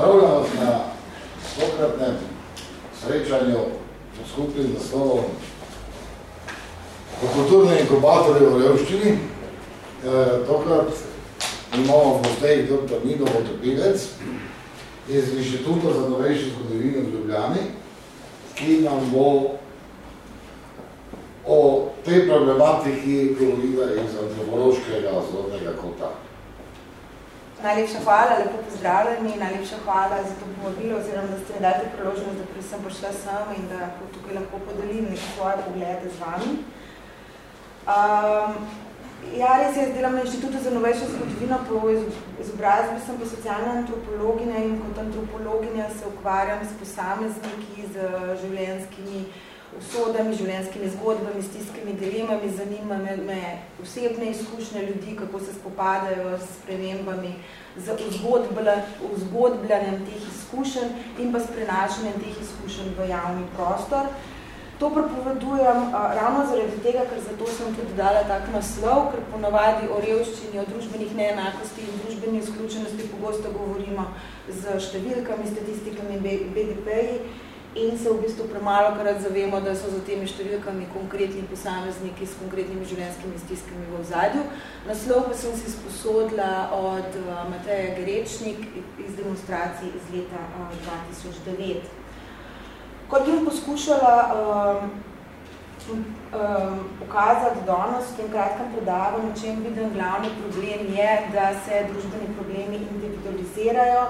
Pozdravljam vas na tokratnem srečanju z naslovom o kulturni inkubatorju v Revščini. E, tokrat imamo gostej dr. Nino Votopilec iz Inštituta za novejše zgodovine v Ljubljani, ki nam bo o tej problematiki govorila iz antropološkega zornega kota. Najlepša hvala, lepo pozdravljeni, najlepša hvala za to povabilo, oziroma da ste mi dali priložnost, da pri sem prišla sem in da tukaj lahko podelim nekaj svoje poglede z vami. Um, ja, res jaz delam na Inštitutu za novejšo zgodovino po izobrazbi, sem pa socialna antropologinja in kot antropologinja se ukvarjam s posamezniki, z življenjskimi usodami, življenjskimi zgodbami, stiskimi dilemami, zanima me, me osebne izkušnje ljudi, kako se spopadajo s spremembami, z vzgodbljanjem teh izkušenj in pa s prenašanjem teh izkušenj v javni prostor. To prepovedujem ravno zaradi tega, ker zato sem tudi dala tak naslov, ker ponavadi o revščini, o družbenih neenakosti in družbeni izključenosti pogosto govorimo z številkami, statistikami BDP-ji in se v bistvu premalo krat zavemo, da so za temi številkami konkretni posamezniki s konkretnimi življenjskimi stiskami v ozadju. Naslov pa sem si sposodila od uh, Mateja Gerečnik iz demonstracij iz leta uh, 2009. Kot bom poskušala um, um, pokazati danes v tem kratkem predavanju, čem vidim glavni problem je, da se družbeni problemi individualizirajo,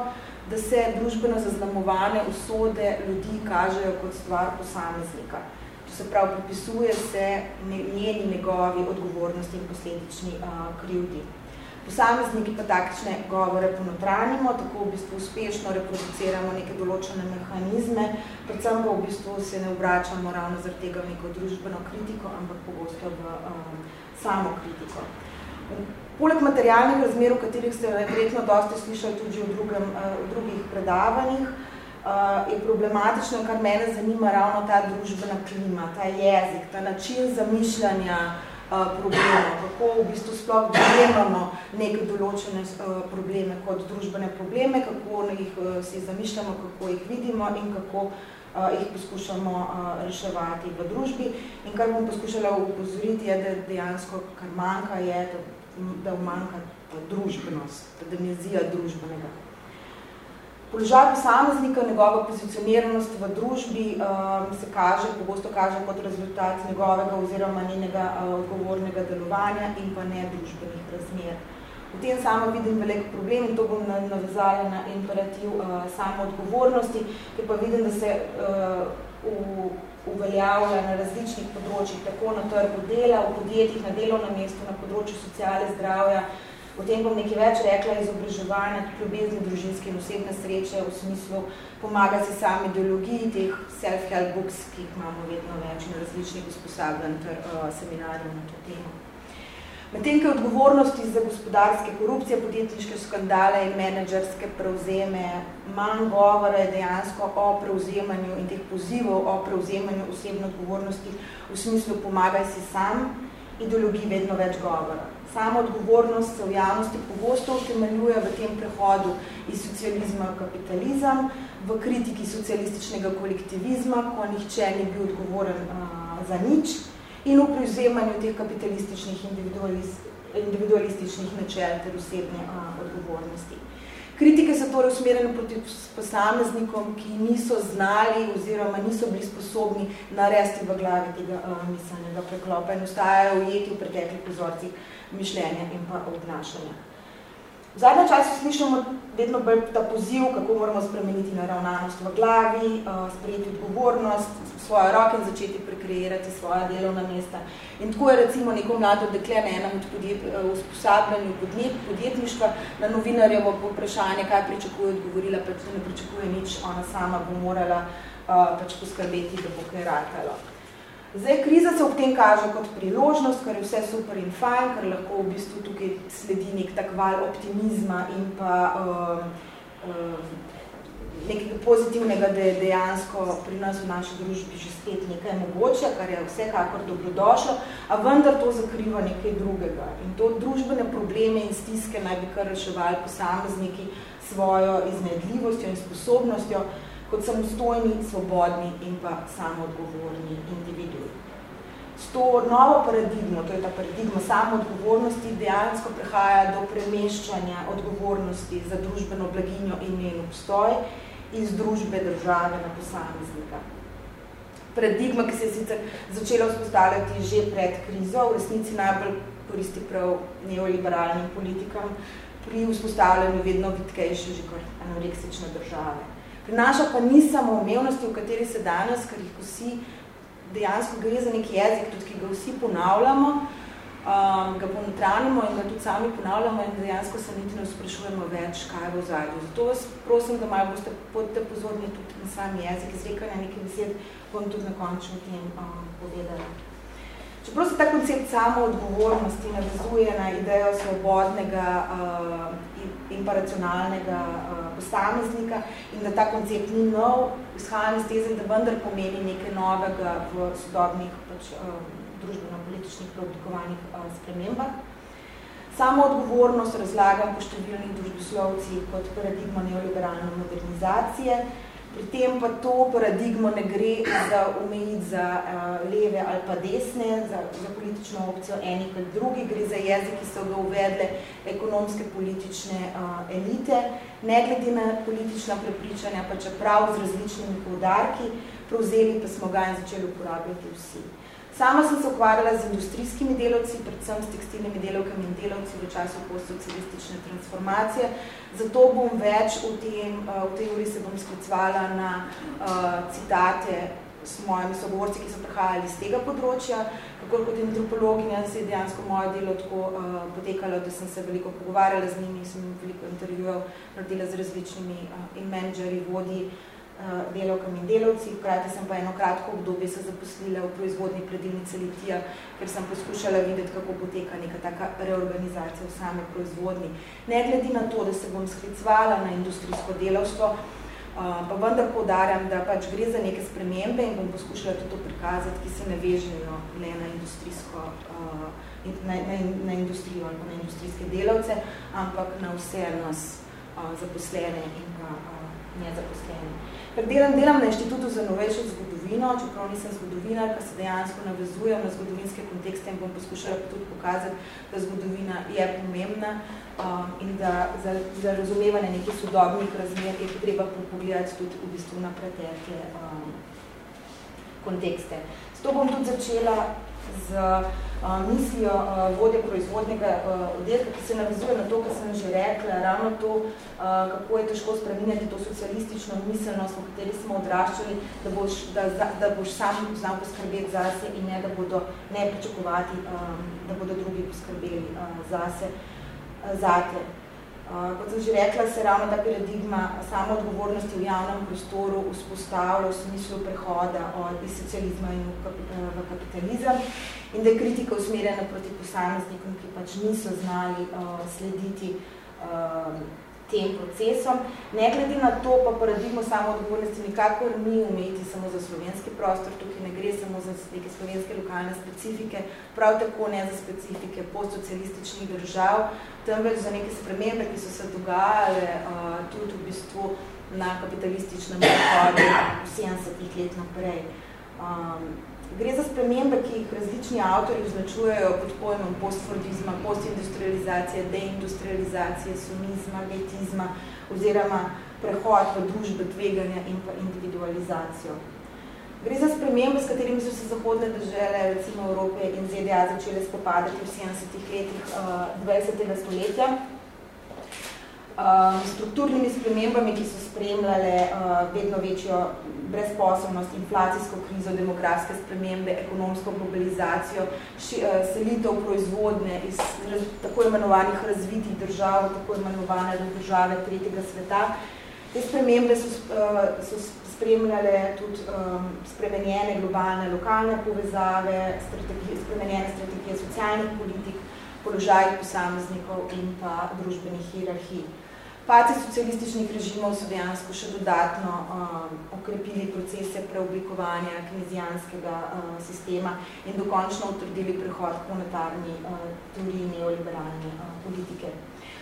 da se družbeno zaznamovane usode ljudi kažejo kot stvar posameznika. To se pravi, pripisuje se njeni njegovi odgovornosti in posledični uh, krivdi. Posamezniki pa takšne govore ponotranimo, tako v bistvu uspešno reproduciramo neke določene mehanizme, predvsem pa v bistvu se ne obračamo ravno zaradi tega neko družbeno kritiko, ampak pogosto v um, samo kritiko. Poleg materialnih razmer, v katerih ste verjetno dosti slišali tudi v, drugem, eh, v drugih predavanjih, eh, je problematično, kar mene zanima ravno ta družbena klima, ta jezik, ta način zamišljanja eh, problemov, kako v bistvu sploh dojemamo neke določene probleme kot družbene probleme, kako jih si zamišljamo, kako jih vidimo in kako jih poskušamo reševati v družbi. In kar bom poskušala upozoriti, je, da dejansko kar manjka je, da umanjka ta družbenost, ta dimenzija družbenega. Položaj posameznika, njegova pozicioniranost v družbi um, se kaže, pogosto kaže kot rezultat njegovega oziroma njenega uh, odgovornega delovanja in pa ne družbenih razmer. V tem samo vidim velik problem in to bom navezala na imperativ uh, samo odgovornosti, ker pa vidim, da se uh, v uveljavlja na različnih področjih, tako na trgu dela, v podjetjih, na delovnem mestu, na področju sociale, zdravja. O tem bom nekaj več rekla, izobraževanja, ljubezni, družinske in osebne sreče, v smislu pomaga si sami ideologiji teh self-help books, ki jih imamo vedno več in različnih usposabljanj ter uh, seminarjev na to temo. Medtem, ki odgovornosti za gospodarske korupcije, podjetniške skandale in menedžerske prevzeme, manj govora je dejansko o prevzemanju in teh pozivov o prevzemanju osebne odgovornosti v smislu pomagaj si sam, ideologiji vedno več govora. Sama odgovornost se v javnosti pogosto utemeljuje v tem prehodu iz socializma v kapitalizem, v kritiki socialističnega kolektivizma, ko nihče ni bil odgovoren uh, za nič, in v prevzemanju teh kapitalističnih individualističnih načel ter osebne a, odgovornosti. Kritike so torej usmerjene proti posameznikom, ki niso znali oziroma niso bili sposobni narediti v glavi tega a, miselnega preklopa in ostajajo ujeti v preteklih pozorcih mišljenja in pa obnašanja. V zadnjem času slišamo vedno bolj ta poziv, kako moramo spremeniti naravnanost v glavi, sprejeti odgovornost, svoje roke in začeti prekreirati svoja delovna mesta. In tako je recimo neko mlado dekle na enem od podjet, usposabljanju podjet, podjetništva na novinarjevo vprašanje, kaj pričakuje, odgovorila, pač ne pričakuje nič, ona sama bo morala pač poskrbeti, da bo kaj ratalo. Zdaj, kriza se ob tem kaže kot priložnost, ker je vse super in fajn, ker lahko v bistvu tukaj sledi nek tak val optimizma in pa um, um, nekaj pozitivnega, da je dejansko pri nas v naši družbi že spet nekaj mogoče, kar je vsekakor dobrodošlo, a vendar to zakriva nekaj drugega. In to družbene probleme in stiske naj bi kar reševali posamezniki svojo iznedljivostjo in sposobnostjo kot samostojni, svobodni in pa samoodgovorni individui. S to novo paradigmo, to je ta paradigma samoodgovornosti, dejansko prehaja do premeščanja odgovornosti za družbeno blaginjo in njen obstoj iz družbe države na posameznika. Paradigma, ki se je sicer začela vzpostavljati že pred krizo, v resnici najbolj koristi prav neoliberalnim politikam pri vzpostavljanju vedno vitkejše že kot anoreksične države. Prinaša pa ni samo umevnosti, v kateri se danes, ker jih vsi dejansko gre za neki jezik, tudi ki ga vsi ponavljamo, um, ga ponotranimo in ga tudi sami ponavljamo in dejansko se niti ne sprašujemo več, kaj v zadju. Zato vas prosim, da malo boste podte pozorni tudi na sami jezik, izrekanja nekaj besed, bom tudi na konču o tem um, povedala. Čeprav se ta koncept samo odgovornosti navezuje na idejo svobodnega uh, in pa racionalnega uh, posameznika in da ta koncept ni nov, izhajam iz teze, da vendar pomeni nekaj novega v sodobnih pač, uh, družbeno-političnih preoblikovanih uh, spremembah. Samo odgovornost razlagam po številnih družboslovci kot paradigma neoliberalne modernizacije, pri tem pa to paradigmo ne gre za omejiti za uh, leve ali pa desne, za, za politično opcijo eni kot drugi, gre za jezik, ki so ga uvedle ekonomske politične uh, elite, ne glede na politična prepričanja, pa čeprav z različnimi poudarki, prevzeli pa smo ga in začeli uporabljati vsi. Sama sem se ukvarjala z industrijskimi delavci, predvsem s tekstilnimi delavkami in delavci v času postsocialistične transformacije. Zato bom več v, tem, eh, v tej uri se bom sklicvala na uh, citate s mojimi sogovorci, ki so prihajali iz tega področja. Kako kot antropologinja se je dejansko moje delo tako uh, potekalo, da sem se veliko pogovarjala z njimi, sem veliko intervjujev naredila z različnimi uh, in menedžeri, vodi uh, delavkam in delavci, hkrati sem pa eno kratko obdobje se zaposlila v proizvodni predilnice Litija, ker sem poskušala videti, kako poteka neka taka reorganizacija v same proizvodni. Ne glede na to, da se bom sklicvala na industrijsko delavstvo, eh, pa vendar poudarjam, da pač gre za neke spremembe in bom poskušala tudi to prikazati, ki se ne vežejo le na industrijsko eh, na, na, na industrijo ali na industrijske delavce, ampak na vse nas zaposlene in pa nezaposlene. Ker delam, delam na inštitutu za novejšo zgodovino, čeprav nisem zgodovinar, ker se dejansko navezujem na zgodovinske kontekste in bom poskušala tudi pokazati, da zgodovina je pomembna um, in da za, za razumevanje nekih sodobnih razmer je treba pogledati tudi v bistvu na pretekle um, kontekste. S to bom tudi začela z mislijo vodje proizvodnega oddelka, ki se navizuje na to, kar sem že rekla, ravno to, kako je težko spreminjati to socialistično miselnost, v kateri smo odraščali, da boš, da, da boš sam znal poskrbeti zase in ne, da bodo ne pričakovati, da bodo drugi poskrbeli zase, zate. Uh, kot sem že rekla, se ravno ta paradigma samo odgovornosti v javnem prostoru vzpostavlja v smislu prehoda od iz socializma in v, v kapitalizem in da je kritika usmerjena proti posameznikom, ki pač niso znali uh, slediti uh, tem procesom. Ne glede na to, pa paradigmo samo odgovornosti nikakor ni umeti samo za slovenski prostor, tukaj ne gre samo za neke slovenske lokalne specifike, prav tako ne za specifike postsocialističnih držav, temveč za neke spremembe, ki so se dogajale uh, tudi v bistvu na kapitalističnem prehodu 70 let naprej. Um, Gre za spremembe, ki jih različni avtori označujejo pod pojmom postfordizma, postindustrializacije, deindustrializacije, sumizma, getizma oziroma prehod v družbe tveganja in pa individualizacijo. Gre za spremembe, s katerimi so se zahodne države, recimo Evrope in ZDA, začele spopadati v 70-ih letih uh, 20. stoletja um, strukturnimi spremembami, ki so spremljale uh, vedno večjo brezposobnost, inflacijsko krizo, demografske spremembe, ekonomsko globalizacijo, ši, uh, selitev proizvodne iz raz, tako imenovanih razvitih držav, tako imenovane države tretjega sveta. Te spremembe so, uh, so spremljale tudi um, spremenjene globalne lokalne povezave, strategije, spremenjene strategije socialnih politik, položaj posameznikov in pa družbenih hierarhij. Paci socialističnih režimov so dejansko še dodatno uh, okrepili procese preoblikovanja knezijanskega uh, sistema in dokončno utrdili prehod k monetarni uh, teoriji neoliberalne uh, politike.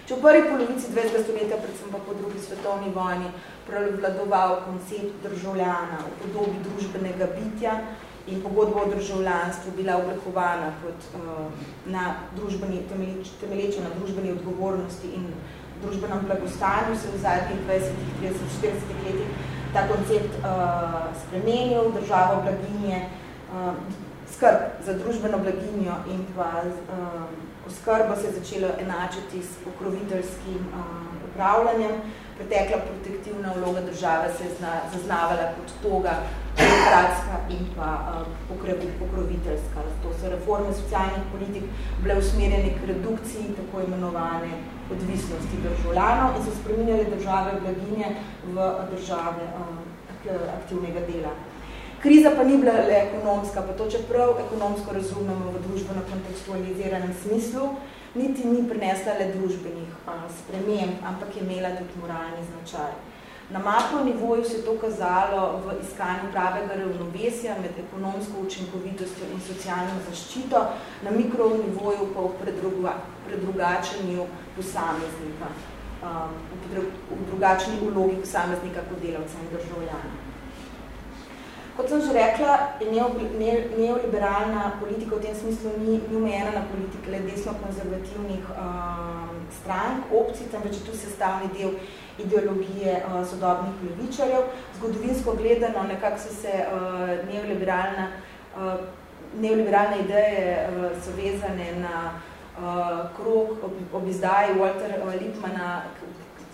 Če v prvi polovici 20. stoletja, predvsem pa po drugi svetovni vojni, prevladoval koncept državljana v podobi družbenega bitja, in pogodba o državljanstvu bila oblikovana kot, uh, na družbeni, temelječ, temelječo na družbeni odgovornosti in družbenem blagostanju, se v zadnjih 20, 30, 40 letih ta koncept uh, spremenil, državo blaginje, uh, skrb za družbeno blaginjo in pa uh, skrbo se je začelo enačiti s pokroviteljskim uh, upravljanjem. Pretekla protektivna vloga države se je zaznavala kot toga, demokratska in pa uh, pokroviteljska. To so reforme socialnih politik bile usmerjene k redukciji tako imenovane odvisnosti državljanov in so spreminjali države blaginje v države uh, aktivnega dela. Kriza pa ni bila le ekonomska, pa to čeprav ekonomsko razumemo v družbeno kontekstualiziranem smislu, niti ni prinesla le družbenih uh, sprememb, ampak je imela tudi moralni značaj. Na makro nivoju se je to kazalo v iskanju pravega ravnovesja med ekonomsko učinkovitostjo in socialno zaščito, na mikro nivoju pa v predrugačenju posameznika, um, v drugačni vlogi posameznika kot delavca in državljana. Kot sem že rekla, neoliberalna politika v tem smislu ni, ni umejena na politike le desno-konzervativnih um, strank, opcij, temveč je tu sestavni del ideologije uh, sodobnih levičarjev. Zgodovinsko gledano nekako so se uh, neoliberalna, uh, neoliberalne ideje uh, so vezane na uh, krog ob, ob izdaji Walter Lippmana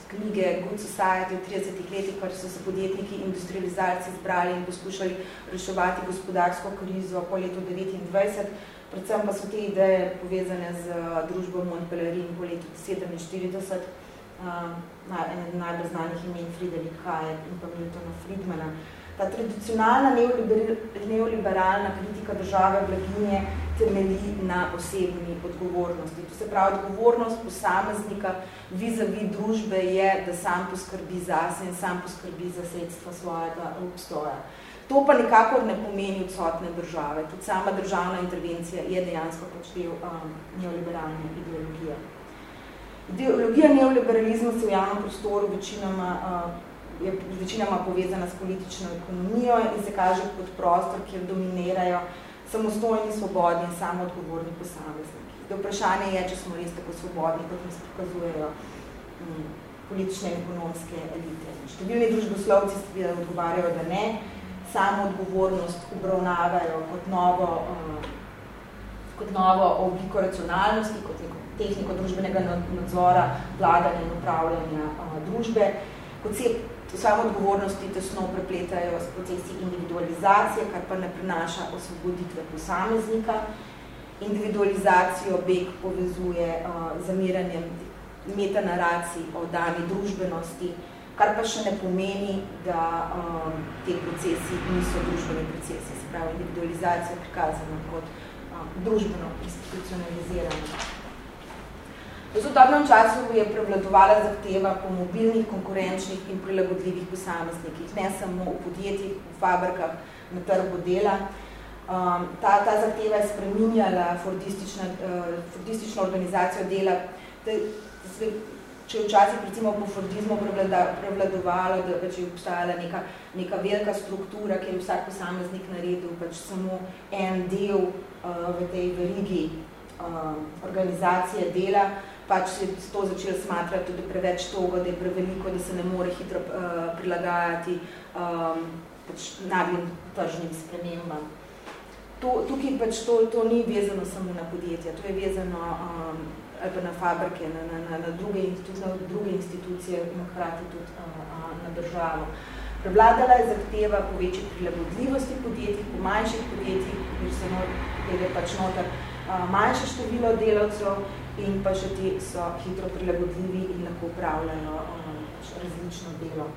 knjige Good Society v 30 letih, kar so se podjetniki industrializacije zbrali in poskušali reševati gospodarsko krizo po letu 1929. Predvsem pa so te ideje povezane z družbo Montpellerin po letu 1947 ene najbolj znanih imen Hayek in pa Miltona Friedmana. Ta tradicionalna neoliberalna kritika države blaginje temelji na osebni odgovornosti. To se pravi, odgovornost posameznika vizavi družbe je, da sam poskrbi zase in sam poskrbi za sredstva svojega obstoja. To pa nikakor ne pomeni odsotne države. Tudi sama državna intervencija je dejansko pač del um, neoliberalne ideologije. Ideologija neoliberalizma se v javnem prostoru večinoma, je večinoma povezana s politično ekonomijo in se kaže kot prostor, kjer dominirajo samostojni, svobodni in samoodgovorni posamezniki. Da vprašanje je, če smo res tako svobodni, kot nas prikazujejo um, politične in ekonomske elite. Številni družboslovci odgovarjajo, da ne, samoodgovornost obravnavajo kot novo, kot novo obliko racionalnosti, kot neko tehniko družbenega nadzora, vladanja in upravljanja a, družbe. Koncept samo odgovornosti tesno prepletajo s procesi individualizacije, kar pa ne prinaša osvoboditve posameznika. Individualizacijo beg povezuje a, zamiranjem metanaracij o dani družbenosti, kar pa še ne pomeni, da a, te procesi niso družbeni procesi. Se pravi, individualizacija prikazana kot a, družbeno institucionalizirana. V sodobnem času je prevladovala zahteva po mobilnih, konkurenčnih in prilagodljivih posameznikih, ne samo v podjetjih, v fabrikah, na trgu dela. Um, ta, ta zahteva je spreminjala fordistična, uh, fordistično organizacijo dela. Te, če včasih recimo po fordizmu prevladovalo, da pač je obstajala neka, neka velika struktura, kjer je vsak posameznik naredil pač samo en del uh, v tej verigi uh, organizacije dela, pač se to začelo smatrati tudi preveč togo, da je preveliko, da se ne more hitro uh, prilagajati um, pač naglim tržnim spremembam. To, tukaj pač to, to ni vezano samo na podjetja, to je vezano um, ali pa na fabrike, na, na, na, na, druge, na druge institucije in hkrati tudi uh, na državo. Prevladala je zahteva po večji prilagodljivosti podjetij, po manjših podjetjih, ker se no, je pač noter uh, manjše število delavcev in pa še ti so hitro prilagodljivi in lahko upravljajo um, različno delo.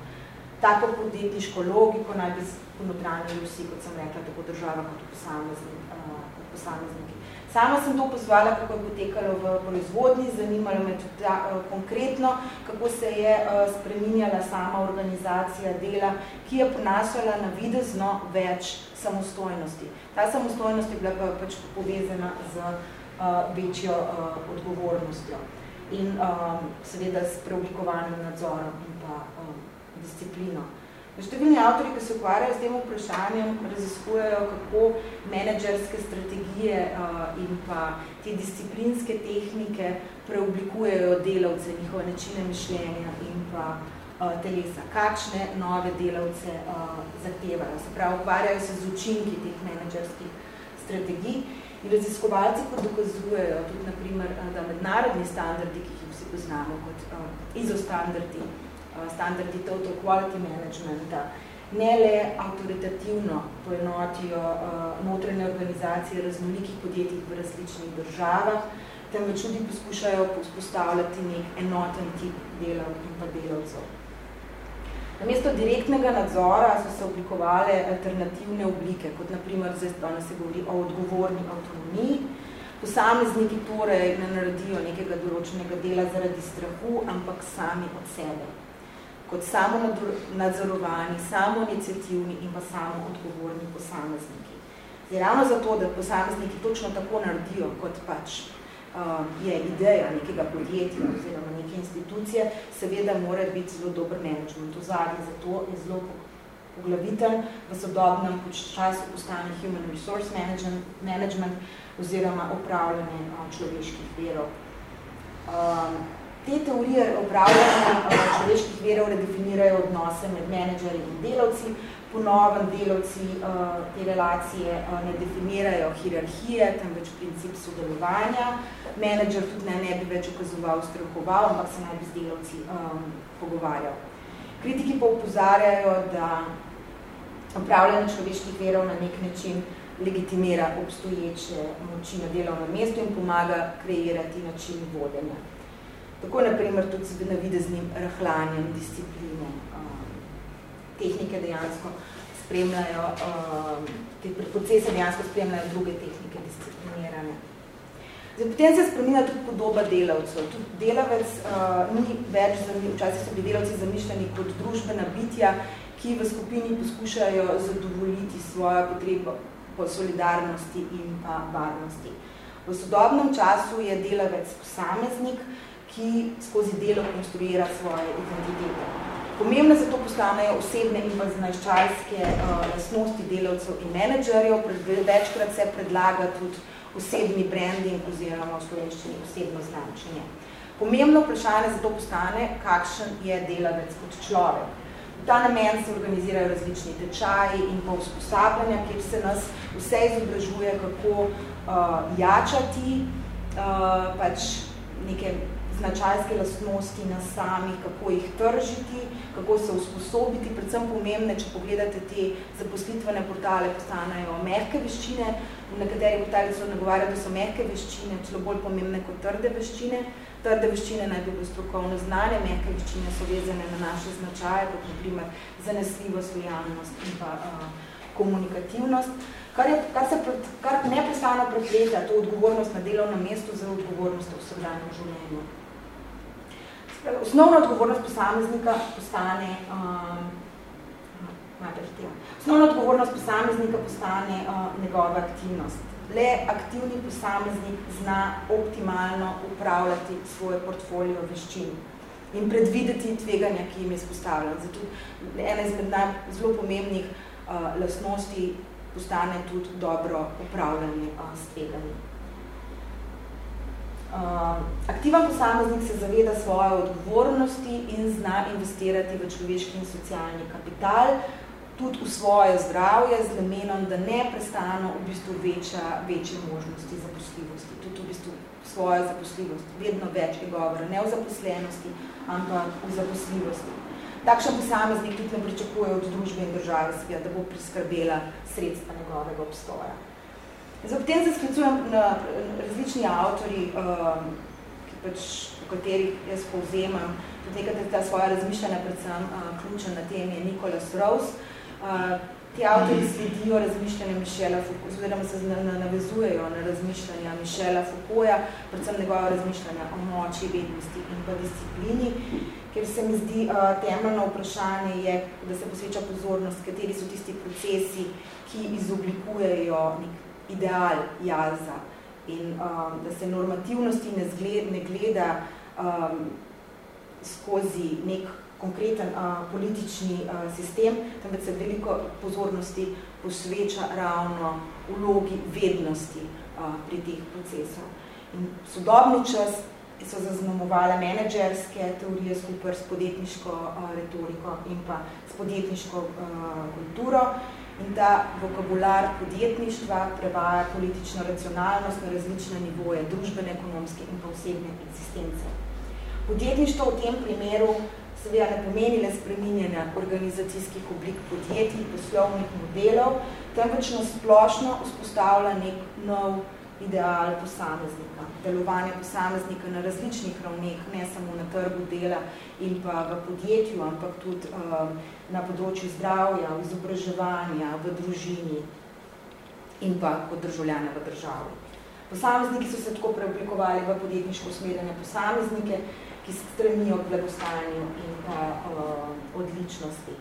tako podjetniško logiko naj bi ponotranjali vsi, kot sem rekla, tako država kot uh, posamezniki. Sama sem to pozvala, kako je potekalo v proizvodnji, zanimalo me tudi uh, konkretno, kako se je uh, spreminjala sama organizacija dela, ki je ponašala na videzno več samostojnosti. Ta samostojnost je bila pa pač povezana z uh, večjo uh, odgovornostjo in um, seveda s preoblikovanjem nadzorom in pa um, disciplino. Številni avtori, ki se ukvarjajo s tem vprašanjem, raziskujejo, kako menedžerske strategije uh, in pa te disciplinske tehnike preoblikujejo delavce, njihove načine mišljenja in pa uh, telesa. Kakšne nove delavce uh, zahtevajo? Se pravi, ukvarjajo se z učinki teh menedžerskih strategij in raziskovalci pa dokazujejo tudi, naprimer, da mednarodni standardi, ki jih vsi poznamo kot uh, izostandardi, Eh, standardi total quality managementa, ne le avtoritativno poenotijo uh, notranje organizacije raznolikih podjetij v različnih državah, temveč tudi poskušajo vzpostavljati nek enoten tip delov in pa delavcev. Namesto direktnega nadzora so se oblikovale alternativne oblike, kot naprimer zdaj danes se govori o odgovorni avtonomiji. Posamezniki torej ne naredijo nekega določenega dela zaradi strahu, ampak sami od sebe kot samo nadzorovani, samo iniciativni in pa samo odgovorni posamezniki. Je ravno zato, da posamezniki točno tako naredijo, kot pač je ideja nekega podjetja oziroma neke institucije, seveda mora biti zelo dober management. To zadnje, zato je zelo poglaviten v sodobnem času postane human resource management, management oziroma upravljanje uh, človeških verov. Um, Te teorije upravljanja človeških verov redefinirajo odnose med menedžerji in delavci. Ponoven delavci uh, te relacije uh, ne definirajo hierarhije, temveč princip sodelovanja. Menedžer tudi ne, ne bi več ukazoval, strahoval, ampak se naj bi z delavci um, pogovarjal. Kritiki pa upozarjajo, da upravljanje človeških verov na nek način legitimira obstoječe moči na delovnem mestu in pomaga kreirati način vodenja. Tako naprimer tudi z navideznim rahlanjem discipline. Um, tehnike dejansko spremljajo, um, te procese dejansko spremljajo druge tehnike disciplinirane. Zdaj, potem se spremenja tudi podoba delavcev. Tudi delavec uh, ni več, včasih so bili delavci zamišljeni kot družbena bitja, ki v skupini poskušajo zadovoljiti svojo potrebo po solidarnosti in pa varnosti. V sodobnem času je delavec posameznik, ki skozi delo konstruira svoje identitete. Pomembne zato postanejo osebne in znaščajske uh, lastnosti delavcev in menedžerjev, večkrat se predlaga tudi osebni branding oziroma v slovenščini osebno značenje. Pomembno vprašanje zato postane, kakšen je delavec kot človek. V ta namen se organizirajo različni tečaji in pa usposabljanja, kjer se nas vse izobražuje, kako uh, jačati uh, pač neke značajske lastnosti na sami, kako jih tržiti, kako se usposobiti, predvsem pomembne, če pogledate te zaposlitvene portale, postanejo mehke veščine, v nekateri portali so nagovarjali, da so mehke veščine celo bolj pomembne kot trde veščine. Trde veščine naj bi bilo strokovno znanje, mehke veščine so vezane na naše značaje, kot naprimer zanesljivost, lojalnost in pa uh, komunikativnost. Kar, je, kar se kar neprestano prepleta to odgovornost na delovnem mestu za odgovornost v vsakdanjem življenju. Osnovna odgovornost posameznika postane um, Osnovna odgovornost posameznika postane uh, njegova aktivnost. Le aktivni posameznik zna optimalno upravljati svoje portfolio veščin in predvideti tveganja, ki jim je spostavljen. Zato ena izmed zelo pomembnih uh, lastnosti postane tudi dobro upravljanje uh, s tveganjem. Uh, aktiven posameznik se zaveda svoje odgovornosti in zna investirati v človeški in socialni kapital, tudi v svoje zdravje z namenom, da ne prestano v bistvu veča, večje možnosti zaposljivosti. Tudi v bistvu svojo zaposljivost. Vedno več je govora ne v zaposlenosti, ampak v zaposljivosti. Takšen posameznik tudi ne pričakuje od družbe in države, da bo priskrbela sredstva njegovega obstoja. Zdaj, potem se sklicujem na različni avtori, um, ki pač v katerih jaz povzemam tudi nekaj ta svoja razmišljanja, predvsem uh, ključen na tem je Nicholas Rose. Uh, ti avtori sledijo razmišljanja Mišela Foucault, oziroma se navezujejo na razmišljanja Mišela Foucaulta, predvsem njegova razmišljanja o moči, vednosti in pa disciplini, ker se mi zdi uh, temeljno vprašanje je, da se posveča pozornost, kateri so tisti procesi, ki izoblikujejo nek ideal jaza in um, da se normativnosti ne, zgled, ne gleda um, skozi nek konkreten uh, politični uh, sistem, temveč se veliko pozornosti posveča ravno vlogi vednosti uh, pri teh procesov. In sodobni čas so zaznamovale menedžerske teorije skupaj s podjetniško uh, retoriko in pa s podjetniško uh, kulturo. In ta vokabular podjetništva prevaja politično racionalnost na različne nivoje družbene, ekonomske in pa osebne eksistence. Podjetništvo v tem primeru seveda ne pomeni le spreminjanja organizacijskih oblik podjetij, poslovnih modelov, temveč na splošno vzpostavlja nek nov ideal posameznika, delovanje posameznika na različnih ravneh, ne samo na trgu dela in pa v podjetju, ampak tudi um, na področju zdravja, izobraževanja, v družini in pa kot državljane v državi. Posamezniki so se tako preoblikovali v podjetniško usmerjanje posameznike, ki stremijo k blagostanju in pa uh, odličnosti.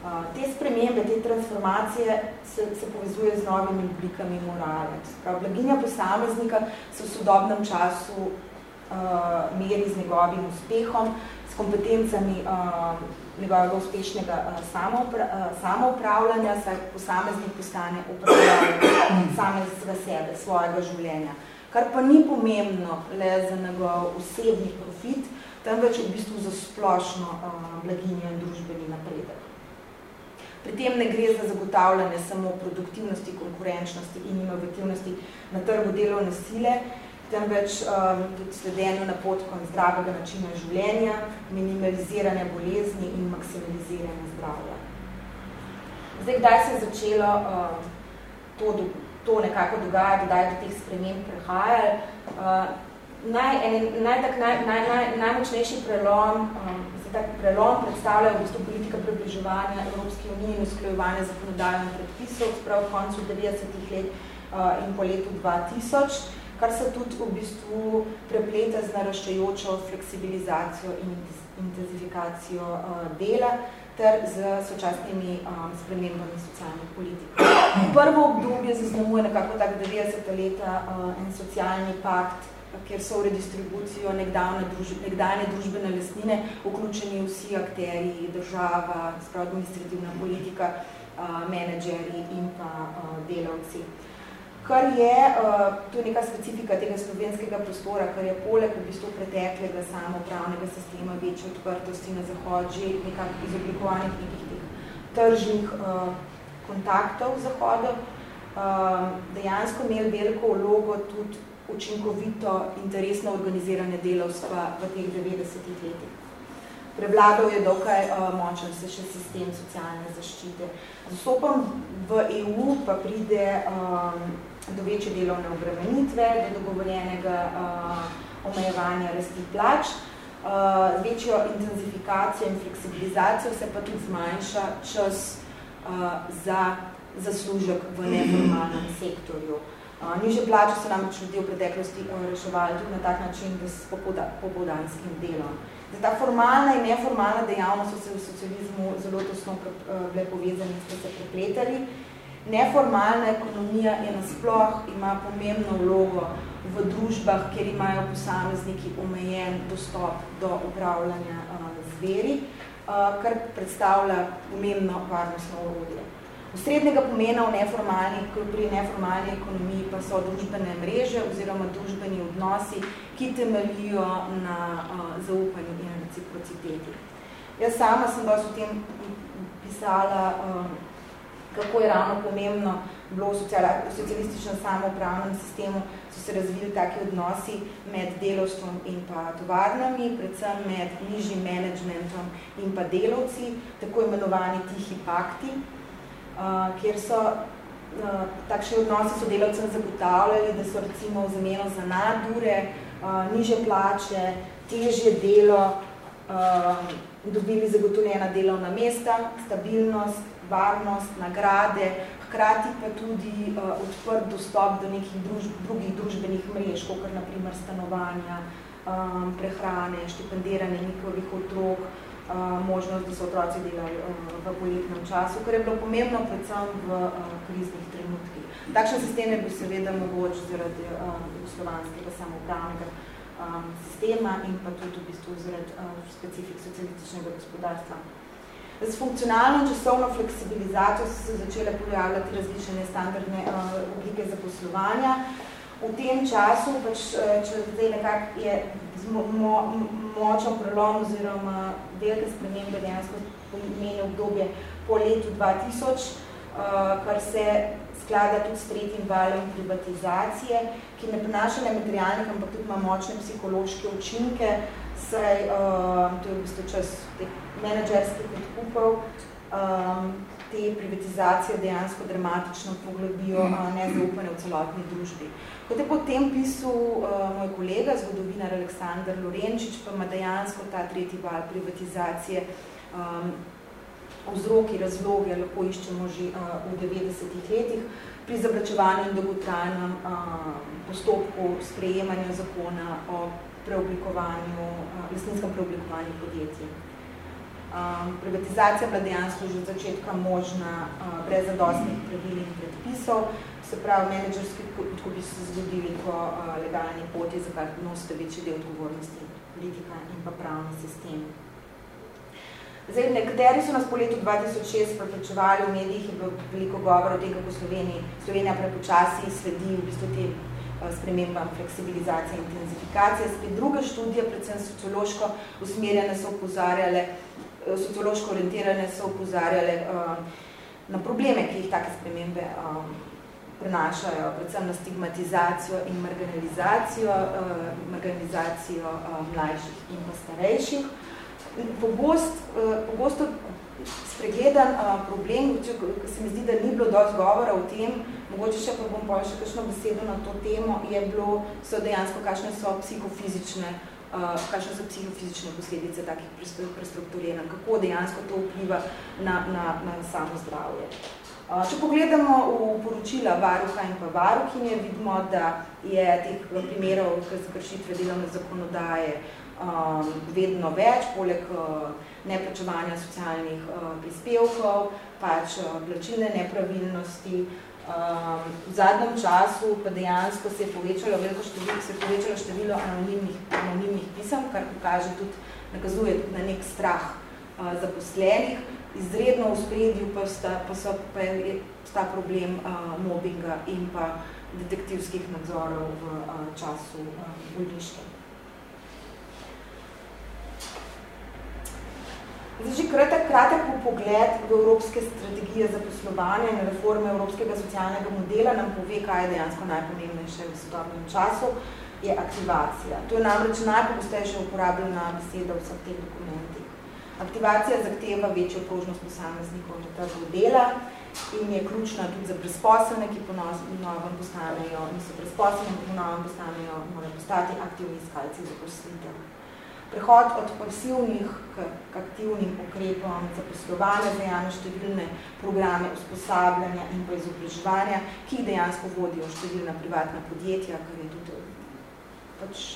Uh, te spremembe, te transformacije se, se povezuje z novimi oblikami morale. Prav, blaginja posameznika se v sodobnem času uh, meri z njegovim uspehom, s kompetencami uh, njegovega uspešnega uh, samoupra, uh, samoupravljanja, saj posameznik postane upravljanje samega sebe, svojega življenja. Kar pa ni pomembno le za njegov osebni profit, temveč v bistvu za splošno uh, blaginjo in družbeni napredek. Pri tem ne gre za zagotavljanje samo produktivnosti, konkurenčnosti in inovativnosti na trgu delovne sile, temveč um, tudi sledenju napotkom zdravega načina življenja, minimaliziranje bolezni in maksimaliziranje zdravja. Zdaj, kdaj se je začelo uh, to, to nekako dogajati, kdaj je do teh sprememb prehajali? Uh, naj, naj, naj, naj, naj, najmočnejši prelom, um, tak prelom predstavlja v bistvu politika približevanja Evropske unije in usklajevanja zakonodajnih predpisov, sprav v koncu 90-ih let uh, in po letu 2000, kar se tudi v bistvu prepleta z naraščajočo fleksibilizacijo in intenzifikacijo uh, dela ter z sočasnimi um, spremembami socialnih politik. Prvo obdobje zaznamuje nekako tak 90 leta uh, en socialni pakt, kjer so v redistribucijo nekdane, druž, nekdane družbene lesnine vključeni vsi akteri, država, sprav administrativna politika, uh, menedžeri in pa uh, delavci. Kar je, uh, to neka specifika tega slovenskega prostora, kar je poleg v bistvu preteklega samopravnega sistema večje odprtosti na zahod, že nekak izoblikovanih nekih teh tržnih uh, kontaktov v zahodu, uh, dejansko imel veliko vlogo tudi učinkovito interesno organiziranje delovstva v teh 90 letih. Prevladal je dokaj uh, močen se še sistem socialne zaščite. Z vstopom v EU pa pride um, do večje delovne obremenitve, do dogovorjenega uh, omejevanja rasti plač, uh, večjo intenzifikacijo in fleksibilizacijo se pa tudi zmanjša čas uh, za zaslužek v neformalnem sektorju. Niže plače so namreč ljudje v preteklosti reševali tudi na tak način, da s popodanskim delom. Zdaj, ta formalna in neformalna dejavnost so se v socializmu zelo tosno bile povezani, ste se prepletali. Neformalna ekonomija je nasploh ima pomembno vlogo v družbah, kjer imajo posamezniki omejen dostop do upravljanja zveri, kar predstavlja pomembno varnostno orodje. Osrednjega pomena v neformalni, pri neformalni ekonomiji pa so družbene mreže oziroma družbeni odnosi, ki temelijo na uh, zaupanju in reciprociteti. Jaz sama sem dosti v tem pisala, uh, kako je ravno pomembno bilo v socialističnem samoupravnem sistemu, so se razvili taki odnosi med delovstvom in pa tovarnami, predvsem med nižjim menedžmentom in pa delovci, tako imenovani tihi pakti, kjer so uh, takšni odnosi so delavcem zagotavljali, da so recimo v zameno za nadure, uh, niže plače težje delo, um, dobili zagotovljena delovna mesta, stabilnost, varnost, nagrade, hkrati pa tudi uh, odprt dostop do nekih druž drugih družbenih mrež, kot naprimer stanovanja, um, prehrane, štipendiranje njihovih otrok, možnost, da so otroci delali v poletnem času, kar je bilo pomembno predvsem v kriznih trenutkih. Takšen sistem je bil seveda mogoč zaradi slovanskega samoupravnega sistema in pa tudi v bistvu zaradi specifik socialističnega gospodarstva. Z funkcionalno časovno fleksibilizacijo so se začele pojavljati različne standardne oblike zaposlovanja. V tem času, pač, če zdaj nekako je mo, mo, močen prelom oziroma velike spremembe dejansko pomeni obdobje po letu 2000, uh, kar se sklada tudi s tretjim valom privatizacije, ki ne prinaša le materialnih, ampak tudi ima močne psihološke učinke, saj uh, to je v bistvu čas teh menedžerskih odkupov, um, te privatizacije dejansko dramatično poglobijo uh, nezaupanje v celotni družbi. Kot je po tem pisal uh, moj kolega, zgodovinar Aleksandr Lorenčič, pa ima dejansko ta tretji val privatizacije um, vzroki, razloge, lahko iščemo že uh, v 90-ih letih, pri zavračevanju in dolgotrajnem uh, postopku sprejemanja zakona o preoblikovanju, uh, lesninskem preoblikovanju podjetij. Um, privatizacija bila dejansko že od začetka možna uh, brez zadostnih pravil in predpisov, se pravi, menedžerski odkupi so zgodili po uh, legalni poti, za kar nosite večji del odgovornosti politika in pa pravni sistem. Zdaj, nekateri so nas po letu 2006 preprečevali, v medijih je bilo veliko govora o tem, kako Sloveniji, Slovenija prepočasi sledi v bistvu tem spremembam fleksibilizacije in intenzifikacije. Spet druge študije, predvsem sociološko usmerjene, so upozarjale, sociološko orientirane so upozarjale uh, na probleme, ki jih take spremembe prenašajo, predvsem na stigmatizacijo in marginalizacijo, marginalizacijo mlajših in pa starejših. Pogost, pogosto spregledan uh, problem, če, se mi zdi, da ni bilo dosti govora o tem, mogoče še pa bom še kakšno besedo na to temo, je bilo, so dejansko kakšne so psihofizične Uh, kakšne so psihofizične posledice takih prestrukturiranj, kako dejansko to vpliva na, na, na samo zdravje. Uh, Če pogledamo v poročila varuha in pa varuhinje, vidimo, da je teh primerov kršitve delovne zakonodaje um, vedno več, poleg uh, neplačevanja socialnih uh, prispevkov, pač uh, plačilne nepravilnosti. Um, v zadnjem času pa dejansko se je povečalo veliko število, se je povečalo število anonimnih, anonimnih pisem, kar pokaže tudi, nakazuje tudi na nek strah uh, zaposlenih, izredno v spredju pa, sta, pa, so, pa je sta problem uh, mobbinga in pa detektivskih nadzorov v uh, času uh, bolniške. Zdaj, že kratek, kratek pogled v evropske strategije za poslovanje in reforme evropskega socialnega modela nam pove, kaj je dejansko najpomembnejše v sodobnem času, je aktivacija. To je namreč najpogostejše uporabljena beseda v vseh teh dokumentih. Aktivacija zahteva večjo prožnost posameznikov na trgu dela in je ključna tudi za presposelne, ki po novem postanejo, niso presposelne, ki po novem postanejo, morajo postati aktivni iskalci za poslitev. Prehod od pasivnih k, k aktivnim ukrepom za poslovanje zajame številne programe usposabljanja in pa izobraževanja, ki dejansko vodijo številna privatna podjetja, kar je tudi pač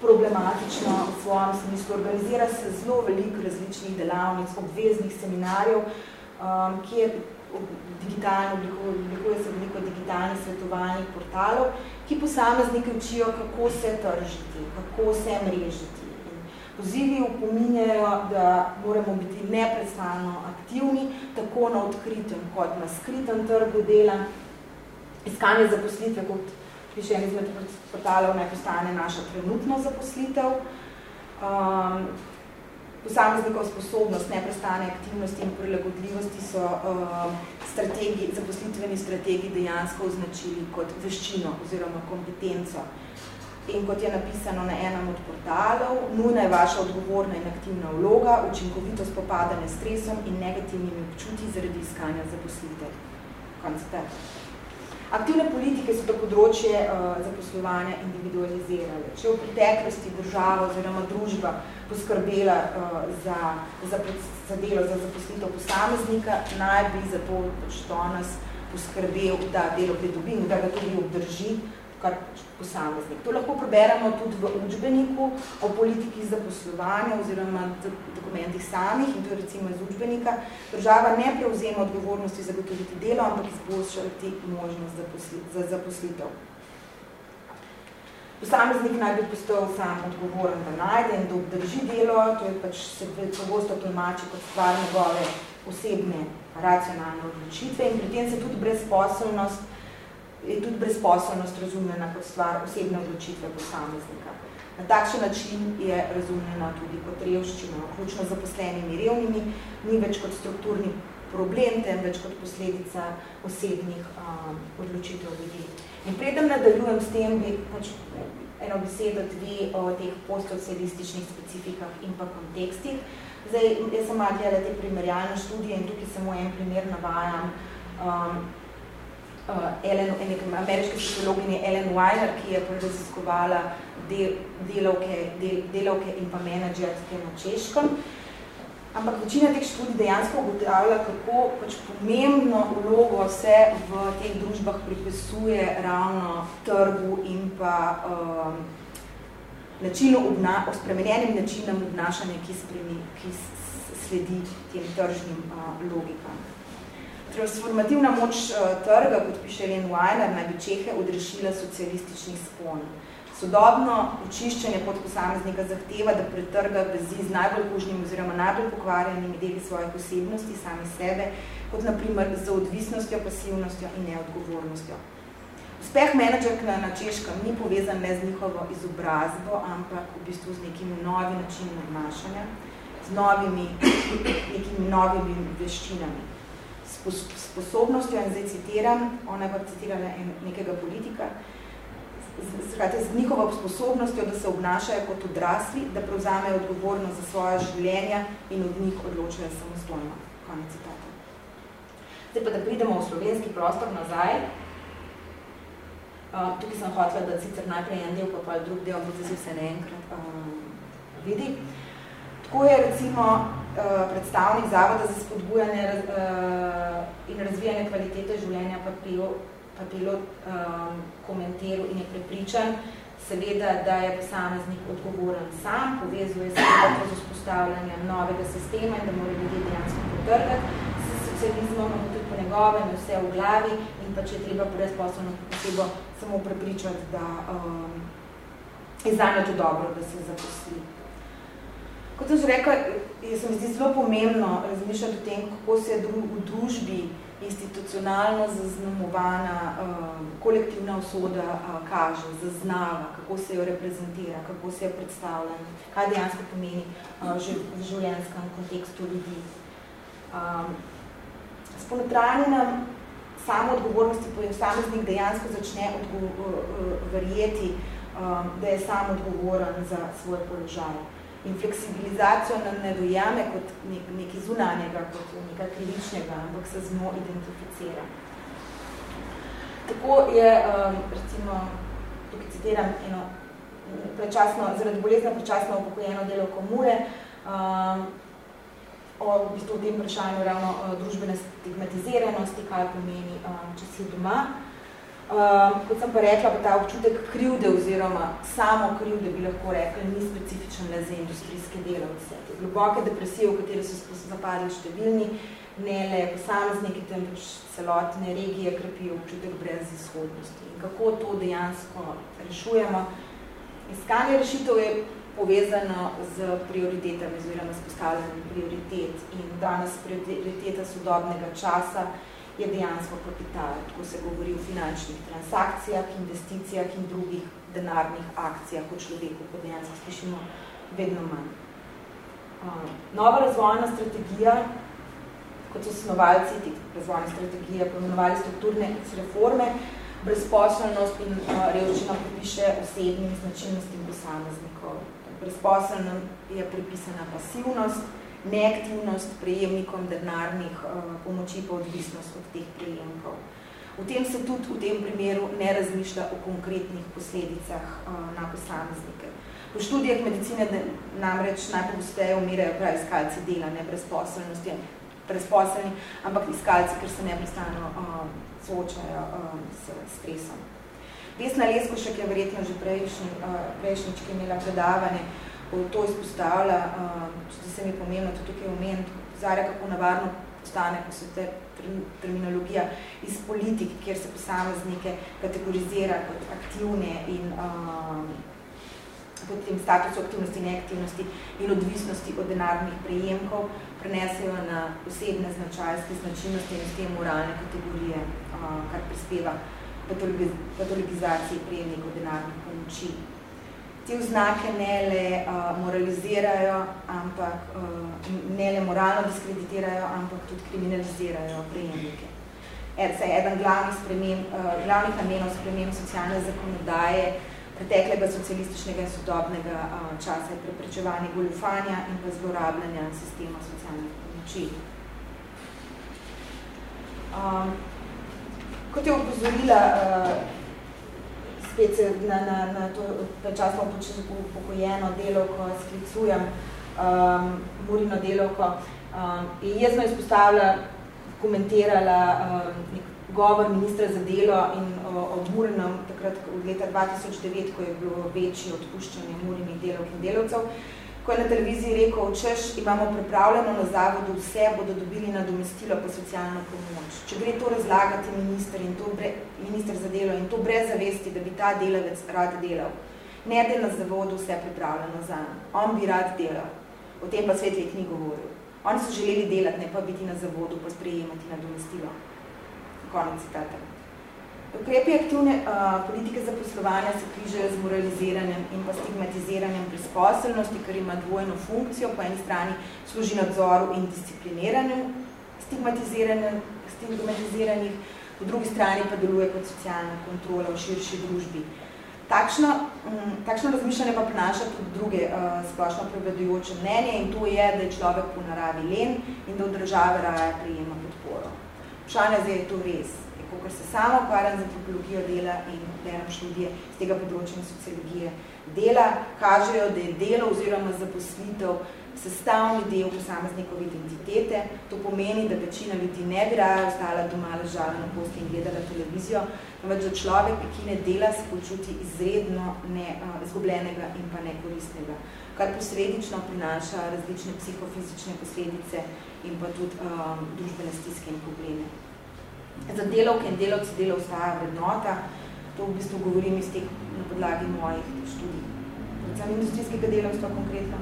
problematično v svojem smislu. Organizira se zelo veliko različnih delavnic, obveznih seminarjev, um, ki je digitalno, oblikuje se veliko digitalnih svetovalnih portalov, ki posameznike učijo, kako se tržiti, kako se mrežiti. Pozivi upominjajo, da moramo biti neprestano aktivni, tako na odkritem kot na skritem trgu dela, iskanje zaposlitve kot piše en izmed portalov, naj postane naša trenutno zaposlitev. Um, posameznikov sposobnost, neprestane aktivnosti in prilagodljivosti so uh, strategi, zaposlitveni strategiji dejansko označili kot veščino oziroma kompetenco. In kot je napisano na enem od portalov, nujna je vaša odgovorna in aktivna vloga, učinkovito spopadanje s stresom in negativnimi občuti zaradi iskanja zaposlitev. Konc Aktivne politike so to področje uh, zaposlovanja individualizirale. Če v preteklosti država oziroma družba poskrbela uh, za, za, za delo, za zaposlitev posameznika, naj bi za to pač danes poskrbel, da delo pridobi in da ga tudi obdrži kar posameznik. To lahko preberemo tudi v učbeniku o politiki zaposlovanja oziroma dokumentih samih in to je recimo iz učbenika. Država ne prevzema odgovornosti zagotoviti delo, ampak izboljšati možnost za zaposlitev. Posameznik naj bi postal sam odgovoren, da najde in da obdrži delo, to je pač se pogosto tolmači kot stvar njegove osebne racionalne odločitve in pri tem se tudi brezposobnost je tudi brezposobnost razumljena kot stvar osebne odločitve posameznika. Na takšen način je razumljena tudi kot revščina, vključno zaposlenimi revnimi, ni več kot strukturni problem, temveč kot posledica osebnih um, odločitev ljudi. In predem nadaljujem s tem, bi pač eno besedo dve o teh postsocialističnih specifikah in pa kontekstih. Zdaj, jaz sem malo gledala te primerjalne študije in tukaj samo en primer navajam. Um, Ellen, ameriške psihologinje Ellen Weiler, ki je raziskovala del, delavke, del, delavke in pa menedžerske na Češkem. Ampak večina teh študij dejansko ugotavlja, kako pač pomembno vlogo se v teh družbah pripisuje ravno trgu in pa um, načinu obna, spremenjenim načinom obnašanja, ki, spremi, ki sledi tem tržnim uh, logikam. Transformativna moč uh, trga, kot piše Len Weiler, naj bi Čehe odrešila socialističnih spon. Sodobno očiščenje pod posameznika zahteva, da pretrga vezi z najbolj kužnim oziroma najbolj pokvarjenimi deli svojih osebnosti, sami sebe, kot naprimer z odvisnostjo, pasivnostjo in neodgovornostjo. Uspeh menedžerk na, na Češkem ni povezan ne z njihovo izobrazbo, ampak v bistvu z nekim novim načinom odnašanja, z novimi, nekimi novimi veščinami sposobnostjo, in zdaj citiram, ona je pa citirala nekega politika, z, z njihovo sposobnostjo, da se obnašajo kot odrasli, da prevzamejo odgovornost za svoje življenja in od njih odločajo samostojno. Konec citata. Zdaj pa, da pridemo v slovenski prostor nazaj. Uh, tukaj sem hotela, da sicer najprej en del, pa pa drug del, ampak se vse naenkrat uh, vidi. Tako je recimo Eh, predstavnik Zavoda za spodbujanje uh, in razvijanje kvalitete življenja pa pilot um, komentiral in je prepričan, seveda, da je posameznik odgovoren sam, povezuje se to z vzpostavljanjem novega sistema in da mora ljudi dejansko potrgati s socializmom, in tudi po njegovem je vse v glavi in pa če je treba brezposobno posebo samo prepričati, da um, je zanje to dobro, da se zaposli. Kot sem že rekla, je se mi zdi zelo pomembno razmišljati o tem, kako se v družbi institucionalno zaznamovana uh, kolektivna usoda uh, kaže, zaznava, kako se jo reprezentira, kako se jo predstavlja, kaj dejansko pomeni uh, že v življenjskem kontekstu ljudi. Um, s ponotranjenem samo odgovornosti posameznik dejansko začne odgo uh, verjeti, um, da je sam odgovoren za svoj položaj in fleksibilizacijo nam ne dojame kot nek, nekaj zunanjega, kot nekaj krivičnega, ampak se z njo identificira. Tako je, um, recimo, tukaj citiram eno prečasno, zaradi bolezna prečasno upokojeno delo komure, um, o v bistvu tem vprašanju ravno uh, družbene stigmatiziranosti, kaj pomeni, um, če si doma, Um, kot sem pa rekla, ta občutek krivde oziroma samo krivde bi lahko rekli, ni specifičen le za industrijske delavce. Te globoke depresije, v katere so zapadli številni, ne le posamezniki, temveč celotne regije krepijo občutek brez izhodnosti. In kako to dejansko rešujemo? Iskanje rešitev je povezano z prioritetami oziroma s postavljanjem prioritet in danes prioriteta sodobnega časa je dejansko kapital. Tako se govori o finančnih transakcijah, investicijah in drugih denarnih akcijah v človeku, ko dejansko slišimo vedno manj. Nova razvojna strategija, kot so snovalci te razvojne strategije, pomenovali strukturne reforme, brezposelnost in revščina pripiše osebnim značilnostim posameznikov. Brezposelnom je pripisana pasivnost, neaktivnost prejemnikom denarnih uh, pomoči pa odvisnost od teh prejemkov. V tem se tudi v tem primeru ne razmišlja o konkretnih posledicah na posameznike. Po študijah medicine namreč najpogosteje umirajo prav iskalci dela, ne brezposelnosti, brezposelni, ampak iskalci, ker se neprestano uh, soočajo uh, s stresom. Vesna Leskošek je verjetno že prejšnji, uh, prejšnjič, ki imela predavanje, to izpostavlja, uh, tudi se mi pomembno tudi tukaj omeniti, zarja, kako navarno postane, ko se te terminologija iz politik, kjer se posameznike kategorizira kot aktivne in uh, pod tem statusu aktivnosti neaktivnosti in odvisnosti od denarnih prejemkov prenesejo na posebne značajske značilnosti in s tem moralne kategorije, uh, kar prispeva patologizaciji prejemnikov denarnih pomoči. Te vznake ne le uh, moralizirajo, ampak uh, ne le moralno diskreditirajo, ampak tudi kriminalizirajo prejemnike. Er, eden glavnih, spremem, uh, glavnih namenov spremem socialne zakonodaje preteklega socialističnega in sodobnega uh, časa je preprečevanje goljufanja in pa zlorabljanja sistema socialnih pomoči. Um, kot je upozorila uh, spet se na, na, na to časno upokojeno delo, ko sklicujem um, Murino delovko, um, je jezno izpostavila, komentirala um, nek govor ministra za delo in o, o Murinom, takrat od leta 2009, ko je bilo večje odpuščanje Murinih delovk in delovcev, ko je na televiziji rekel, češ, imamo pripravljeno na zavodu vse, bodo dobili nadomestilo pa socialno pomoč. Če gre to razlagati minister, in to bre, minister za delo in to brez zavesti, da bi ta delavec rad delal, ne da je na zavodu vse pripravljeno za On bi rad delal. O tem pa svetlik ni govoril. Oni so želeli delati, ne pa biti na zavodu, pa sprejemati nadomestilo. Konec citata. Ukrepi aktivne uh, politike zaposlovanja se križajo z moraliziranjem in pa stigmatiziranjem brezposelnosti, ker ima dvojno funkcijo, po eni strani služi nadzoru in discipliniranju stigmatiziranih, po drugi strani pa deluje kot socialna kontrola v širši družbi. Takšno, um, takšno razmišljanje pa prinaša tudi druge uh, splošno prevladujoče mnenje in to je, da je človek po naravi len in da v države raja prijema podporo. Vprašanje zdaj je to res ker se sama ukvarjam z antropologijo dela in delam študije z tega področja sociologije dela, kažejo, da je delo oziroma zaposlitev sestavni del posameznikove identitete. To pomeni, da večina ljudi ne bi raje ostala doma ležala na posti in gledala televizijo, namreč da človek prekine dela se počuti izredno ne, uh, izgubljenega in pa nekoristnega, kar posredično prinaša različne psihofizične posledice in pa tudi um, družbene stiske in probleme. Za delovke in delovci delo ostaja vrednota, to v bistvu govorim iz teh na podlagi mojih študij, predvsem industrijskega delovstva konkretno,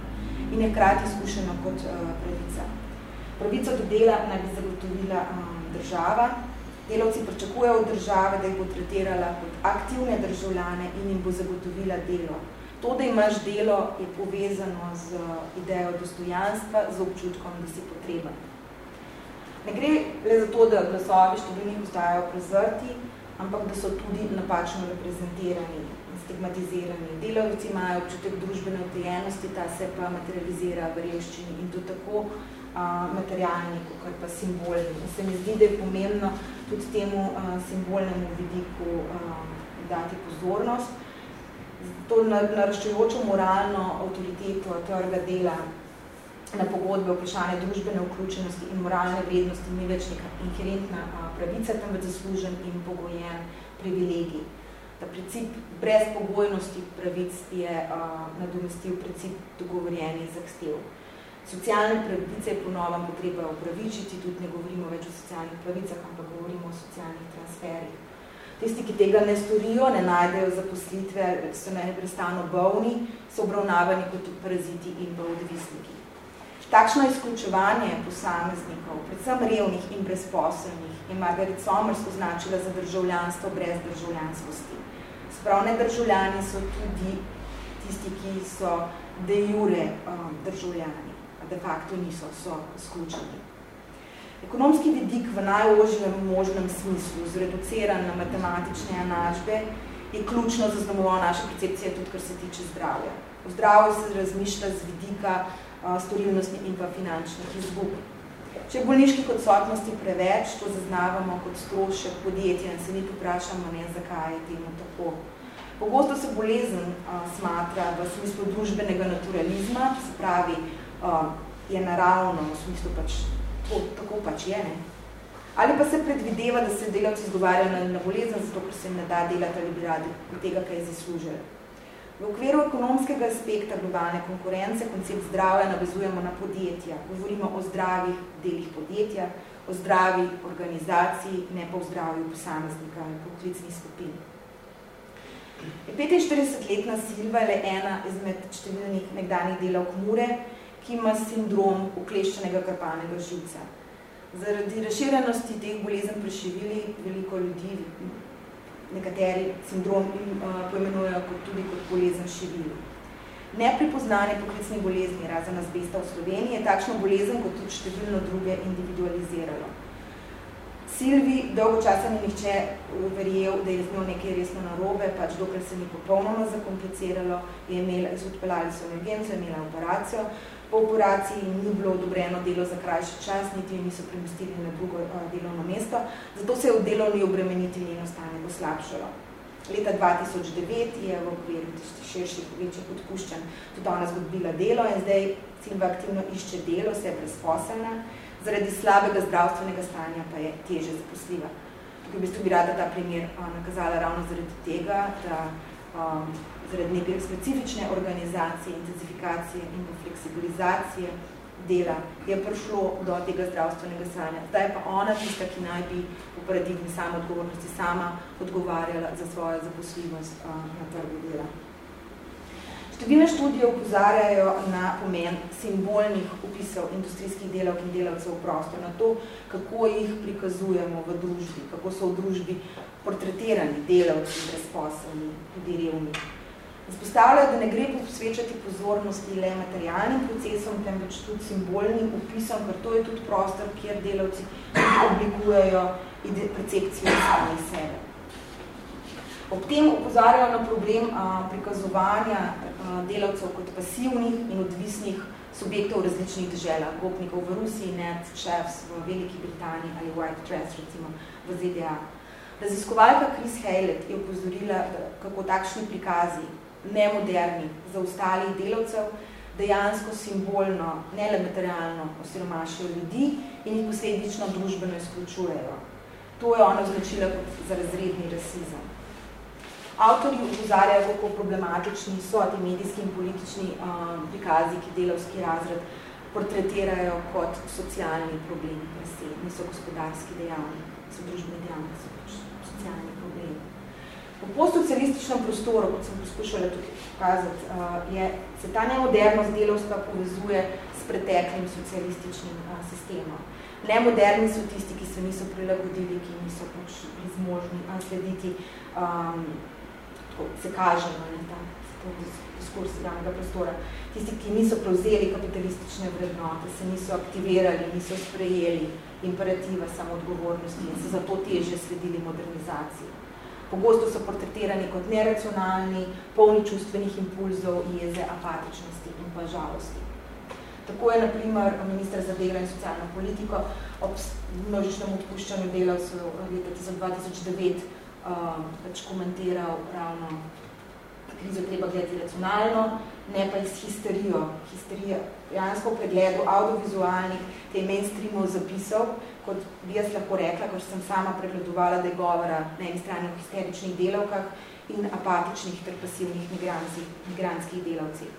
in je krati izkušeno kot uh, pravica. Pravico do dela naj bi zagotovila um, država, delovci pričakujejo od države, da jih bo tretirala kot aktivne državljane in jim bo zagotovila delo. To, da imaš delo, je povezano z idejo dostojanstva, z občutkom, da si potreben. Ne gre le za to, da glasovi številnih ostajajo prezrti, ampak da so tudi napačno reprezentirani in stigmatizirani. Delavci imajo občutek družbene odtejenosti, ta se pa materializira v revščini in to tako a, materialni, kot pa simbolni. Se mi zdi, da je pomembno tudi temu a, simbolnemu vidiku a, dati pozornost. To naraščujočo moralno avtoriteto trga dela na pogodbe vprašanje družbene vključenosti in moralne vrednosti ni več neka inherentna pravica, temveč zaslužen in pogojen privilegij. Ta princip brezpogojnosti pravic je uh, nadomestil princip dogovorjenih zahtev. Socialne pravice je ponovno potreba upravičiti, tudi ne govorimo več o socialnih pravicah, ampak govorimo o socialnih transferih. Tisti, ki tega ne storijo, ne najdejo zaposlitve, so neprestano bolni, so obravnavani kot paraziti in pa odvisniki. Takšno izključevanje posameznikov, predvsem revnih in brezposelnih, je Margaret Somers označila za državljanstvo brez državljanskosti. Spravne državljani so tudi tisti, ki so de jure um, državljani, de facto niso, so izključeni. Ekonomski vidik v najožjem možnem smislu, zreduciran na matematične anačbe, je ključno zaznamoval naše percepcije tudi, kar se tiče zdravja. V zdravju se razmišlja z vidika storilnosti in pa finančnih izgub. Če je bolniških odsotnosti preveč, to zaznavamo kot strošek podjetja in se niti vprašamo, ne, zakaj je temu tako. Pogosto se bolezen a, smatra v smislu družbenega naturalizma, se pravi, a, je naravno, v smislu pač, to, tako pač je, ne. Ali pa se predvideva, da se delavci izgovarjajo na, na bolezen, zato ker se jim ne da delati ali bi radi tega, kaj zaslužili. V okviru ekonomskega aspekta globalne konkurence koncept zdravja navezujemo na podjetja. Govorimo o zdravih delih podjetja, o zdravi organizaciji, ne pa o zdravju posameznika ali poklicnih skupin. 45-letna Silva je ena izmed številnih nekdanjih delavk Mure, ki ima sindrom ukleščenega krpanega živca. Zaradi razširjenosti teh bolezen preživili veliko ljudi, nekateri sindrom uh, poimenujejo kot tudi kot bolezen šivili. Nepripoznanje poklicnih bolezni, razen azbesta v Sloveniji, je takšno bolezen kot tudi številno druge individualiziralo. Silvi dolgo časa ni nihče verjel, da je njo nekaj resno narobe, pač dokler se ni popolnoma zakompliciralo, je imela, odpeljali so emergenco, imela operacijo, po operaciji ni bilo odobreno delo za krajši čas, niti jo niso premestili na drugo uh, delovno mesto, zato se je v delovni obremeniti njeno stanje poslabšalo. Leta 2009 je v okviru širših večjih odpuščanj tudi ona zgodila delo in zdaj Silva aktivno išče delo, se je brezposelna, zaradi slabega zdravstvenega stanja pa je teže zaposljiva. Tukaj v bistvu bi rada ta primer uh, nakazala ravno zaradi tega, da um, zaradi neke specifične organizacije, intenzifikacije in fleksibilizacije dela je prišlo do tega zdravstvenega stanja. Zdaj je pa ona tista, ki naj bi v paradigmi samo odgovornosti sama odgovarjala za svojo zaposljivost a, na trgu dela. Številne študije upozarjajo na pomen simbolnih upisov industrijskih delavk in delavcev v prostor, na to, kako jih prikazujemo v družbi, kako so v družbi portretirani delavci, brezposelni, tudi revni. Izpostavljajo, da ne gre posvečati pozornosti le materialnim procesom, temveč tudi simbolnim upisom, ker to je tudi prostor, kjer delavci oblikujejo percepcijo sami sebe. Ob tem upozarjajo na problem a, prikazovanja a, delavcev kot pasivnih in odvisnih subjektov v različnih državah, gopnikov v Rusiji, Net, Chefs v Veliki Britaniji ali White Dress, recimo v ZDA. Raziskovalka Chris Haylett je upozorila, kako takšni prikazi nemoderni za ostalih delavcev, dejansko simbolno, ne le materialno osiromašijo ljudi in jih posledično družbeno izključujejo. To je ona označila kot za razredni rasizem. Avtori upozarjajo, kako problematični so ti medijski in politični um, prikazi, ki delavski razred portretirajo kot socialni problem, niso gospodarski dejavni, so družbeni dejavni, so pač socialni problemi. V postsocialističnem prostoru, kot sem poskušala tudi pokazati, je, se ta nemodernost delovska povezuje s preteklim socialističnim sistemom. Nemoderni so tisti, ki se niso prilagodili, ki niso pač zmožni slediti, um, se kaže na ne, ta, diskurs javnega prostora. Tisti, ki niso prevzeli kapitalistične vrednote, se niso aktivirali, niso sprejeli imperativa samoodgovornosti in se zato teže sledili modernizaciji. Pogosto so portretirani kot neracionalni, polni čustvenih impulzov, jeze, apatičnosti in pa žalosti. Tako je, na primer, minister za delo in socialno politiko ob množičnem odpuščanju delavcev leta 2009 uh, pač komentiral ravno krizo treba gledati racionalno, ne pa iz histerijo. Histerija, jansko v pregledu audiovizualnih, te mainstreamov zapisov, kot bi jaz lahko rekla, ker sem sama pregledovala, da je govora na eni strani o histeričnih delavkah in apatičnih ter pasivnih migrantskih delavcih.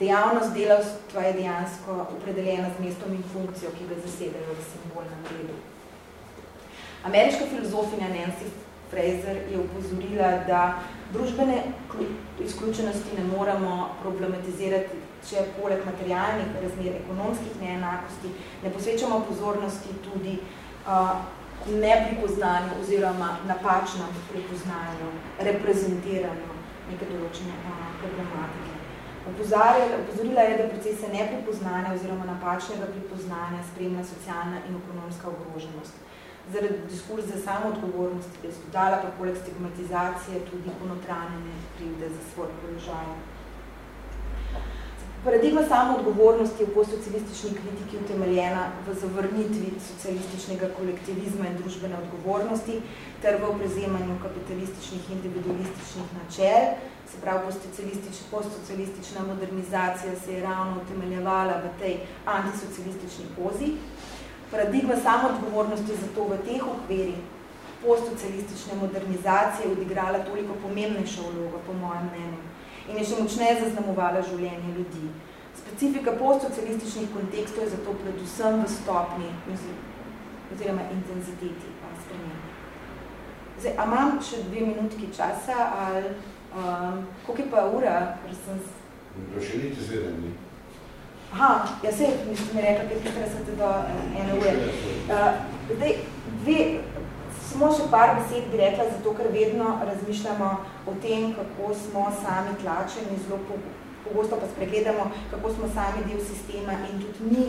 Dejavnost delavstva je dejansko opredeljena z mestom in funkcijo, ki ga zasedajo v simbolnem redu. Ameriška filozofinja Nancy Fraser je upozorila, da družbene izključenosti ne moramo problematizirati če poleg materialnih razmer, ekonomskih neenakosti, ne posvečamo pozornosti tudi uh, nepripoznanju oziroma napačnem pripoznanju, reprezentiranju neke določene uh, problematike. Opozorila je, da procese nepripoznanja oziroma napačnega pripoznanja spremlja socialna in ekonomska ogroženost. Zaradi diskurza samoodgovornosti je dodala pa poleg stigmatizacije tudi ponotranjene krivde za svoj položaj Paradigma samo odgovornosti v postsocialistični kritiki utemeljena v zavrnitvi socialističnega kolektivizma in družbene odgovornosti ter v prezemanju kapitalističnih individualističnih načel. Se pravi, postsocialistična modernizacija se je ravno utemeljevala v tej antisocialistični pozi. Paradigma samo odgovornosti zato v teh okveri postsocialistične modernizacije odigrala toliko pomembnejša vloga, po mojem mnenju in je še močneje zaznamovala življenje ljudi. Specifika postsocialističnih kontekstov je zato predvsem v stopni oziroma intenziteti spremenja. Zdaj, a imam še dve minutki časa ali um, koliko je pa ura? Ker sem... Pa še niti sedem dni. Aha, ja se, mislim, mi rekla 35 do ene ure. Uh, zdaj, dve, Samo še par besed bi rekla, zato ker vedno razmišljamo o tem, kako smo sami tlačeni, zelo pogosto pa spregledamo, kako smo sami del sistema in tudi mi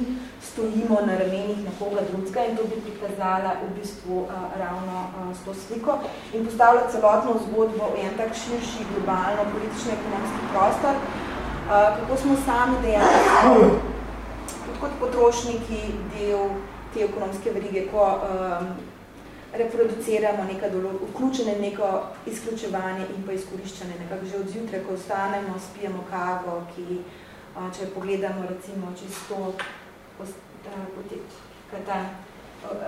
stojimo na ramenih nekoga drugega in to bi prikazala v bistvu uh, ravno uh, s to sliko in postavlja celotno zgodbo v en tak širši globalno politično-ekonomski prostor, uh, kako smo sami dejali tudi kot potrošniki del te ekonomske verige, ko um, reproduciramo neka vključene neko izključevanje in pa izkoriščanje. Nekako že od zjutraj, ko ostanemo, spijemo kavo, ki, če pogledamo recimo čisto ta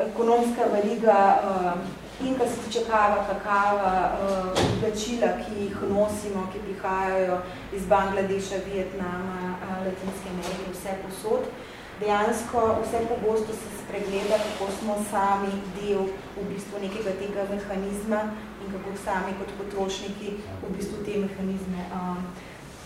ekonomska veriga in kar se tiče kava, kakava, oblačila, ki jih nosimo, ki prihajajo iz Bangladeša, Vietnama, Latinske Amerike, vse posod, dejansko vse pogosto se spregleda, kako smo sami del v bistvu nekega tega mehanizma in kako sami kot potrošniki v bistvu te mehanizme um,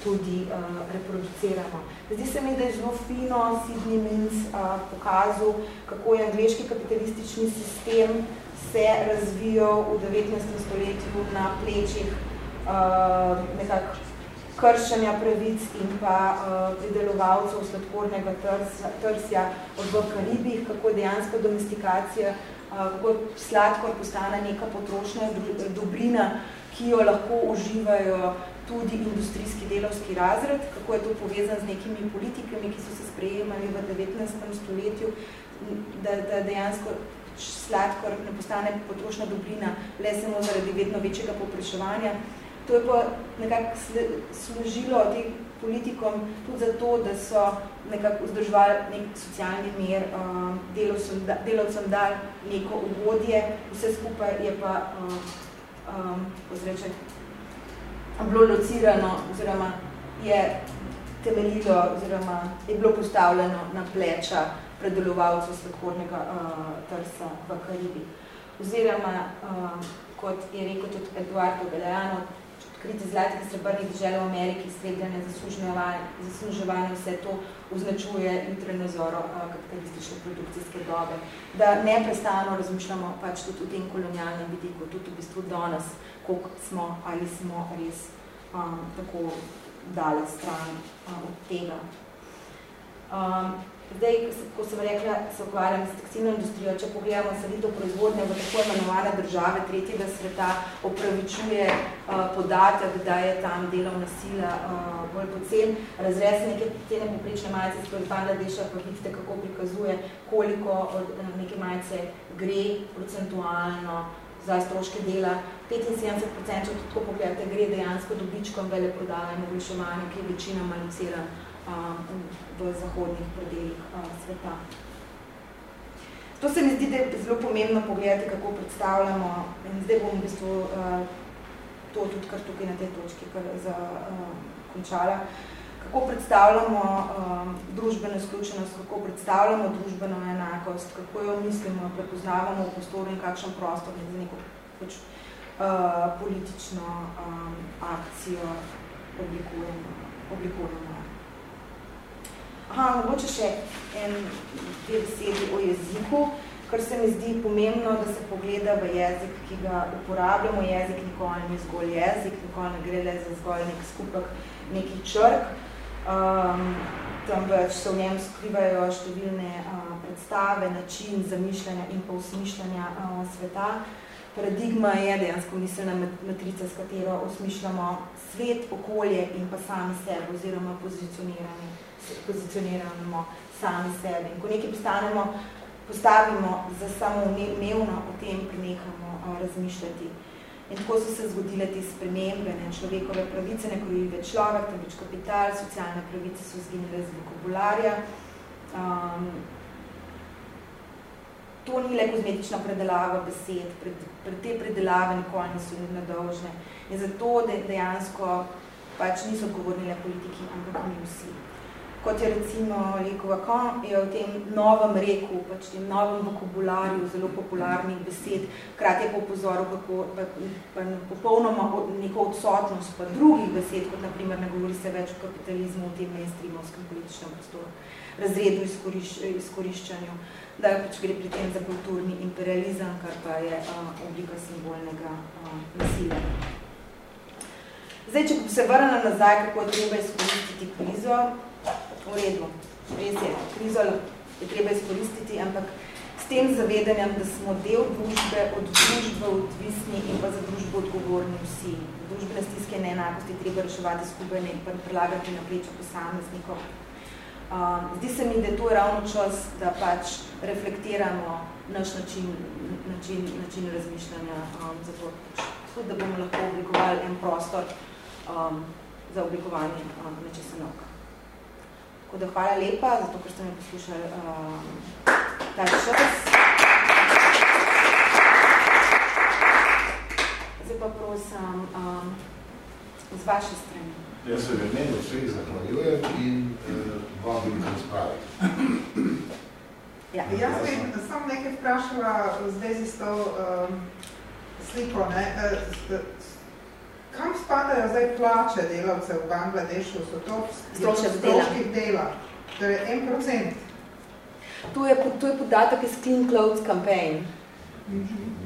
tudi uh, reproduciramo. Zdi se mi, da je zelo fino Sidney Mins uh, pokazal, kako je angliški kapitalistični sistem se razvijal v 19. stoletju na plečih uh, nekako kršenja pravic in pa uh, pridelovalcev sladkornega trsja, trsja v Karibih, kako dejansko domestikacija, uh, kako sladkor postane neka potrošnja dobrina, ki jo lahko uživajo tudi industrijski delovski razred, kako je to povezan z nekimi politikami, ki so se sprejemali v 19. stoletju, da, da dejansko sladkor ne postane potrošna dobrina le samo zaradi vedno večjega popreševanja, To je pa nekako služilo tem politikom tudi zato, da so nekako vzdrževali nek socialni mer, um, delovcem, delovcem dal neko ugodje, vse skupaj je pa um, um, ozreče, bilo locirano oziroma je temeljilo oziroma je bilo postavljeno na pleča predelovalcev sladkornega uh, trsa v Karibi. Oziroma, uh, kot je rekel tudi Eduardo Galeano, kriti zlatih srebrnih dežel v Ameriki, sredljanje, zasluževanje, vse to označuje jutrenozoro kapitalistične produkcijske dobe. Da neprestano razmišljamo pač tudi v tem kolonialnem vidiku, tudi v bistvu danes, koliko smo ali smo res um, tako dale stran um, od tega. Um, Zdaj, ko sem rekla, se ukvarjam s tekstilno industrijo, če pogledamo sadito proizvodnje v tako imenovane države tretjega sveta, opravičuje uh, podatek, da je tam delovna sila uh, bolj pocen. Razrez neke cene poprečne majice iz Bangladeša, pa vidite, kako prikazuje, koliko od uh, neke majice gre procentualno za stroške dela. 75% če tako pogledate, gre dejansko dobičkom veleprodaje in oglaševanja, ki večina maliciran v zahodnih predeljih sveta. To se mi zdi, da je zelo pomembno pogledati, kako predstavljamo, in zdaj bom v bistvu to tudi kar tukaj na tej točki kar za, končala, kako predstavljamo družbeno izključenost, kako predstavljamo družbeno enakost, kako jo mislimo, prepoznavamo v prostoru in kakšen prostor za neko pač, uh, politično um, akcijo oblikujemo. oblikujemo. Aha, mogoče še en dve besedi o jeziku, kar se mi zdi pomembno, da se pogleda v jezik, ki ga uporabljamo. Jezik nikoli ni zgolj jezik, nikoli ne gre le za zgolj nek skupek nekih črk. Um, tam več se v njem skrivajo številne uh, predstave, način zamišljanja in pa usmišljanja uh, sveta. Paradigma je dejansko miselna matrica, s katero osmišljamo svet, okolje in pa sami sebe oziroma pozicioniramo sami sebe. In ko nekaj postanemo, postavimo za samo umevno, o tem prenehamo razmišljati. In tako so se zgodile te spremembe, ne, človekove pravice ne korivi več človek, temveč kapital, socialne pravice so zginile z vokabularja. Um, to ni le kozmetična predelava besed, pred, pred te predelave nikoli niso nedolžne. In zato dejansko pač niso odgovorni le politiki, ampak mi vsi kot je recimo Lekova Kon, je v tem novem reku, pač tem novem vokabularju, zelo popularnih besed, krati je popozoril, kako pa, pa popolnoma neko odsotnost pa drugih besed, kot naprimer ne govori se več o kapitalizmu v tem mainstreamovskem političnem prostoru, razredu izkoriš, izkoriščanju, da pač gre pri tem za kulturni imperializem, kar pa je a, oblika simbolnega a, nasilja. Zdaj, če se vrnem nazaj, kako je treba izkoristiti krizo, v redu, res je, krizo je treba izkoristiti, ampak s tem zavedanjem, da smo del družbe, od družbe odvisni in pa za družbo odgovorni vsi. Družbene stiske neenakosti treba reševati skupaj in pa prelagati na plečo posameznikov. Um, zdi se mi, da to je ravno čas, da pač reflektiramo naš način, način, način razmišljanja, um, zato pač, da bomo lahko oblikovali en prostor um, za oblikovanje um, nečesa novega. Tako da hvala lepa, zato ker ste me poslušali uh, ta čas. Zdaj pa prosim um, z vaše strani. Jaz se v imenu vseh zahvaljujem in uh, vam bi razpravi. Ja. Jaz bi samo nekaj vprašala v zvezi s to um, sliko. Ne? Uh, kam spadajo zdaj plače delavcev v Bangladešu? So to stroški dela? Torej, en procent. To je, to je podatek iz Clean Clothes Campaign. Mm -hmm.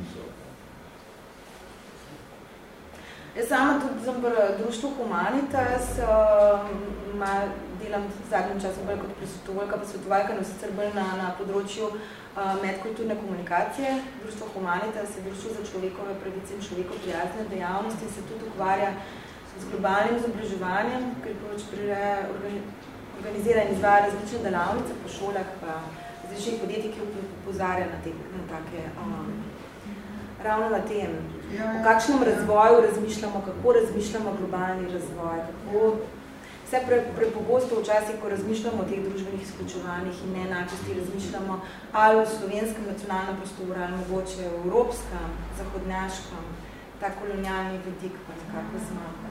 Jaz sama tudi sem v društvu Humanitas, uh, delam v zadnjem času bolj kot presvetovalka, pa svetovalka, no sicer bolj na, na področju uh, medkulturne komunikacije. Društvo Humanitas je društvo za človekove pravice in človeko prijazne dejavnosti in se tudi ukvarja z globalnim izobraževanjem, ker pač organizira in izvaja različne delavnice po šolah, pa različnih podjetij, ki upozarja na, te, na take um, ravno na tem, ja, o kakšnem razvoju razmišljamo, kako razmišljamo globalni razvoj, kako vse pre, prepogosto včasih, ko razmišljamo o teh družbenih izključevanjih in neenakosti, razmišljamo ali v slovenskem nacionalnem prostoru, ali mogoče v evropskem, zahodnjaškem, ta kolonialni vidik pa nekako zmanjka.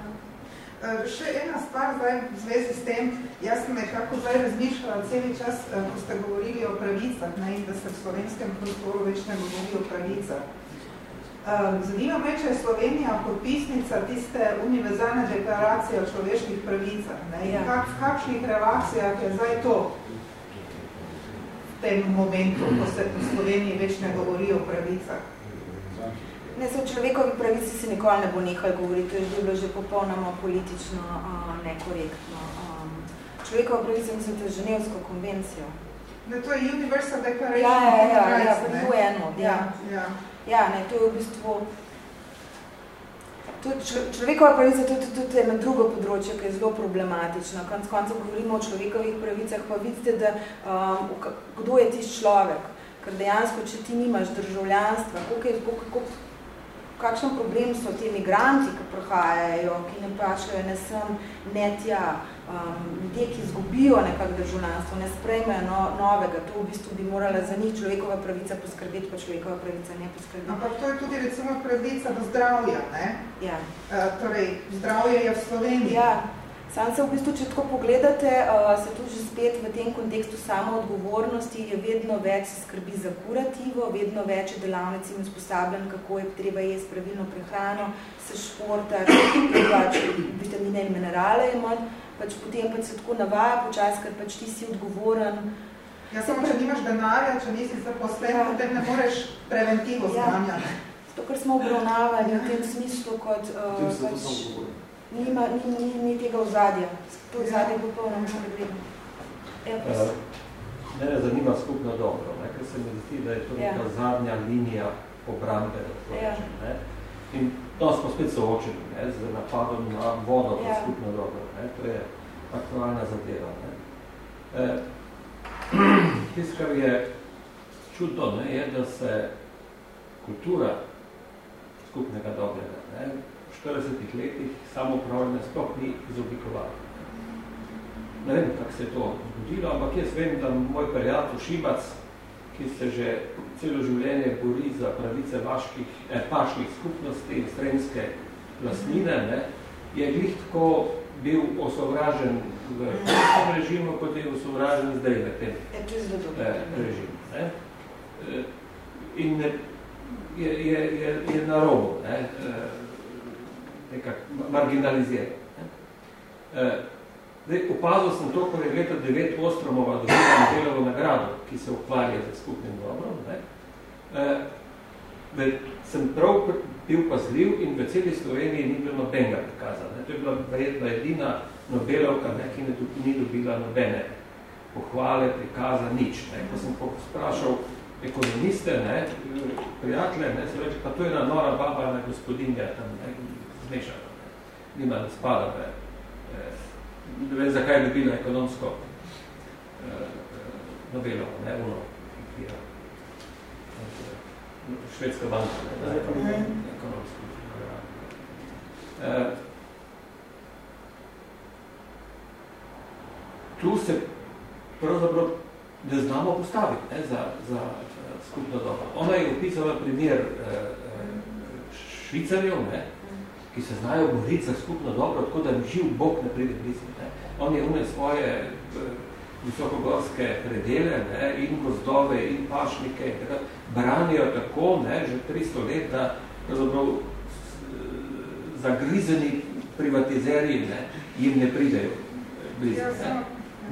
Uh, še ena stvar zdaj v zvezi s tem, jaz sem nekako zdaj razmišljala celi čas, uh, ko ste govorili o pravicah ne, in da se v slovenskem prostoru več ne govori o pravicah. Zanima me, če je Slovenija podpisnica tiste univerzalne deklaracije o človeških pravicah. Ne? In ja. kak, v kakšnih relacijah je zdaj to v tem momentu, ko se v Sloveniji več ne govori o pravicah? Ne, so človekovi pravici se nikoli ne bo nehali govoriti, to je bilo že popolnoma politično uh, nekorektno. Um, človekova pravica, mislim, to je ženevsko konvencijo. Ne, to je Universal ja, ja, Declaration ja, ja, ja, ja, of Rights, ja, ne? Ja, ja, ja. Ja, ne, to je v bistvu tudi človekova pravica tudi, tudi, na drugo področje, ki je zelo problematično. Konc koncev govorimo o človekovih pravicah, pa vidite, da um, kdo je tiš človek. Ker dejansko, če ti nimaš državljanstva, koliko je, koliko, koliko, kakšen problem so ti migranti, ki prihajajo, ki ne pašajo ne sem, ne tja, um, ljudje, ki izgubijo nekako državljanstvo, ne sprejmejo no, novega, to v bistvu bi morala za njih človekova pravica poskrbeti, pa človekova pravica ne poskrbeti. Ampak to je tudi recimo pravica do zdravja, ne? Ja. Uh, torej, zdravje je v Sloveniji. Ja. Sam se v bistvu, če tako pogledate, uh, se tudi že spet v tem kontekstu samo odgovornosti je vedno več skrbi za kurativo, vedno več je delavnic in usposabljen, kako je treba jesti pravilno prehrano, se športa, pač vitamine in minerale imati pač potem pač se tako navaja počas, ker pač ti si odgovoren. Ja, samo če nimaš denarja, če nisi zaposlen, ja. potem ne moreš preventivo ja. znanja. To, kar smo obravnavali v tem smislu, kot uh, pač, nima, ni, ni, ni tega ozadja. To ozadje bo polno pregledno. Ja, uh, mene zanima skupno dobro, ne? ker se mi zdi, da je to ja. neka zadnja linija obrambe, ja. ne? In to smo spet soočeni ne, z napadom na vodo ja. skupno dobro. Ne, to je aktualna zadeva. Ne. Eh, Tisto, kar je čudno, ne, je, da se kultura skupnega dobrega ne, 40 letih samopravljene sploh ni izoblikovala. Ne vem, kako se je to zgodilo, ampak jaz vem, da moj prijatelj Šibac, ki se že celo življenje bori za pravice vaških, eh, paških skupnosti in stremske lastnine, ne, je glih tako bil osovražen v tem režimu, kot je osovražen zdaj v tem eh, režimu. Ne. Eh, in je, je, je, je na robu, ne, eh, nekak marginaliziran. Ne. Zdaj, opazil sem to, ko je leta 9 Ostromova dobila Nobelovo nagrado, ki se ukvarja z skupnim dobrom. Ne. E, sem prav bil pazljiv in v celi Sloveniji ni bilo nobenega prikaza. Ne. To je bila verjetno edina Nobelovka, ne, ki ne, ni dobila nobene pohvale, prikaza, nič. Ne. Ko sem sprašal ekonomiste, ne, prijatelje, ne, se reči, pa to je ena nora baba, ne, gospodinja, tam, ne, ne. nima da spada. E, ne vem, zakaj bi bila ekonomsko eh, Nobelovo, ne, uno, ki je švedska banka, ne, da je ekonomsko. Eh, tu se pravzaprav ne znamo postaviti ne, za, za skupno dobro. Ona je opisala primer eh, eh švicarjev, ne, ki se znajo boriti za skupno dobro, tako da živ Bog ne pride blizu. Ne. On je ume svoje eh, visokogorske predele ne, in gozdove in pašnike in tako, branijo tako, ne, že 300 let, da pravzaprav zagrizeni privatizeri ne, jim ne pridejo blizu. Ne.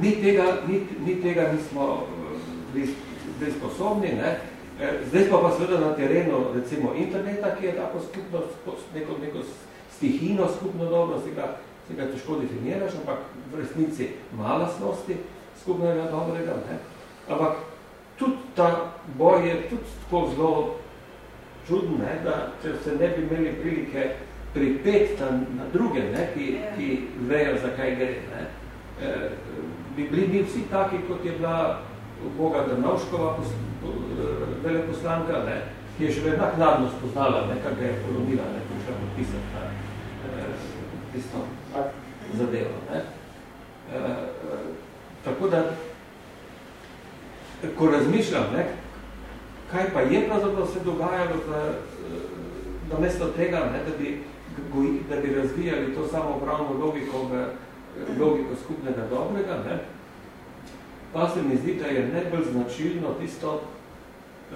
Mi tega, mi, mi tega nismo eh, bili sposobni, ne, Zdaj pa pa seveda na terenu, recimo interneta, ki je tako skupno, neko, neko stihino skupno dobro, se ga, se ga težko definiraš, ampak v resnici malastnosti skupnega dobrega. Ne? Ampak tudi ta boj je tudi tako zelo čudno, ne? da če se ne bi imeli prilike pripeti na druge, ne? Ki, ja. ki vejo, zakaj gre. Ne? E, bi bili mi vsi taki, kot je bila Boga Drnovškova veleposlanka, ne? ki je še vedno nakladno spoznala, ne? kar ga je polomila, ne? prišla podpisati tisto zadevo. Ne? E, e, tako da, ko razmišljam, ne, kaj pa je pravzaprav se dogajalo, da, da mesto tega, ne, da, bi, da bi razvijali to samo pravno logiko, v, logiko skupnega dobrega, ne, pa se mi zdi, da je najbolj značilno tisto,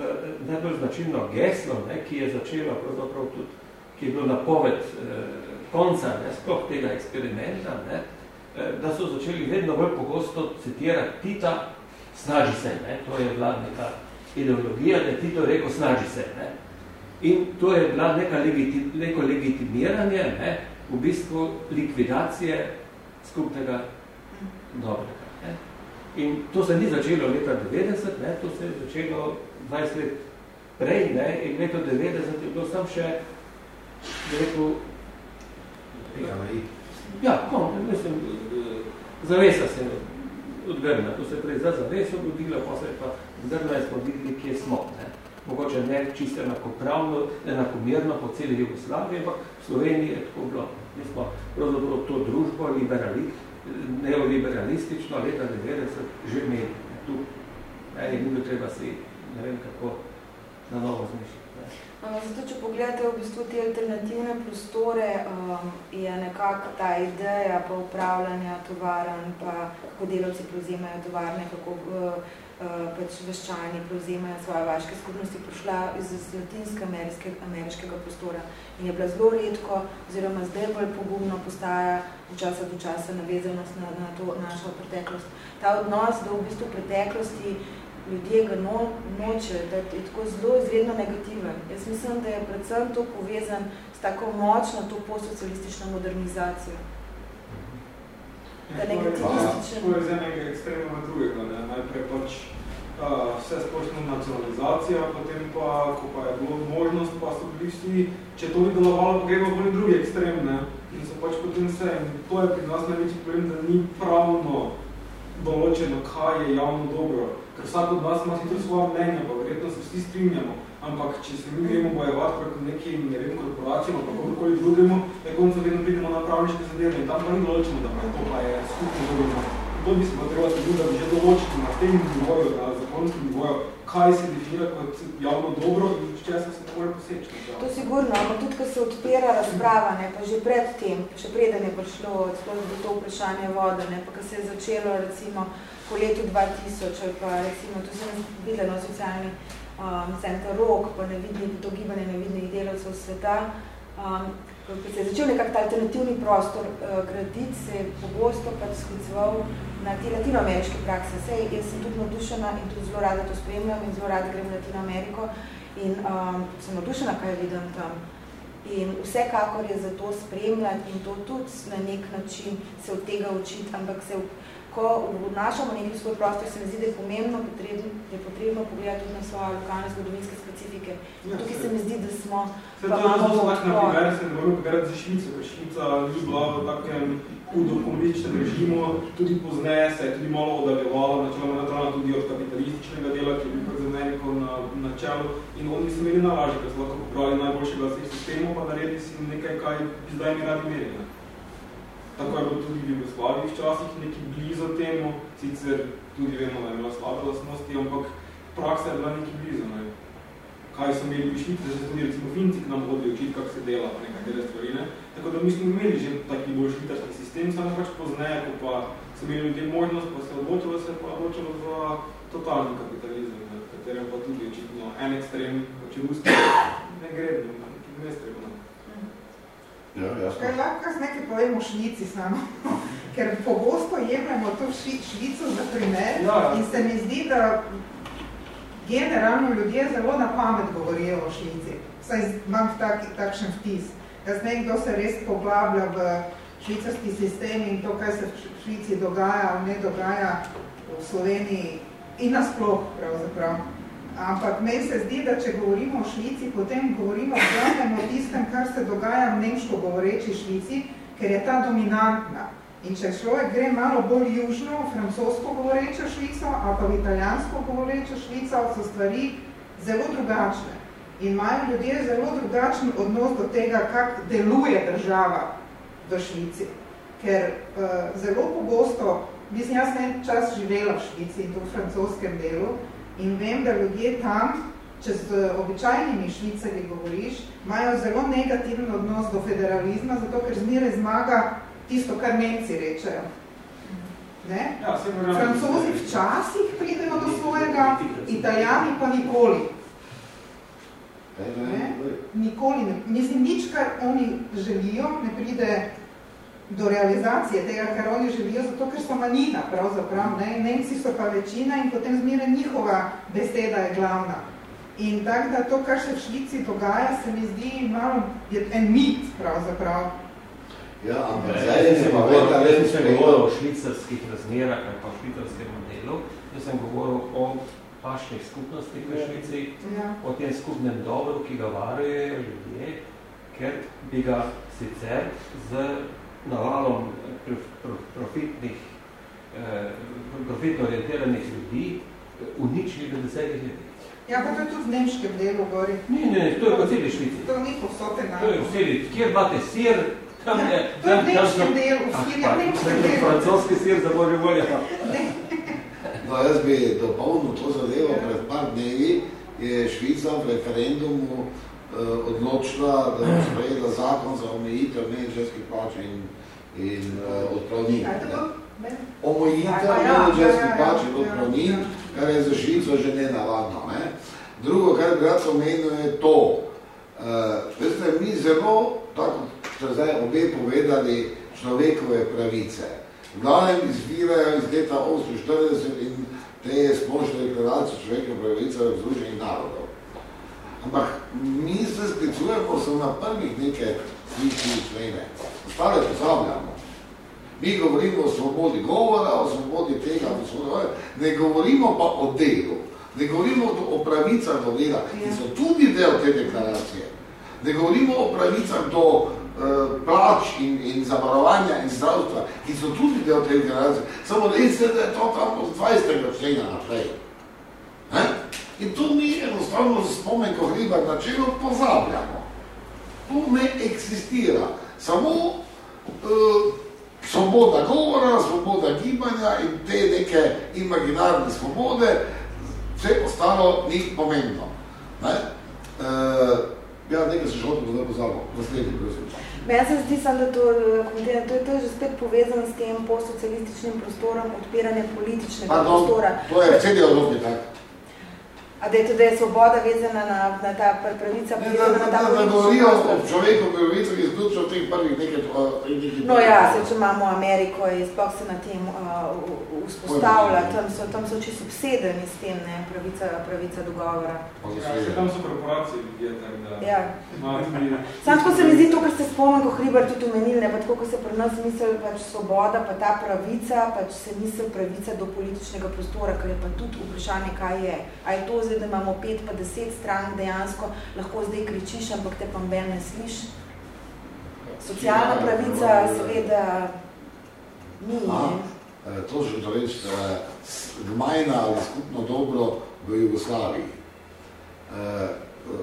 e, najbolj značilno geslo, ne, ki je začelo pravzaprav tudi, ki je bilo napoved eh, konca ne, sploh tega eksperimenta, ne, eh, da so začeli vedno bolj pogosto citirati Tita, snaži se, ne, to je bila neka ideologija, da je Tito rekel, snaži se. Ne. In to je bila neka legiti, neko legitimiranje, ne, v bistvu likvidacije skupnega dobrega. Ne. In to se ni začelo leta 90, ne, to se je začelo 20 let prej, ne, in leto 90 je bilo sam še, rekel, Ja, no, mislim, zavesa se odgrna. To se je prej za zaveso godilo, pa se je pa zrna videli, kje smo. Ne. Mogoče ne čisto enakopravno, enakomerno po celi Jugoslaviji, ampak v Sloveniji je tako bilo. Mi smo pravzaprav to družbo liberali, neoliberalistično leta 90 že imeli tu. Ne, ni bilo treba si, ne vem kako, na novo zmišljati. Zato, če pogledate v bistvu te alternativne prostore, um, je nekako ta ideja pa upravljanja tovarn, pa kako delavci prevzemajo tovarne, kako uh, pač veščani prevzemajo svoje vaške skupnosti, prišla iz latinske ameriške, prostora in je bila zelo redko, oziroma zdaj bolj pogumno postaja v časa do časa navezanost na, na to našo preteklost. Ta odnos do v bistvu preteklosti ljudje ga no, nočejo, da je tako zelo izredno negativen. Jaz mislim, da je predvsem to povezan s tako močno to postsocialistično modernizacijo. Da negativističen... To je z enega ekstremno drugega, ne? najprej pač uh, vse splošno nacionalizacija, potem pa, ko pa je bilo možnost, pa so bili vsi, če to bi delovalo, pa gremo v drugi ekstrem, ne? in so pač potem vse. In to je pri nas največji problem, da ni pravno določeno, kaj je javno dobro. Ker vsak od nas ima sicer svoje mnenje, pa verjetno se vsi strinjamo, ampak če se mi gremo bojevati preko nekim, ne vem, korporacijam, pa kakorkoli drugemu, na koncu vedno pridemo na pravniške zadeve in tam pa ni določeno, da to pa je skupno dobro. To bi se pa treba tudi, da bi že določiti na tem nivoju, na zakonskem nivoju, kaj se definira kot javno dobro in če se ne more poseči. To sigurno, ampak tudi, ko se odpira razprava, ne, pa že pred tem, še preden je prišlo do to vprašanje vode, ne, pa ko se je začelo recimo po letu 2000, ali pa recimo, to sem videla na socialni um, center ROK, pa nevidni, to gibanje nevidnih delavcev sveta, um, ko se je začel nekak alternativni prostor uh, graditi, se je pogosto pač skliceval na te latinoameriške prakse. Sej, jaz sem tudi nadušena in tudi zelo rada to spremljam in zelo rada grem v Latino Ameriko in um, sem nadušena, kaj vidim tam. In vsekakor je za to spremljati in to tudi na nek način se od tega učiti, ampak se ko vnašamo neki svoj prostor, se mi zdi, da je pomembno, potrebno, da je potrebno pogledati tudi na svoje lokalne zgodovinske specifike. Ja, Tukaj se mi zdi, da smo se pa malo to, pač na primer, se ne moramo pogledati za Švico, ker Švica ni bila v takem udokomunističnem režimu, tudi pozneje se je tudi malo odaljevala, načeloma natrana tudi od kapitalističnega dela, ki je bil pred Ameriko na, na čelu in oni so imeli nalažje, ker so lahko popravili najboljšega vseh sistemov, pa naredili si nekaj, kaj bi zdaj mi radi merili. Tako je bilo tudi v Jugoslaviji včasih neki blizu temu, sicer tudi vemo, da je bila slabe lasnosti, ampak praksa je bila neki blizu. Ne. Kaj so imeli višniti, da se tudi recimo Finci k nam hodili učiti, kako se dela nekatere stvari. Ne. Tako da mi smo imeli že taki bolj švitarski sistem, samo pač pozneje, ko pa so imeli ljudje možnost, pa se odločilo se pa odločilo za totalni kapitalizem, ne, v katerem pa tudi očitno en ekstrem, če ne gre, ne, ne strebo. Ja, Kaj lahko z nekaj povemo Švici samo? Ker pogosto jemljamo to Švico za primer ja, ja. in se mi zdi, da generalno ljudje zelo na pamet govorijo o Švici. Vsaj imam tak, takšen vtis. Jaz ne kdo se res poglablja v švicarski sistem in to, kaj se v Švici dogaja, ne dogaja v Sloveniji in nasploh pravzaprav. Ampak meni se zdi, da če govorimo o Švici, potem govorimo o tistem, kar se dogaja v nemško govoreči Švici, ker je ta dominantna. In če človek gre malo bolj južno, francosko govorečo Švico, ali pa v italijansko govorečo Švico, so stvari zelo drugačne. In imajo ljudje zelo drugačen odnos do tega, kak deluje država v Švici. Ker uh, zelo pogosto, mislim, jaz ne čas živela v Švici in to v francoskem delu, In vem, da ljudje tam, če z običajnimi švicari govoriš, imajo zelo negativen odnos do federalizma, zato ker zmeraj zmaga tisto, kar Nemci rečejo. Ne? Ja, Francozi včasih pridemo do svojega, italijani pa nikoli. Ne? Nikoli ne. Mislim, nič, kar oni želijo, ne pride do realizacije tega, kar oni želijo, zato ker so manjina pravzaprav. Ne? Nemci so pa večina in potem zmeraj njihova beseda je glavna. In tako da to, kar se v Švici dogaja, se mi zdi malo je en mit pravzaprav. Ja, ampak zdaj se pa da sem govoril o švicarskih razmerah ali pa o švicarskem modelu, da sem govoril o pašnih skupnostih v Švici, ja. o tem skupnem dobru, ki ga varujejo ljudje, ker bi ga sicer z navalom profitnih, eh, profitno orientiranih ljudi uničili v desetih letih. Ja, pa to je tudi v nemškem delu gori. Ne, ne, to je pa celi švici. To ni povsote na... To je v celi. Kjer imate sir, tam ja, je... To je v nemškem delu, sir je v nemškem delu. Francoski sir za božje volja. No, jaz bi dopolnil to zadevo, pred par dnevi je Švica v referendumu Eh, odločila, da bo sprejela zakon za omejitev menedžerskih plač in, in uh, odpravnin. Omejitev menedžerskih plač in odpravnin, kar je za Švico že nenavadno. Ne? Drugo, kar bi rad omenil, je to. Uh, veste, mi zelo, tako ste zdaj obe povedali, človekove pravice. V glavnem izvirajo iz leta 48 in te splošne deklaracije človekove pravice v Združenih narodov. Ampak mi se sklicujemo so na prvih neke sličnih člene. Ostale pozabljamo. Mi govorimo o svobodi govora, o svobodi tega, o svobodi, ne govorimo pa o delu. Ne govorimo o pravicah do dela, ki so tudi del te deklaracije. Ne govorimo o pravicah do plač in, in zavarovanja in zdravstva, ki so tudi del te generacije, samo res je, da je to tam od 20. člena naprej. Ne? In tu mi enostavno spomen, ko hriba na čelo, pozabljamo. Tu ne eksistira. Samo uh, svoboda govora, svoboda gibanja in te neke imaginarne svobode, vse ostalo ni pomembno. Ne? Uh, ja, nekaj se še hodno zdaj pozabil. Naslednji, prosim. Meni se zdi sam, da to, to, je, to je že spet povezano s tem postsocialističnim prostorom odpiranja političnega Pardon, prostora. To je vse dialogi, tako. A da je to, da je svoboda vezana na, na ta pravica, ne, da, da, da, da govorijo o človeku ki izključijo v teh prvih nekaj No ja, se, če imamo Ameriko, je sploh se na tem uh, vzpostavlja, tam so, tam so čisto obsedeni s tem, ne, pravica, pravica dogovora. Ja, tam so korporacije ljudje, tak da... Ja. Sam tako se mi zdi to, kar ste spomnil, ko Hribar tudi omenil, ne, pa tako, ko se pri nas misel pač svoboda, pa ta pravica, pač se misel pravica do političnega prostora, kar je pa tudi vprašanje, kaj je. A je to zdaj, da imamo pet pa deset strank dejansko, lahko zdaj kričiš, ampak te pa mben ne sliš. Socialna pravica seveda ni. A, e, to že to reči, gmajna ali skupno dobro v Jugoslaviji. E,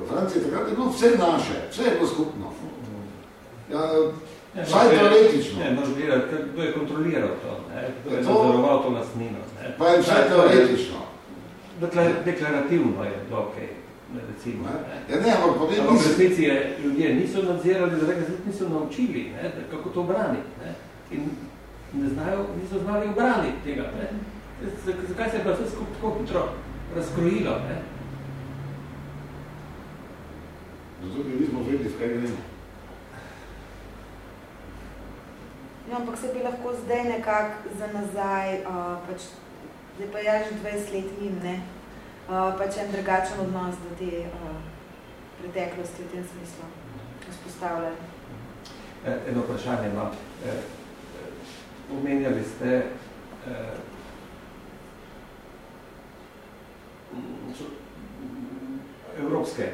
Francija takrat je bilo vse naše, vse je bilo skupno. Ja, Ja, Vsaj teoretično. Ne, moraš gledati, kdo je kontroliral to, ne? kdo je nadzoroval to lastnino. Ne? Pa je vsaj teoretično deklarativno je to ok, recimo. Ja, ne, ampak potem ampak nisi... resnici je, ljudje niso nadzirali, da rekaj, niso naučili, ne, da, kako to obraniti. Ne, in ne znajo, niso znali obraniti tega. Ne. Zakaj se je pa vse skupaj tako hitro razkrojilo? Ne? Zato bi nismo vedeli, kaj gremo. No, ampak se bi lahko zdaj nekako za nazaj uh, pač zdaj pa ja že 20 let njim, ne, uh, pač en drugačen odnos do te uh, preteklosti v tem smislu vzpostavljali. E, eno vprašanje ima. E, omenjali ste e, evropske e,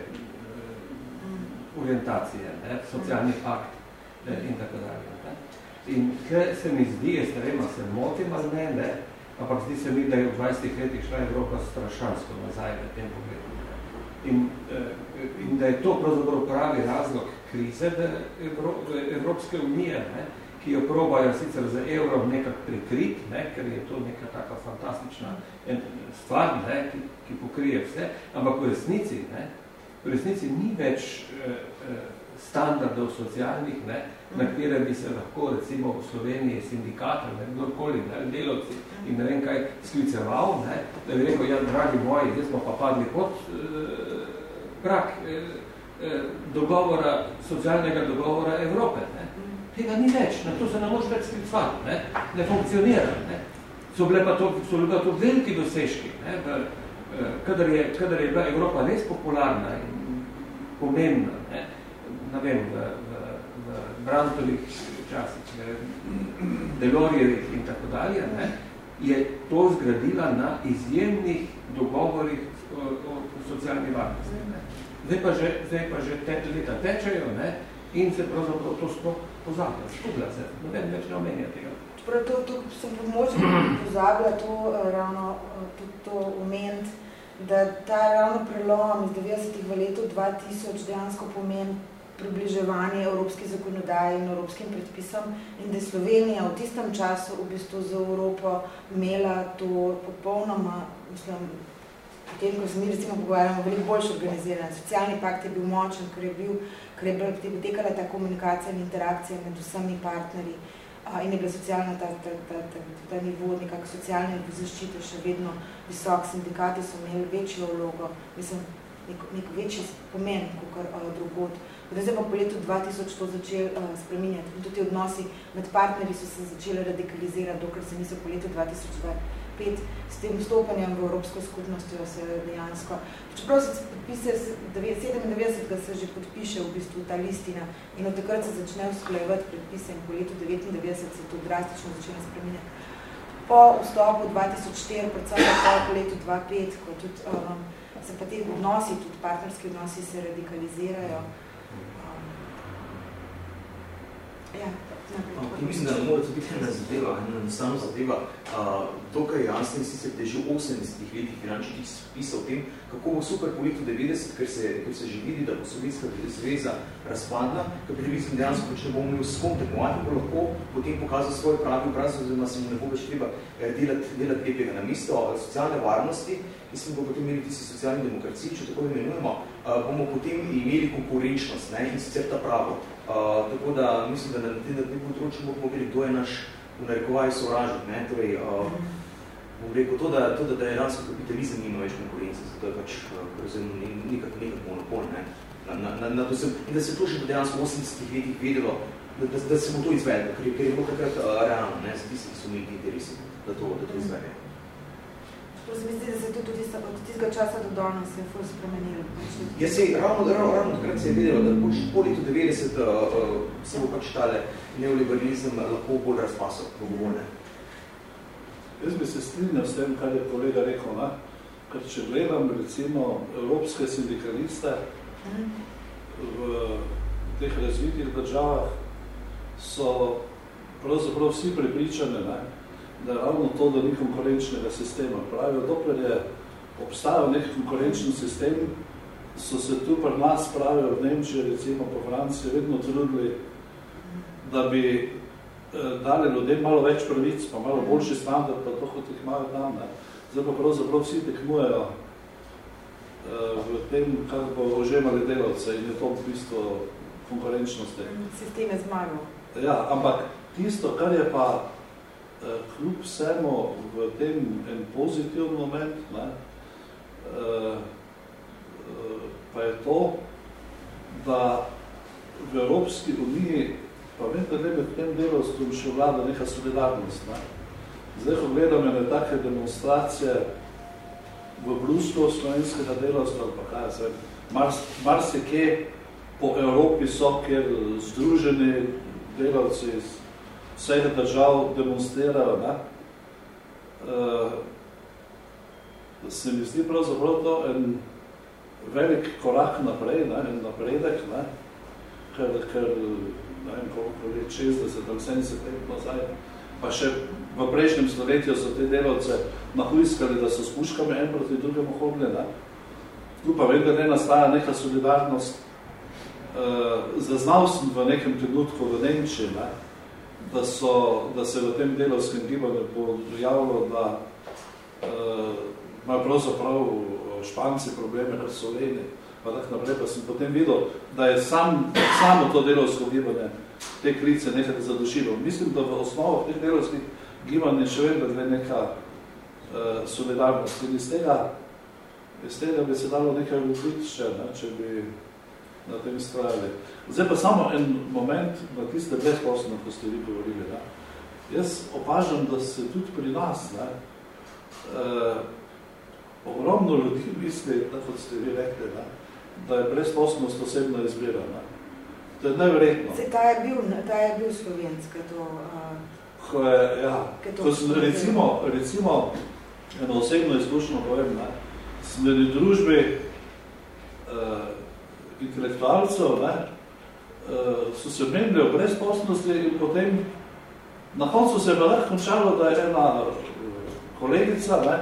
orientacije, ne, socialni pakt e, in tako dalje. Ne. In kaj se mi zdi, jaz ne vem, se motim ali ne, ne, ampak zdi se mi, da je v 20 letih šla Evropa strašansko nazaj v tem pogledu. In, eh, in da je to pravzaprav pravi razlog krize Evro, Evropske unije, ne, ki jo probajo sicer za evro nekak prikrit, ne, ker je to neka taka fantastična stvar, ne, ki, ki pokrije vse, ampak v resnici, ne, v resnici ni več eh, eh standardov socialnih, ne, na kjer bi se lahko recimo v Sloveniji sindikata, ne, kdorkoli, ne, delovci in ne vem kaj skliceval, ne, da bi rekel, ja, dragi moji, zdaj smo pa padli pod eh, prak eh, eh, dogovora, socialnega dogovora Evrope. Ne. Tega ni več, na to se ne može več sklicvati, ne, ne funkcionira. Ne. So bile pa to, so bile pa to veliki dosežki, ne, v, eh, kadar, je, kadar je bila Evropa res popularna in pomembna, ne, ne vem, v, Brantovih časih, Delorjevih in tako dalje, ne, je to zgradila na izjemnih dogovorih o, o, o socialni varnosti. Ne. Zdaj pa že, zdaj pa že te leta tečejo ne, in se pravzaprav to sploh pozablja, skupla se, no vem, več ne omenja tega. Prav to, to sem podmočil pozabila to eh, ravno, eh, to, to omeniti, da ta ravno prelom iz 90. v letu 2000 dejansko pomeni približevanje evropski zakonodaji in evropskim predpisom in da je Slovenija v tistem času v bistvu za Evropo imela to popolnoma, mislim, potem, ko se mi recimo pogovarjamo, veliko boljše organiziran. Socialni pakt je bil močen, ker je bil, ker je tekala ta komunikacija in interakcija med vsemi partnerji in je bila socialna ta, ta, ta, ta, ta nivo nekako socialne zaščite še vedno visok. Sindikati so imeli večjo vlogo, mislim, nek, nek večji pomen, kot drugod. Zdaj se pa po letu 2000 to začeli uh, spreminjati in tudi odnosi med partnerji so se začeli radikalizirati, dokler se niso po letu 2005 s tem vstopanjem v Evropsko skupnost se dejansko. Čeprav se podpise 97. se že podpiše v bistvu ta listina in od takrat se začne usklajevati predpise in po letu 99 se to drastično začne spreminjati. Po vstopu 2004, predvsem po letu 2005, ko tudi um, se pa te odnosi, tudi partnerski odnosi se radikalizirajo, Ja. Okay, mislim, da ne mora to biti ena zadeva, ena enostavna zadeva. Uh, dokaj jasno in sicer, da je že v 80-ih letih finančnih pisal o tem, kako bo super po letu 90, ker se, ker se že vidi, da bo Sovjetska zveza razpadla, kapitalizm dejansko pač ne bo imel s kom tekmovati, bo lahko potem pokazal svoj pravi obraz, oziroma se mu ne bo več treba eh, delati, delati lepega na mesto socialne varnosti, mislim, bo potem imeli tisti socialni demokraciji, če tako imenujemo, uh, bomo potem imeli konkurenčnost ne, in sicer ta pravo. Uh, tako da mislim, da na tem, področju bomo videli, kdo je naš v narekovaj sovražnik. Ne? Torej, uh, bom rekel, to, da, to, da, da je ransko kapitalizem nima več konkurence, zato je pač uh, nekak, nekak monopol. Ne? Na, na, na, na to sem, in da se to dejansko v 80-ih letih vedelo, da, da, da se bo to izvedlo, ker, ker je bilo takrat uh, realno, ne? za tisti, ki so imeli interesi, da to, da to izvedejo. To se misli, da se to tudi od tistega časa do danes je ful spremenilo. Ja, se ravno, ravno, ravno takrat se je videlo, da po, po letu 90 uh, se bo pač tale neoliberalizem lahko bolj razpasal, pogovorne. Jaz bi se strinjal s tem, kar je kolega rekel, ne? ker če gledam recimo evropske sindikaliste v teh razvitih državah, so pravzaprav vsi prepričane, ne? Da je ravno to, da ni konkurenčnega sistema. Pravijo, dokler je obstajal nek konkurenčni sistem, so se tu pri nas, pravijo v Nemčiji, recimo po Franciji, vedno trudili, da bi eh, dali ljudem malo več pravic, pa malo boljši standard, pa to, kot jih imajo tam. Ne. Zdaj pa pravzaprav vsi tekmujejo eh, v tem, kako bo ožemali delavce in je to v bistvu konkurenčnosti. Sistem je zmagal. Ja, ampak tisto, kar je pa kljub vsemu v tem en pozitivn moment, ne, eh, eh, pa je to, da v Evropski uniji, pa vem, da glede v tem delovstvu še vlada neka solidarnost. Ne. Zdaj, ko gledam ene take demonstracije v Bruslu slovenskega delovstva, pa kaj se, mars, mars je kje po Evropi so, kjer združeni delavci vseh držav demonstrirajo, ne, uh, se mi zdi pravzaprav to en velik korak naprej, ne, en napredek, ne, ker, ker ne vem, koliko let, 60 ali 70 let nazaj, pa še v prejšnjem stoletju so te delavce nahuiskali, da so s puškami en proti drugemu hodili, ne. Tu pa da ne nastaja neka solidarnost. Uh, zaznal sem v nekem trenutku v Nemčiji, ne, da, so, da se v tem delovskem gibanju pojavilo, da uh, imajo pravzaprav eh, španci probleme, so leni, pa tak naprej, pa sem potem videl, da je sam, samo to delovsko gibanje te klice nekaj zadušilo. Mislim, da v osnovu teh delovskih gibanj je še vedno glede neka uh, solidarnost. In iz tega, iz tega bi se dalo nekaj ljubiti še, ne, če bi na tem strajali. Zdaj pa samo en moment na tiste brezposobno, ko ste vi govorili. Ne? Jaz opažam, da se tudi pri nas ne, eh, ogromno ljudi misli, tako kot ste vi rekli, ne, da je brezposobnost osebno izbira. Ne. To je neverjetno. Se, ta, je bil, ta je bil slovenska. To, uh, ko je, ja, ko sem, recimo, recimo eno osebno izkušnjo povem, ne, sem v družbi uh, intelektualcev, ne, uh, so se menili o brezposobnosti in potem na koncu se je lahko končalo, da je ena uh, kolegica, ne,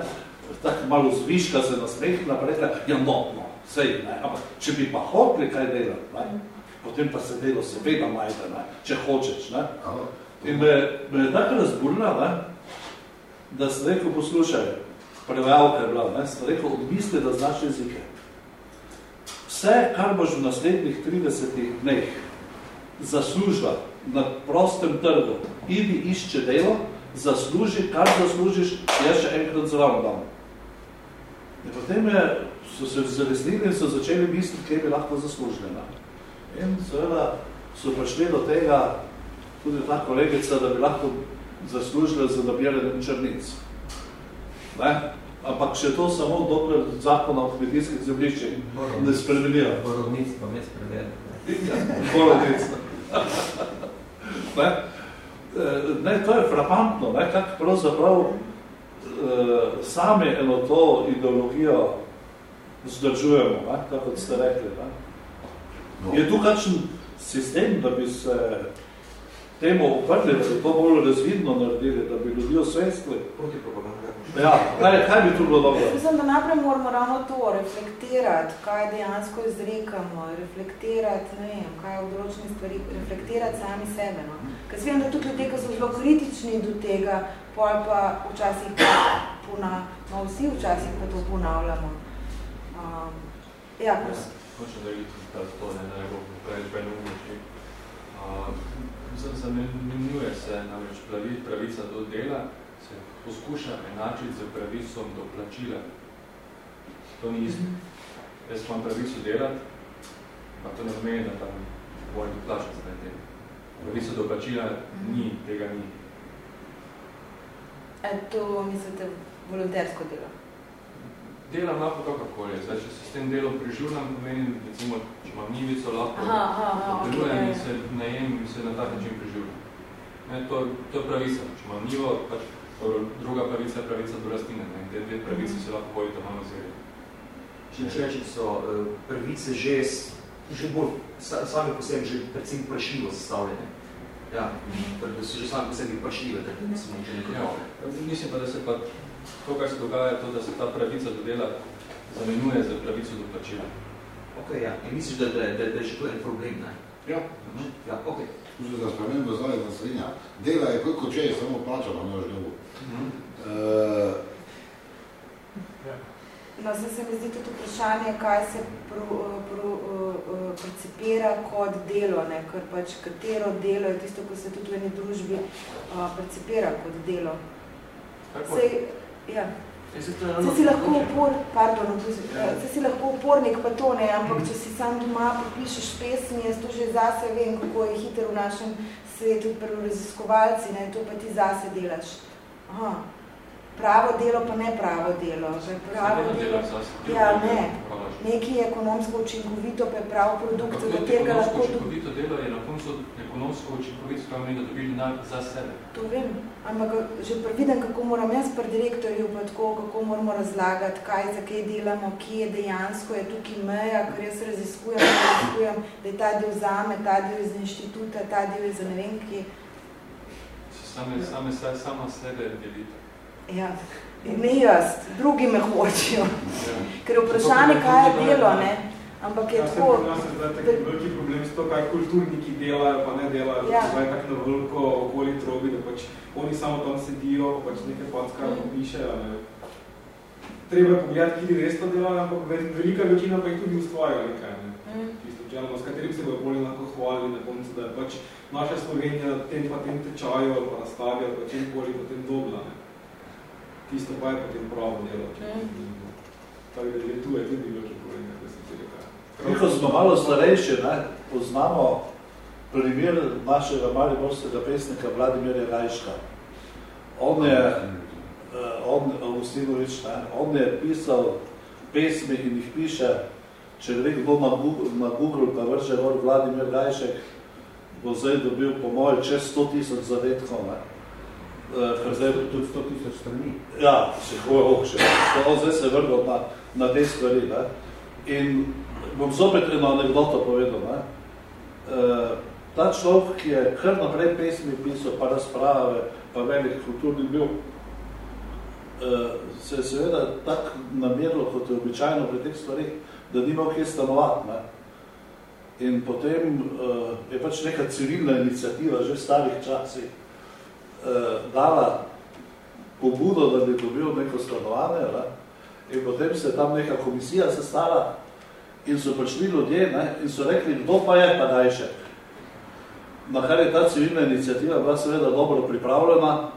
tako malo zviška se nasmehla, pa rekla, ja no, no, sej, ne, ampak če bi pa hotli kaj delati, ne, potem pa se delo seveda majde, ne, če hočeš. Ne. In me, me je tako razburila, ne, da sem rekel, poslušaj, prevajalka je bila, ne, sem rekel, odmisli, da znaš jezike vse, kar boš v naslednjih 30 dneh zaslužila na prostem trgu, idi išče delo, zasluži, kar zaslužiš, jaz še enkrat zraven dam. In potem je, so se zaveznili in so začeli misliti, kaj bi lahko zaslužili. In seveda so prišli do tega, tudi ta kolegica, da bi lahko zaslužili za nabiranje črnic. Ne? Ampak še to samo dokler zakona o kmetijskih zemljiščih ne spremenijo. Borovnic pa me spremenijo. Borovnic. ne? ne, to je frapantno, ne, kak pravzaprav eh, sami eno to ideologijo zdržujemo, ne, kako ste rekli. Ne? No. Je tu kakšen sistem, da bi se temu oprli, da bi to bolj razvidno naredili, da bi ljudi osvestili. Proti propaganda. Ja, kaj, kaj bi tu bilo dobro? Mislim, da naprej moramo ravno to reflektirati, kaj dejansko izrekamo, reflektirati, ne vem, kaj v določenih stvari, reflektirati sami sebe. No. Ker vem, da tudi ljudje, ki so zelo kritični do tega, pol pa včasih pa puna, no vsi včasih pa to ponavljamo. Um, ja, prosim. Hočem da videti, da to ne najbolj preveč benumniči. Mislim, zamenjuje se namreč pravica do dela, se poskuša enačiti z pravicom do plačila. To ni isto. Jaz imam pravico delati, pa to ne pomeni, da tam moram plačati za tem. Pravico do plačila ni, tega ni. E, to mislite volontersko delo? Delam lahko kakorkoli. Zdaj, če se s tem delom preživljam, pomeni, recimo, če imam njivico, lahko delujem okay. in se najem in se na tak način preživljam. Ne, to, to je pravica. Če imam njivo, pač druga pravica je pravica do rastline. Ne? Te dve pravice se lahko bojite malo zeli. Če reči, so uh, pravice že, že bolj, sami po sebi, že predvsem vprašljivo sestavljene. Ja, da so že sami po sebi vprašljive, da nismo že nekaj ja, Mislim pa, da se pa to, kar se dogaja, je to, da se ta pravica do dela zamenjuje za pravico do plačila. Ok, ja. In misliš, da, da, da, da je že to en problem, ne? Ja. Ja, ok. Tudi za spremembo zdaj za srednja. Dela je koliko če je samo plačano, ne veš dobu. Mhm. Uh, No, se, se mi zdi tudi vprašanje, kaj se pro, pro, uh, percipira kot delo, ne? ker pač katero delo je tisto, ko se tudi v eni družbi uh, percipira kot delo. Sej, ja. Se si lahko upor, pardon, ja. se si lahko upornik pa to ne, ampak če si sam doma popišeš pesmi, jaz to že zase vem, kako je hiter v našem svetu, prvo raziskovalci, ne, to pa ti zase delaš. Aha, pravo delo pa ne pravo delo. Pravo delo, ja, ne. Neki je ekonomsko učinkovito, pa je prav produkt, za katerega lahko... Učinkovito delo je na koncu ekonomsko učinkovito, kaj mi da dobili za sebe. To vem, ampak že previden, kako moram jaz pri direktorju, pa tako, kako moramo razlagati, kaj, za kaj delamo, kje je dejansko, je tukaj meja, ker jaz raziskujem, raziskujem, da je ta del zame, ta del iz inštituta, ta del za ne vem, ki... Same, same, sama sebe delite. Ja, ne jaz, drugi me hočijo. Ker vprašanje, kaj je delo, ne? Ampak je ja, tako... Ja, se zdaj taki veliki problem s to, kaj kulturniki delajo, pa ne delajo, ja. da je tako na veliko okoli trobi, da pač oni samo tam sedijo, pa pač nekaj packa mm. pišejo, ne? Treba je pogledati, kje res to delajo, ampak velika večina pa jih tudi ustvarja nekaj, ne? Mm. Tisto, čelno, s katerim se bojo bolj lahko hvalili na koncu, da je pač naša Slovenija tem pa tem tečaju ali pa nastavi ali pa čem bolj potem dobla, ne? Tisto pa je potem pravo delo. Mm. Tako da je tu je tudi veliki problem, da se ti rekel. Ko smo malo starejši, ne, poznamo primer našega mariborskega pesnika Vladimirja Rajška. On je, uh, on, Augustinovič, ne, on je pisal pesmi in jih piše, če gre kdo na Google, na Google pa vrže gor Vladimir Rajšek, bo zdaj dobil po moje čez 100 tisoč zadetkov. Ne. Uh, zdaj je tudi 100 tisoč strani. Ja, še hoje okše. On zdaj se vrgal na, na te stvari. Ne? In bom zopet eno anekdoto povedal. Ne? Uh, ta človek, ki je kar naprej pesmi pisal, pa razprave, pa velik kulturni bil, uh, se je seveda tako namerilo, kot je običajno pri teh stvarih, da ni imel kje stanovati. Ne? In potem uh, je pač neka civilna inicijativa že v starih časih, eh, dala pobudo, da bi dobil neko stanovanje ne? in potem se tam neka komisija sestala in so prišli ljudje ne? in so rekli, kdo pa je pa dajšek. Na kar je ta civilna inicijativa bila seveda dobro pripravljena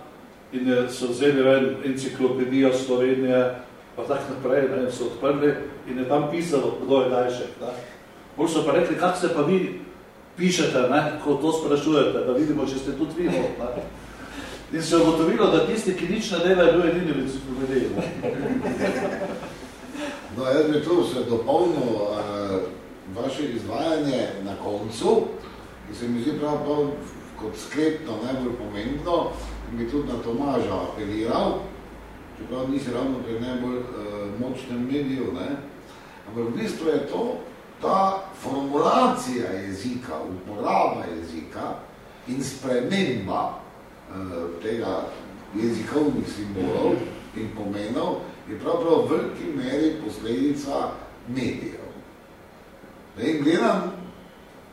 in je, so vzeli ven enciklopedijo Slovenije, pa tak naprej, ne, so odprli in je tam pisalo, kdo je dajšek. Ne. Bolj so pa rekli, kak se pa vi pišete, ne, ko to sprašujete, da vidimo, če ste tudi vi. Ne. In se je ugotovilo, da tisti, ki nič ne dela, je bil edini v enciklopediji. No, jaz bi tu se dopolnil uh, vaše izvajanje na koncu, ki se mi zdi prav, prav kot sklepno najbolj pomembno, in bi tudi na Tomaža apeliral, čeprav nisi ravno pri najbolj uh, močnem mediju, ne? ampak v bistvu je to ta formulacija jezika, uporaba jezika, in sprememba tega jezikovnih simbolov in pomenov je pravprav v veliki meri posledica medijev. In gledam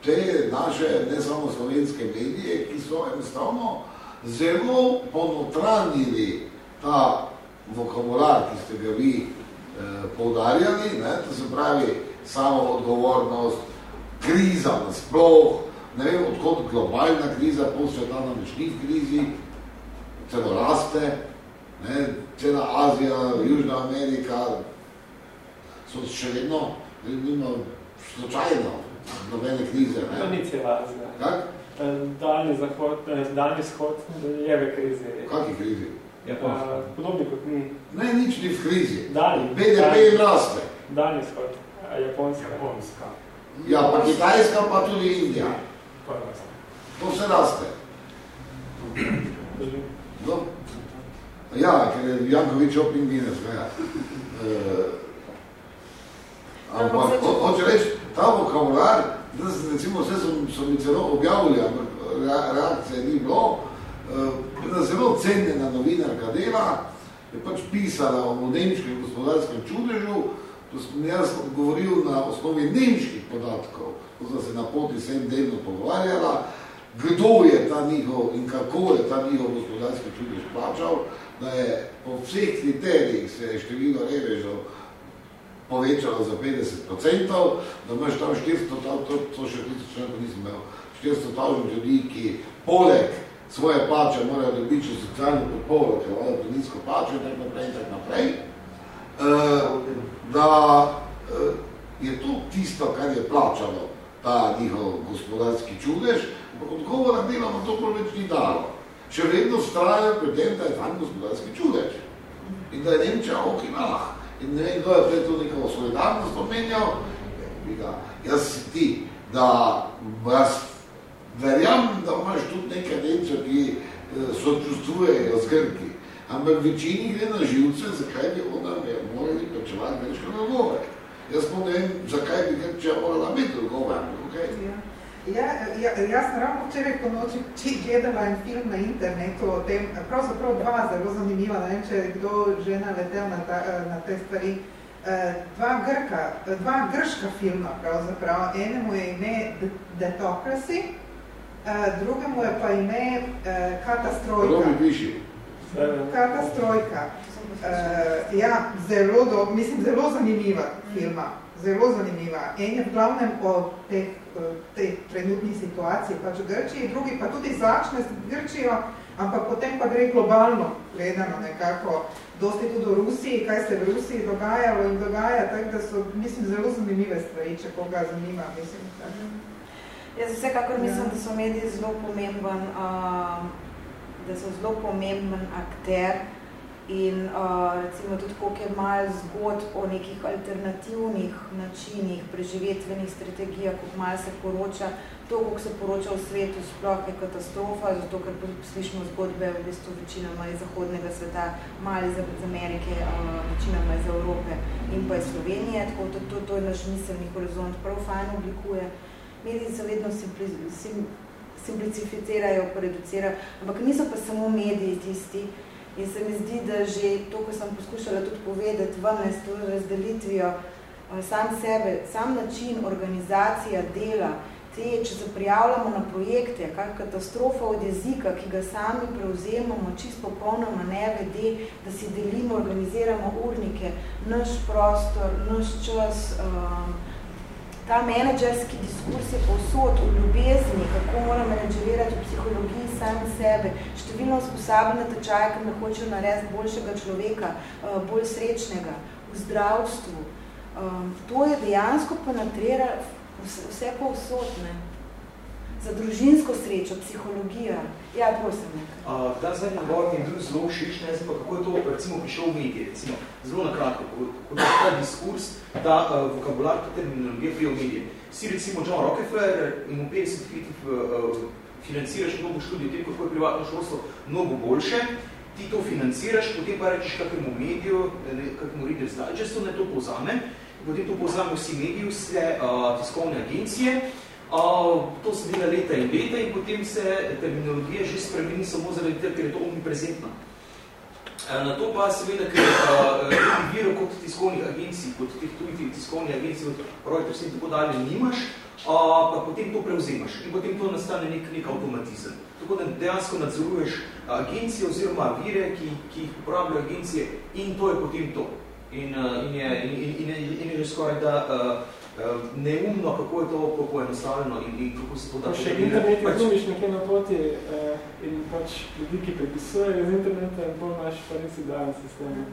te naše ne samo slovenske medije, ki so enostavno zelo ponotranjili ta vokabular, ki ste ga vi eh, poudarjali, ne, to se pravi samo odgovornost, kriza nasploh, ne vem, odkot globalna kriza, pol sveta namreč ni v krizi, celo raste, ne, cela Azija, Južna Amerika, so še vedno, nima slučajno, nobene krize. Ne? To ni cela Azija. Kak? Daljni zahod, eh, daljni shod je v krizi. Kaki krizi? Japonska. Podobni kot mi. Ne, nič ni v krizi. Daljni. BDP raste. Daljni shod. Japonska. Japonska. Ja, pa Kitajska, pa tudi Indija. To se raste. No. Ja, ker je Jankovič opin Guinness, ja. Uh, ampak, ho, hoče reči, ta vokabular, da se recimo vse so, so mi celo objavili, ampak reakcije ni bilo, uh, zelo cenjena novinarka dela, je pač pisala o nemškem gospodarskem čudežu, to sem jaz govoril na osnovi nemških podatkov, ko sem se na poti sem delno pogovarjala, kdo je ta njihov in kako je ta njihov gospodarski čudež plačal, da je po vseh kriterijih se je število revežev povečalo za 50%, da imaš tam 400, to, to še tisto členko nisem imel, 400 tavžen ljudi, ki poleg svoje plače morajo dobiti še socialno podporo, ker imajo to nizko plačo in tako naprej in tako naprej, uh, da uh, je to tisto, kar je plačalo ta njihov gospodarski čudež, ampak odgovora dela na to več ni dalo še vedno strajajo pri tem, da je tam gospodarski čudež. In da je Nemčija okinala. In ne vem, kdo je prej to neko solidarnost omenjal. Jaz si ti, da jaz verjamem, da imaš tudi nekaj Nemčev, ki eh, sočustvujejo z Grki. Ampak večini gre na živce, zakaj bi ona morali plačevati več kot dolgove. Jaz pa ne vem, zakaj bi Grčija morala biti dolgove. Okay? Ja. Ja, ja, jaz sem ravno včeraj po noči gledala en film na internetu o tem, pravzaprav dva zelo zanimiva, ne vem, če je kdo že naletel na, ta, na te stvari. Eh, dva, grka, dva grška filma pravzaprav, enemu je ime Detocracy, eh, drugemu je pa ime eh, Katastrojka. Kdo mi piši? Katastrojka. Ja, zelo, do, mislim, zelo zanimiva filma zelo zanimiva. En je v glavnem o teh, tej trenutni situaciji pač v Grčiji, drugi pa tudi začne s Grčijo, ampak potem pa gre globalno gledano nekako dosti tudi v Rusiji, kaj se v Rusiji dogajalo in dogaja, tako da so, mislim, zelo zanimive stvari, če koga zanima, mislim. Tak. Jaz vsekakor mislim, ja. da so mediji zelo pomemben, uh, da so zelo pomemben akter in uh, recimo tudi koliko je malo zgodb o nekih alternativnih načinih, preživetvenih strategijah, koliko malo se poroča, to, koliko se poroča v svetu, sploh je katastrofa, zato ker slišimo zgodbe v bistvu večinoma iz zahodnega sveta, malo iz Amerike, uh, večinoma iz Evrope in pa iz Slovenije, tako to, to, to je naš miselni horizont, prav fajn oblikuje. Mediji se vedno simpli, sim, simplificirajo, reducirajo, ampak niso pa samo mediji tisti, In se mi zdi, da že to, ko sem poskušala tudi povedati ven s to razdelitvijo eh, sam sebe, sam način organizacija dela, te, če se prijavljamo na projekte, kak katastrofa od jezika, ki ga sami prevzemamo, čisto popolnoma ne vede, da si delimo, organiziramo urnike, naš prostor, naš čas, um, ta menedžerski diskurs je povsod v ljubezni, kako mora menedžerirati v psihologiji sami sebe, številno usposabljene tečaje, ki me hočejo narediti boljšega človeka, eh, bolj srečnega, v zdravstvu. Um, to je dejansko penetrira vse povsod, ne? Za družinsko srečo, psihologija. Ja, prosim. Uh, ta zadnji govor mi je bil zelo všeč, ne pa kako je to recimo prišel v medije, recimo, zelo nakratko, kako je ta diskurs, ta uh, vokabular, ta terminologija prije v medije. Si recimo John Rockefeller in v 50 letih uh, financiraš mnogo študij, tem, kako je privatno šolstvo mnogo boljše, ti to financiraš, potem pa rečeš kakemu mediju, kakemu Reader's Digestu, ne to povzame, potem to povzame vsi mediji, vse uh, tiskovne agencije, to se dela leta in leta in potem se terminologija že spremeni samo zaradi tega, ker je to omniprezentna. Na to pa seveda, ker virov kot tiskovnih agencij, kot teh tujih tiskovnih agencij, kot Reuters in tako dalje nimaš, uh, pa potem to prevzemaš in potem to nastane nek, nek automatizem. Tako da dejansko nadzoruješ agencije oziroma vire, ki, ki jih uporabljajo agencije in to je potem to. In, in, je, in, in, in, in je že skoraj da uh, neumno, kako je to poenostavljeno in, in kako se to da... Še internet je pač... nekje na poti eh, in pač ljudi, ki prepisujejo z interneta in pol naš pa res idealen sistem.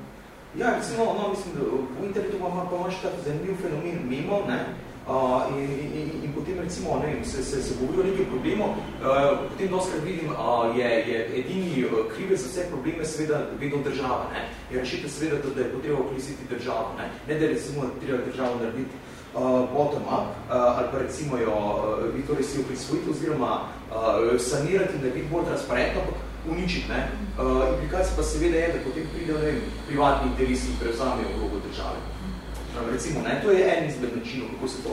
Ja, recimo, no, mislim, da v internetu ima pa imaš tak zanimiv fenomen memo, ne? Uh, in, in, in potem recimo ne, se, se, se govori o nekem problemu, uh, potem doskrat vidim, uh, je, je edini krive za vse probleme seveda vedno država. Ne? Je rešite seveda, da je potreba oklisiti državo. Ne, ne da recimo treba državo narediti bottom-up uh, ali pa recimo jo, uh, vi torej si jo prisvojiti oziroma uh, sanirati in narediti bolj transparentno, ampak uničiti. Ne? Uh, implikacija pa seveda je, da potem pride ne, privatni interesi in prevzamejo vlogo države. Uh, recimo, ne? to je en izmed načinov, kako se to,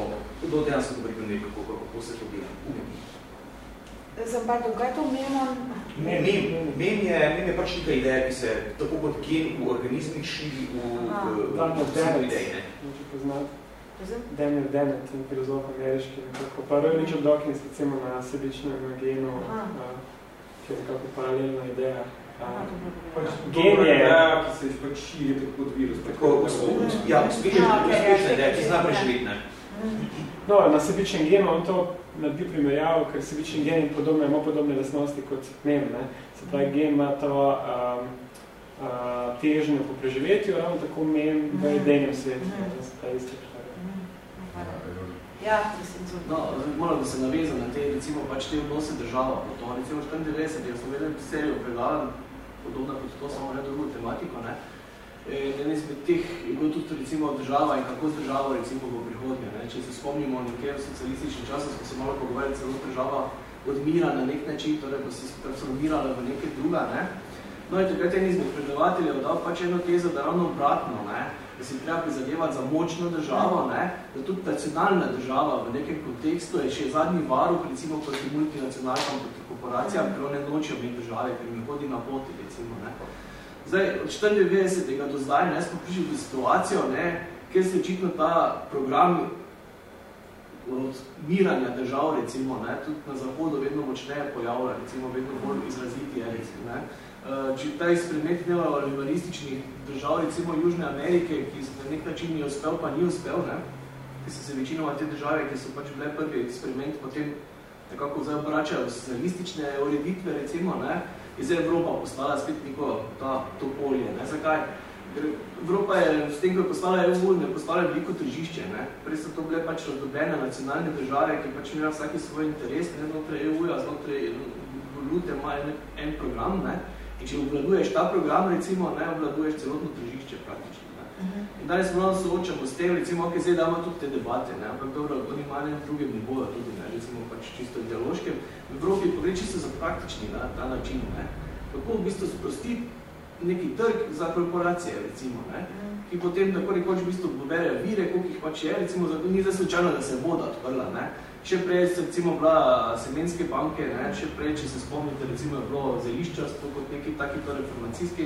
to je dejansko dobro primer, kako, kako se to dela. Sem pa to, kaj to memon? Mem, mem, je, mem je pač neka ideja, ki se tako kot gen v organizmih širi v, v, v, v, v ideji. Ne? Daniel Dennett, in filozof ameriški, nekako. Pa Roy Richard Dawkins, recimo na sebičnem genu, ki je nekako paralelna ideja. Pač dobra ideja, ki se pač širi tako kot virus. Tako, ja, uspešna ideja, ki zna preživeti, ne? No, na sebičnem genu on to naredi primerjavo, ker sebičen gen in podobne, ima podobne lasnosti kot mem, ne? Se pravi, gen ima to um, uh, težnjo po preživetju, ravno tako mem v idejem svetu. Mm. Se pravi, Ja, no, moram da se naveza na te, recimo, pač te odnose država. To, recimo, 94, jaz sem vedel serijo predavan, podobno kot to, samo ne drugo tematiko. Ne? En izmed teh je bilo tudi recimo država in kako z državo recimo v prihodnje. Ne? Če se spomnimo nekje v socialističnem času, smo se malo pogovarjali celo država odmira na nek način, torej bo se transformirala v nekaj druga. Ne? No in takrat en izmed predavateljev dal pač eno tezo, da ravno obratno, ne? Da si treba prizadevati za močno državo, ne? da tudi nacionalna država v nekem kontekstu je še zadnji varuh, recimo proti multinacionalkam, proti korporacijam, ker one nočijo imeti države, ker mi hodi na poti, recimo. Ne? Zdaj, od 94. do zdaj ne, smo prišli v situacijo, ne, kjer se očitno ta program odmiranja držav, recimo, ne, tudi na zahodu vedno močneje pojavlja, recimo, vedno bolj izraziti je, recimo, ne. Eh, če ta eksperiment dela rivalističnih držav, recimo Južne Amerike, ki na nek način ni uspel, pa ni uspel, ne? ki so se večinoma te države, ki so pač bile prvi eksperiment, potem nekako zdaj obračajo socialistične ureditve, recimo, ne? je zdaj Evropa postala spet neko ta, to polje. Ne? Zakaj? Ker Evropa je s tem, ko je postala EU, ne postala veliko tržišče. Ne? Prej so to bile pač razdobljene nacionalne države, ki pač imajo vsaki svoj interes, ne znotraj EU-ja, znotraj valute ima en, en program, ne? In če obvladuješ ta program, recimo, ne obvladuješ celotno tržišče praktično. Ne. In danes smo soočamo s tem, recimo, ok, zdaj damo tudi te debate, ne, ampak dobro, oni imajo na drugem nivoju tudi, ne, recimo pač čisto ideološkem. V Evropi pogledaj čisto za praktični na ta način, ne. Kako v bistvu sprosti neki trg za korporacije, recimo, ne, ki potem tako rekoč v bistvu poberejo vire, koliko jih pač je, recimo, ni za slučajno, da se voda odprla, ne. Še prej se recimo bila semenske banke, ne, še prej, če se spomnite, recimo je bilo zeliščarstvo kot neki taki to reformacijske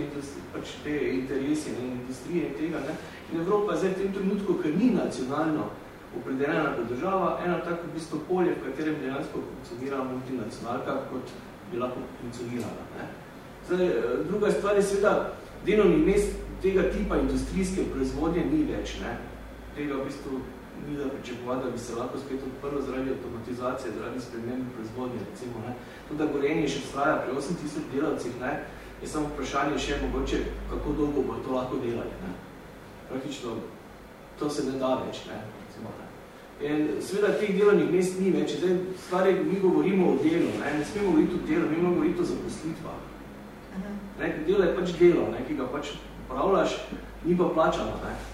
pač te interesi in industrije in tega. Ne. In Evropa je zdaj v tem trenutku, ker ni nacionalno opredeljena kot država, eno tako v bistvu polje, v katerem dejansko funkcionira multinacionalka, kot bi lahko funkcionirala. Ne. Zdaj, druga stvar je seveda, delovni mest tega tipa industrijske proizvodnje ni več. Ne. Tega v bistvu ni da pričakovati, da bi se lahko spet odprlo zaradi automatizacije, zaradi spremembe proizvodnje, recimo, ne. Tudi da gorenje še straja pri 8000 delavcih, ne, je samo vprašanje še mogoče, kako dolgo bo to lahko delali, ne. Praktično, to se ne da več, ne, recimo, ne. In seveda teh delovnih mest ni več, zdaj stvari, mi govorimo o delu, ne, ne smemo govoriti o delu, mi imamo govoriti o zaposlitvah. Ne, delo je pač delo, ne, ki ga pač upravljaš, ni pa plačano, ne.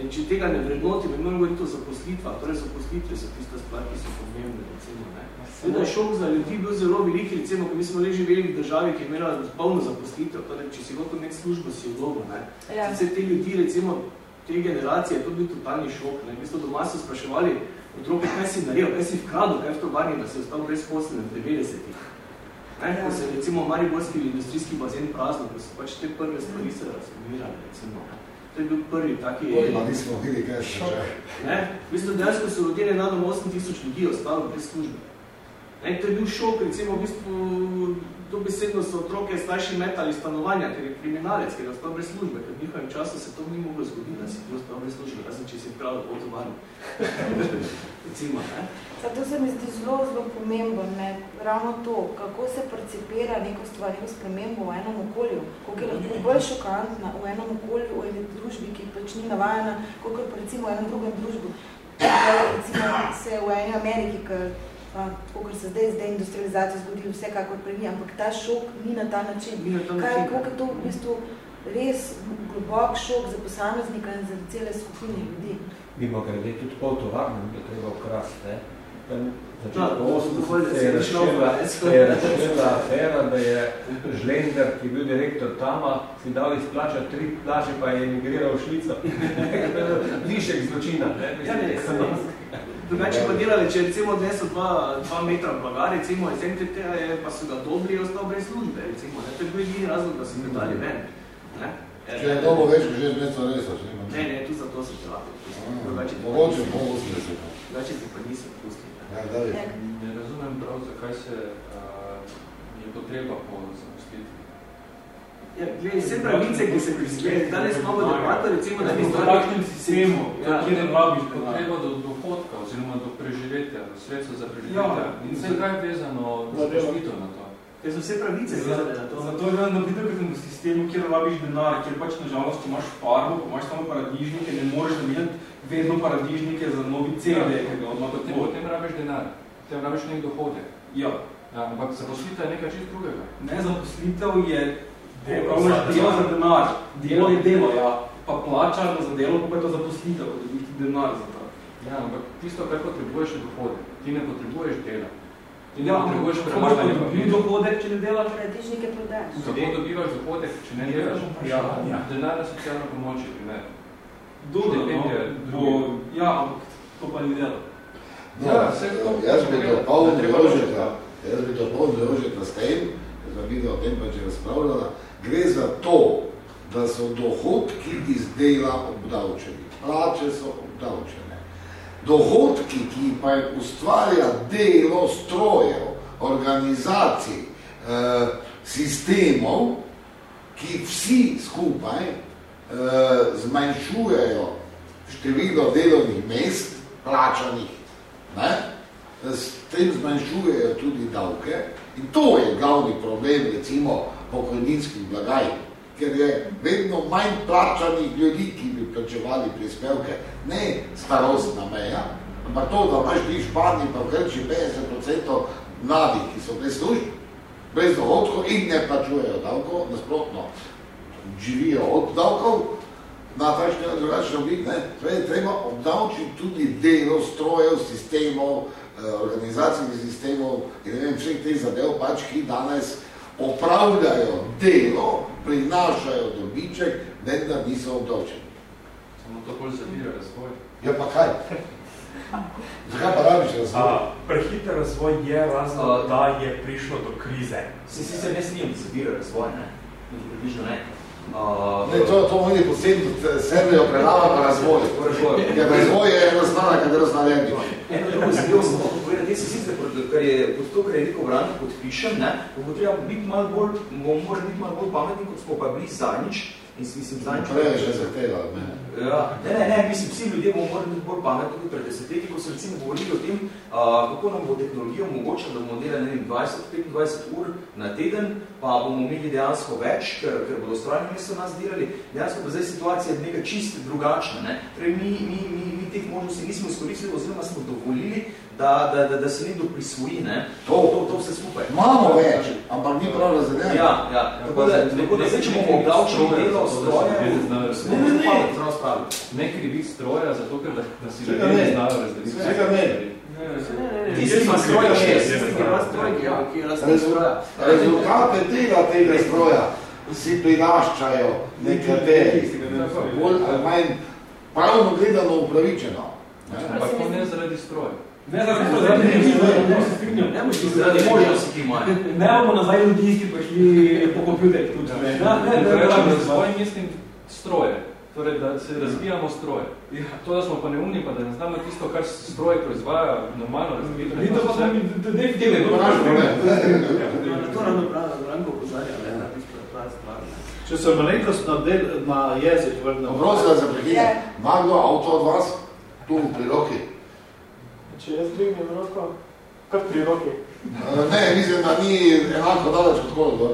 In če tega ne vrednotimo, imamo govoriti o zaposlitvah, torej zaposlitve so tiste stvari, ki so pomembne, recimo. Ne. Seveda je šok za ljudi bil zelo velik, recimo, ko mi smo le živeli v državi, ki je imela polno zaposlitev, torej, če si gotovo nek službo, si vlogo. Ja. Vse te ljudi, recimo, te generacije, je to bil totalni šok. Ne. Mi smo doma se spraševali, otroke, kaj si naredil, kaj si vkradil, kaj v tovarni, da si ostal brez posledne v 90-ih. Ne, ko se recimo Mariborski industrijski bazen prazno, ko so pač te prve stvari se razformirali, recimo. To je bil prvi taki... Oj, pa nismo videli, kaj se že. Ne, v bistvu dejansko so rodili nadom 8 tisoč ljudi ostalo brez službe. Ne, to je bil šok, recimo v bistvu dobesedno so otroke starši metali stanovanja, ker je kriminalec, ker je ostal brez službe, ker v njihovem času se to ni moglo zgoditi, da si bil ostal brez službe, razen če si vkral od recimo, ne. Zato se mi zdi zelo, zelo pomembno, ne? ravno to, kako se percipira neko stvar, neko spremembo v enem okolju, koliko je lahko bolj šokantna v enem okolju, v eni družbi, ki pač ni navajena, koliko je recimo v enem drugem družbu. Recimo se v eni Ameriki, ker kot se zdaj z deindustrializacijo zgodili, vsekakor prvi, ampak ta šok ni na ta način. Ni na ta način. Kaj, koliko je to v bistvu res globok šok za posameznika in za cele skupine ljudi. Mimo grede, tudi pol tovarno bi treba okrasti, ne? Začetko 80 se je razširila afera, da je Žlender, ki je bil direktor Tama, si dal izplačati tri plače, pa je emigriral v Švico. Višek zločina. Ne? Ja, ne, Drugače pa delali, če recimo dneso dva, dva metra blaga, recimo iz NTT, pa so ga dobri ostal brez službe, recimo. Ne? To je bil edini razlog, da so me dali ven. Ne? Če je dobro več, že je mesto res, če ima. Ne, ne, tu zato se telato. Mogoče pol osmi Drugače ti pa niso pustili. Ja, da je. Ne razumem prav, zakaj se uh, je potreba po. Ja, gledaj, vse pravice, ki se prispeje, danes imamo debato, recimo, da bi v takšnem sistemu, ja, kjer ne rabiš potreba do dohodka oziroma do preživetja, do sredstva za preživetja. Ja, in zakaj je vezano zaposlitev na to? Ker so vse pravice vezane na to. Zato je na videokrtem sistemu, kjer rabiš denar, kjer pač nažalost, imaš farbo, ko imaš samo paradižnike, ne moreš zamenjati vedno paradižnike za novi CD, ja. ki ga odmah potem, potem rabiš denar, potem rabiš nek dohodek. Ja. ja. Ampak zaposlitev je nekaj čist drugega. Ne, zaposlitev je delo za denar. Delo je delo, ja. Pa plača za delo, pa je to zaposlitev, da dobiš denar za to. Ja, ampak tisto, kar potrebuješ, je dohodek. Ti ne potrebuješ dela. Ti ja, potrebuješ premaganje. Dobiš dohodek, če ne delaš? Paradižnike prodajaš. Kako dobivaš dohodek, če ne delaš? Ja. ja. Denarna socialna pomoč je primer. Dobro, no, bo, ja, ampak to pa ni delo. No, ja, jaz bi to polno Jožeta, jaz bi to polno Jožeta s tem, jaz bi o tem pa če razpravljala, gre za to, da so dohodki iz dela obdavčeni. Plače so obdavčene. Dohodki, ki pa jih ustvarja delo strojev, organizacij, eh, sistemov, ki vsi skupaj eh, zmanjšujejo število delovnih mest, plačanih, ne? s tem zmanjšujejo tudi davke in to je glavni problem, recimo, pokojninskih blagaj, ker je vedno manj plačanih ljudi, ki bi plačevali prispevke, ne starostna meja, ampak to, da imaš ti v Španiji pa v Grči 50% mladih, ki so brez služb, brez dohodkov in ne plačujejo davkov, nasprotno, živijo od davkov, na takšne drugačne oblik, ne, torej treba obdavčiti tudi delo strojev, sistemov, organizacijnih sistemov in ne vem, vseh teh zadev pač, ki danes opravljajo delo, prinašajo dobiček, vendar niso obdavčeni. Samo to bolj zavira razvoj. Ja, pa kaj? Zakaj pa rabiš razvoj? Prehiter razvoj je razlog, da je prišlo do krize. Si si se ne snijem zavira razvoj, ne? Približno ne. Uh, ne, to, to oni posebno serijo predava pa razvoj. Ker razvoj je ena stvar, katero zna lepiti. Eno drugo zadevo lahko povedati, te si sicer, kar je pod to, kar je rekel Vrano, podpišem, ne, bo treba biti malo bolj, mora biti malo bolj pametni, kot smo pa bili zadnjič, in mislim. Prej je že zahteva, ne. Ja, ne, ne, ne, mislim, vsi ljudje bomo morali biti bolj pametni kot pred desetletji, ko so recimo govorili o tem, uh, kako nam bo tehnologija omogočila, da bomo delali 20-25 ur na teden, pa bomo imeli dejansko več, ker, ker bodo strojni mesto nas delali. Dejansko pa zdaj situacija je nekaj čist drugačna. Ne? Torej, mi, mi, mi, mi teh možnosti nismo izkoristili, oziroma smo dovolili, da, da, da, da se nekdo prisvoji, ne? To, to, to vse skupaj. Imamo več, ampak ni prav razredeno. Ja, ja. Tako da, tako da zdaj, če bomo obdavčili delo stroja, ne, ne, ne, ne krivi stroja, zato ker da, da si ljudje ne znajo razdeliti. Svega ne. Rezultate tega, tega stroja si prinaščajo nekateri, bolj ali manj pravno gledano upravičeno. Ampak to ne zaradi stroja. Ne zaradi stroja, ne bomo zaradi možnosti, ki imajo. Ne bomo nazaj logisti prišli po kompjuterih tudi. Ne, ne, ne, razvoj mislim stroje. Torej, da se razvijamo stroje. Ja. To, da smo pa neumni, pa da ne znamo tisto, kar stroje proizvaja, normalno razvijamo. Ni to pa da mi definitivno je to naš problem. To pravi, Branko pozarja, ne, na tisto pravi stvar. Če se malenkost na, del, na jezik vrnem. Prosim, da se prekinje. Ima kdo avto od vas? Tu, pri roki. Če jaz dvignem roko, kar pri roki. Ne, mislim, da ni enako daleč kot kolo.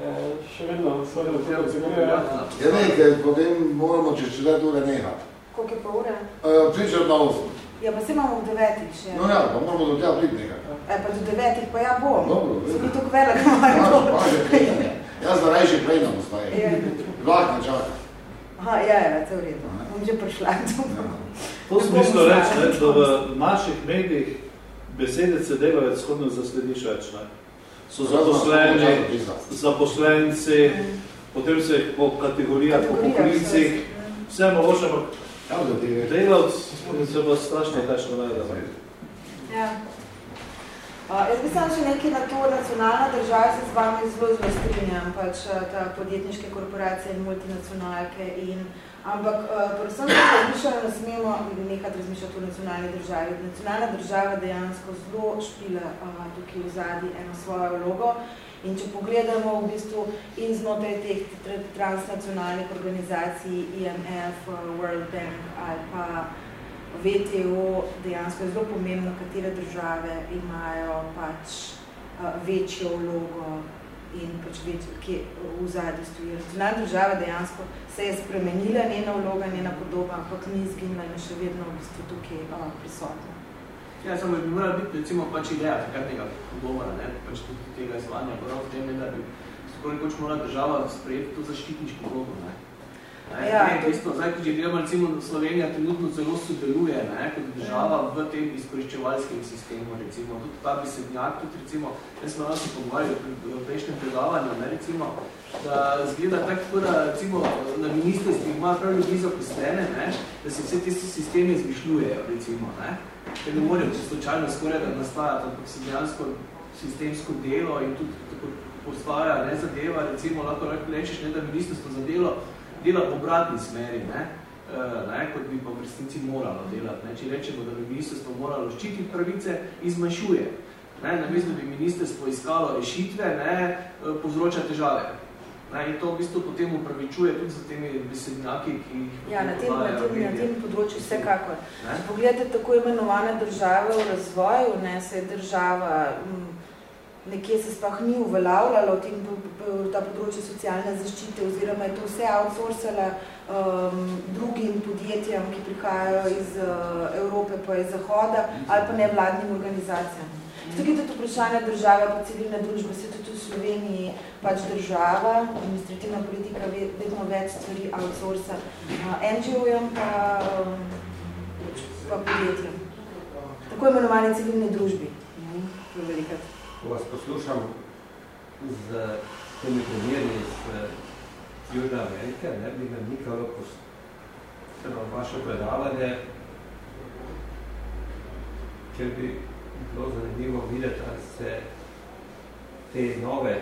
E, še vedno, svoje da tega zagrejo. Ja, ne, ker potem moramo čez četvrt ure nehati. Koliko je pa ure? Uh, Pričer na osem. Ja, pa se imamo v devetih še. No ja, pa moramo do tega priti nekaj. E, pa do devetih, pa ja bom. Dobro. Se mi to kvela, da malo. Jaz da rajši prej nam ostaje. Vlak ne čaka. Aha, ja, ja, to je v redu. Bom že prišla. To smislo reči, ne, da v naših medijih besedice delavec shodno zaslediš več. Ne. So zaposleni, zaposlenci, potem se po kategorijah, po poklicih, vse mogoče, ampak delavc se bo strašno težko najde. Ja. Uh, jaz bi samo še nekaj na to, nacionalna država se z vami zelo zelo strinjam, pač ta podjetniške korporacije in multinacionalke in Ampak uh, predvsem se razmišljamo, da smemo nekaj razmišljati o nacionalni državi. Nacionalna država dejansko zelo špila uh, tukaj v zadnji eno svojo vlogo. In če pogledamo v bistvu in znotraj teh transnacionalnih organizacij, IMF, World Bank ali pa VTO, dejansko je zelo pomembno, katere države imajo pač uh, večjo vlogo in pač več, kje v zadnji stoji. Nacionalna država dejansko se je spremenila, njena vloga, njena podoba, ampak ni izginila in še vedno v bistvu tukaj uh, prisotna. Ja, samo bi morala biti recimo pač ideja takratnega govora, ne, pač tudi tega izvanja, prav v tem, da bi skoraj morala država sprejeti to zaščitniško vlogo, ne. Ja. Ne, isto, zdaj, če gledamo, recimo, Slovenija trenutno zelo sodeluje ne, kot država v tem izkoriščevalskem sistemu, recimo, tudi ta besednjak, tudi recimo, jaz smo nas pogovarjali v prejšnjem predavanju, ne, recimo, da zgleda tako, da recimo na ministrstvi ima prav ljudi zaposlene, ne, da se vse te sisteme izmišljujejo, recimo, ne, ker ne morajo slučajno skoraj da nastajati, ampak se dejansko sistemsko delo in tudi tako postvarja ne zadeva, recimo, lahko rečeš, ne, da ministrstvo za delo dela po obratni smeri, ne, uh, ne, kot bi pa v resnici moralo delati. Ne. Če rečemo, da bi ministrstvo moralo ščititi pravice, izmanjšuje. Ne, namesto bi ministrstvo iskalo rešitve, ne, uh, povzroča težave. Ne, in to v bistvu potem upravičuje tudi za temi besednjaki, ki jih Ja, na tem, na tem, na tem področju vsekakor. Če pogledate tako imenovane države v razvoju, ne, se je država m, nekje se sploh ni uveljavljalo tem ta področje socialne zaščite oziroma je to vse outsourcala um, drugim podjetjem, ki prihajajo iz uh, Evrope pa iz Zahoda ali pa nevladnim organizacijam. Tukaj tudi vprašanje države pa civilne družbe, se tudi v Sloveniji pač država, administrativna politika vedno več stvari outsourca uh, NGO-jem pa, um, pa podjetjem. Tako imenovane civilne družbi. To je velikrat ko vas poslušam z temi primeri iz Južne Amerike, ne bi me nikalo poslušal vaše predavanje, ker bi bilo zanimivo videti, ali se te nove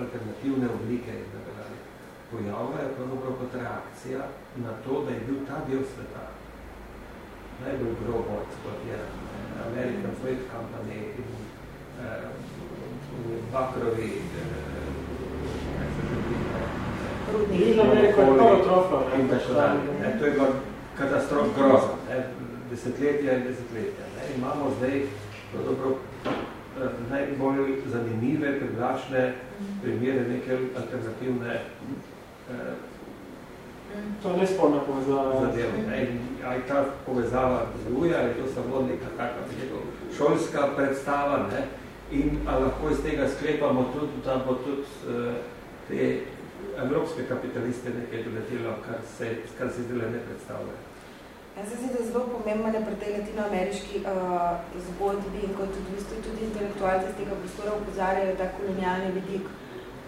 alternativne oblike pojavljajo pravzaprav kot reakcija na to, da je bil ta del sveta najbolj grobo eksploatiran. American Freight Company in bakrovi in tako dalje. To je katastrof grozno, desetletja in desetletja. Ne. Imamo zdaj dobro, najbolj zanimive, privlačne primere neke alternativne eh, To je nesporna povezava. Zadev, ne. Ali ta povezava deluje, ali to samo neka taka šolska predstava, ne in lahko iz tega sklepamo tudi, da bo tudi uh, te evropske kapitaliste nekaj doletelo, kar se, kar se zdaj ne predstavlja. Jaz se zdi, da je zelo pomembno pri tej latinoameriški uh, zgodbi in kot tudi, tudi intelektualci z tega prostora upozarjajo ta kolonialni vidik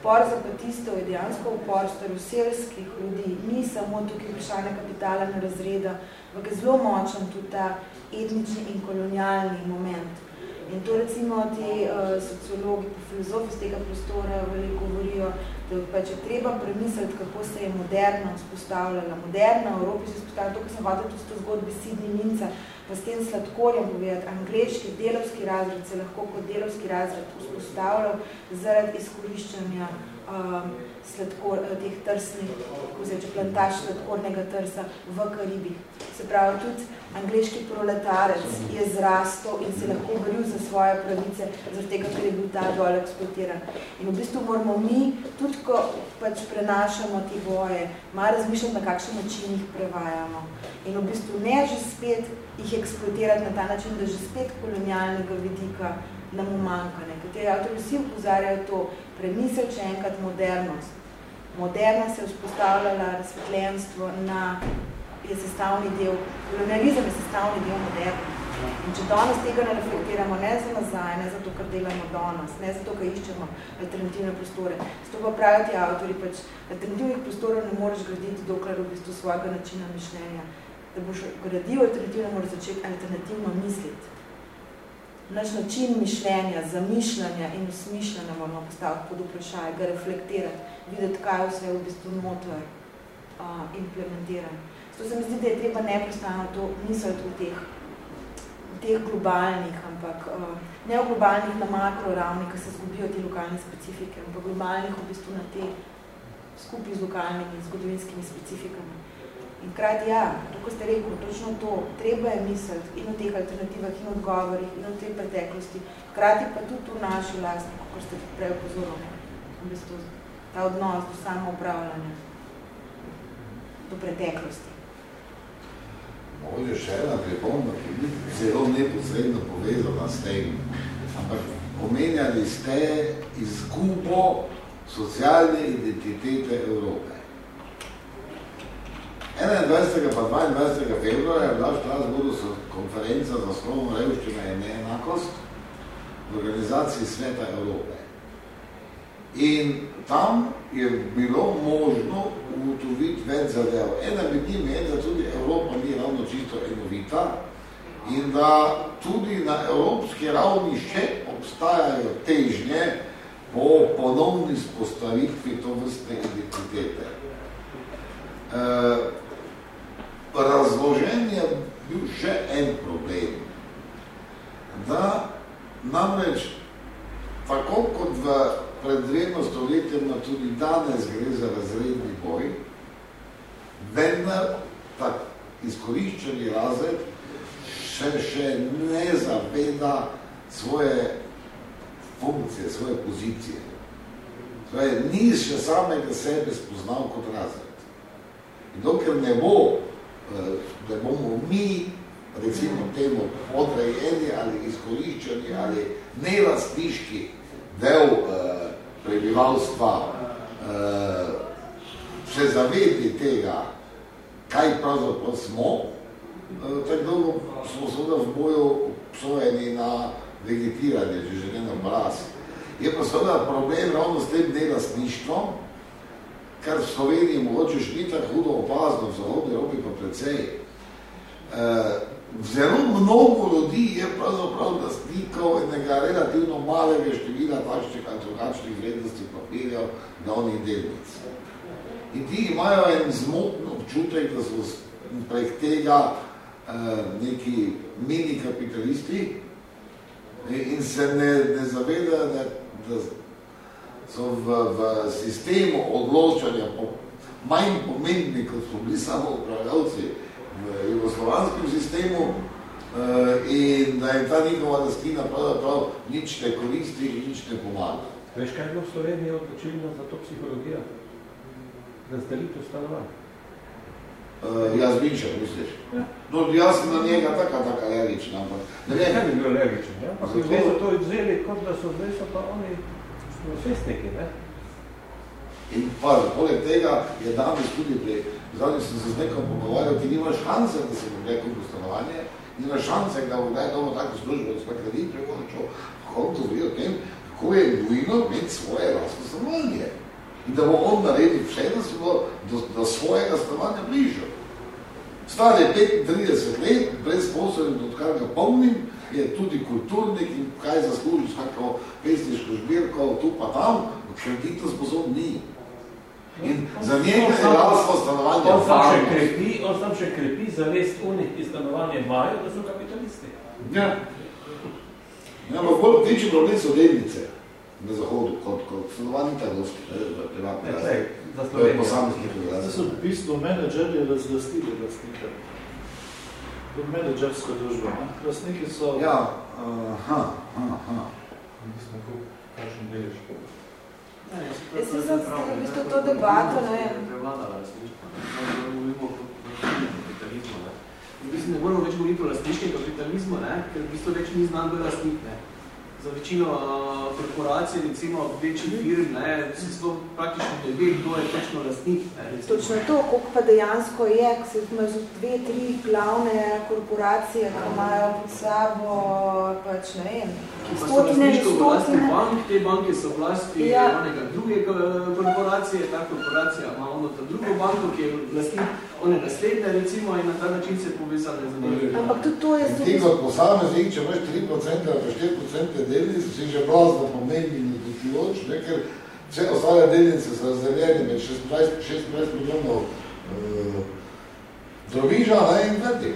Upor zapatistov je dejansko upor staroselskih ljudi, ni samo tukaj vprašanje kapitala na razreda, ampak je zelo močen tudi ta etnični in kolonialni moment. In to recimo ti uh, sociologi, filozofi z tega prostora veliko govorijo, da pač je treba premisliti, kako se je moderno vzpostavljala. Moderna v Evropi se je vzpostavljala, to, kar sem hodila tudi to zgodbi Sidney Minca, pa s tem sladkorjem povedati, angliški delovski razred se lahko kot delovski razred vzpostavljal zaradi izkoriščanja um, sladkor, eh, teh trsnih, kako se reče, plantaž sladkornega trsa v Karibih. Se pravi, tudi angliški proletarec je zrastel in se lahko boril za svoje pravice, zaradi tega, ker je bil ta dol eksploatiran. In v bistvu moramo mi, tudi ko pač prenašamo te boje, malo razmišljati, na kakšen način jih prevajamo. In v bistvu ne že spet jih eksploatirati na ta način, da že spet kolonialnega vidika nam umanka. Kateri avtori vsi upozarjajo to, premisel še enkrat modernost. Moderna se je vzpostavljala razsvetljenstvo na je sestavni del, kolonializem je sestavni del moderna. In če danes tega ne reflektiramo, ne za nazaj, ne zato, ker delamo danes, ne zato, ker iščemo alternativne prostore. Zato pa pravijo ti avtori, pač alternativnih prostorov ne moreš graditi, dokler v bistvu svojega načina mišljenja da boš gradil alternativno, moraš začeti alternativno misliti. Naš način mišljenja, zamišljanja in usmišljanja moramo postaviti pod vprašaj, ga reflektirati, videti, kaj vse je v bistvu notor uh, implementiran. Zato se mi zdi, da je treba neprostano to misliti v teh, v teh globalnih, ampak uh, ne v globalnih na makro ravni, ki se zgubijo te lokalne specifike, ampak globalnih v bistvu na te skupaj z lokalnimi zgodovinskimi specifikami. In krati, ja, to, ko ste rekel, točno to, treba je misliti in o teh alternativah, in odgovorih, in o tej preteklosti, krati pa tudi v naši lastni, kot ste prej upozorili, v bistvu ta odnos do samoupravljanja, do preteklosti. Mogoče še ena pripomba, ki ni zelo neposredno povezana s tem, ampak omenjali ste izgubo socialne identitete Evrope. 21. pa 22. februarja je bila v Strasbourgu konferenca za slovno revščina in neenakost v organizaciji Sveta Evrope. In tam je bilo možno ugotoviti več zadev. Ena med njim je, da tudi Evropa ni ravno čisto enovita in da tudi na evropski ravni še obstajajo težnje po ponovni spostavitvi to vrste identitete. Uh, razložen je bil še en problem, da namreč tako kot v pred dvema stoletjema tudi danes gre za razredni boj, vendar tak izkoriščeni razred še, še ne zaveda svoje funkcije, svoje pozicije. Torej, ni še samega sebe spoznal kot razred. In dokler ne bo Eh, da bomo mi, recimo temu, podrejeni ali izkoriščeni ali nelastniški del eh, prebivalstva eh, se zavedli tega, kaj pravzaprav smo, eh, tako dolgo smo seveda v boju obsojeni na vegetiranje, že že ne na Je pa seveda problem ravno s tem nelastništvom, kar v Sloveniji mogoče še ni tako hudo opazno, v Zahodni Evropi pa precej. E, zelo mnogo ljudi je pravzaprav lastnikov enega relativno malega števila takšnih ali drugačnih vrednosti papirjev na onih delnic. In ti imajo en zmotno občutek, da so prek tega e, neki mini kapitalisti in se ne, ne zavedajo, da, da so v, v sistemu odločanja po, manj pomembni, kot so bili samo upravljavci v jugoslovanskem sistemu uh, in da je ta njihova dastina pravzaprav nič ne koristi in nič ne pomaga. Veš, kaj je bilo v Sloveniji odločilno za to psihologijo? Razdelitev stanovanj. Uh, jaz Vinčar, misliš? Ja. No, jaz sem na njega taka, taka legična, ampak... Ne, ne, ne bi bil legičen, ja? Pa zato... so to izzeli, kot da so zdaj so pa oni šestniki, ne? In pa, poleg tega je danes tudi pri, zadnji sem se z nekom pogovarjal, ti nima šanse, da se bo nekaj kupil stanovanje, nima šanse, da bo kdaj domo tako službo, da smo kredit prekonočil, kako govori o tem, kako je nujno imeti svoje lastno stanovanje. In da bo on naredil vse, da se bo do, do svojega stanovanja bližal. Star je 35 let, brez poslednjem, odkar ga polnim, je tudi kulturnik in kaj zasluži vsako pesniško žbirko, tu pa tam, kreditno sposob ni. In za njega je lastno stanovanje on sam še krepi, On sam še krepi zavest unih, ki stanovanje imajo, da so kapitalisti. Ja. Ja, ampak bolj večji problem so delnice na zahodu, kot, kot stanovanje tagosti, privatne razne. Za Slovenijo. Zdaj so v bistvu menedžerji razlastili lastnike. Kot menedžerska družba. Ne? Lastniki so... Ja, aha, aha. Mislim, kako kakšen delež. Jaz sem se v bistvu to debato, ne vem. Prevladala različna, ne? Govorimo o kapitalizmu, ne? V bistvu ne moramo več govoriti o lastniškem kapitalizmu, ne? ker v bistvu več ni znan bil lastnik, ne? Za večino uh, korporacij, recimo večjih firm, ne, se sploh praktično ne ve, kdo je točno lastnik. Ne, točno to, koliko pa dejansko je, se imaš dve, tri glavne korporacije, ki imajo pod sabo, pač ne vem, stotine in stotine. Bank, te banke so vlasti ja. onega druge korporacije, ta korporacija ima ono ta drugo banko, ki je lastnik one naslednje, recimo, in na ta način se povezane z njim. Ampak tudi to je... Ti kot posameznik, če imaš 3% ali 4% delnic, si že blazno pomembni in odločujoč, ker vse ostale delnice so razdeljene med 26 milijonov uh, drobiža na en vrti.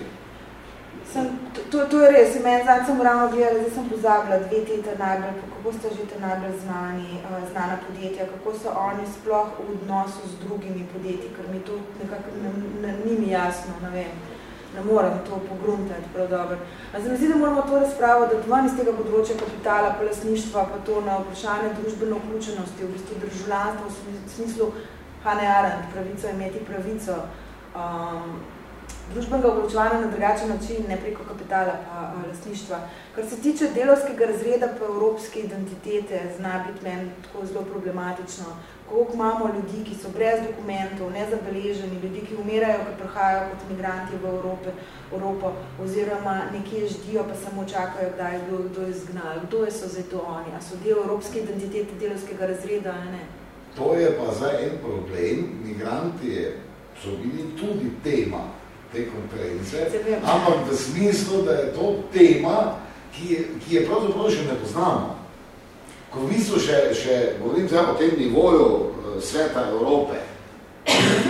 Sem, to, to je res, meni zdaj sem ravno gledala, zdaj sem pozabila dve tete najbolj, kako ste že te najbolj znani, uh, znana podjetja, kako so oni sploh v odnosu z drugimi podjetji, ker mi to nekako ni mi jasno, ne vem ne morem to pogruntati prav dobro. A se mi zdi, da moramo to razpravo dati ven iz tega področja kapitala, pa lasništva, pa to na vprašanje družbene vključenosti, v bistvu državljanstva v smislu Hane Arendt, pravico imeti pravico. Um, družbenega vključevanja na drugačen način, ne preko kapitala pa uh, lasništva. Kar se tiče delovskega razreda pa evropske identitete, zna biti meni tako zelo problematično koliko imamo ljudi, ki so brez dokumentov, nezabeleženi, ljudi, ki umirajo, ki prihajajo kot migranti v Evrope, Evropo, oziroma nekje ždijo, pa samo čakajo, kdaj je kdo, kdo izgnal. Kdo je so zdaj to oni? A so del evropske identitete delovskega razreda, ali ne? To je pa zdaj en problem. Migranti so bili tudi tema te konference, ampak v smislu, da je to tema, ki je, ki je pravzaprav še ne poznamo ko v bistvu še, še govorim zdaj o tem nivoju uh, sveta Evrope,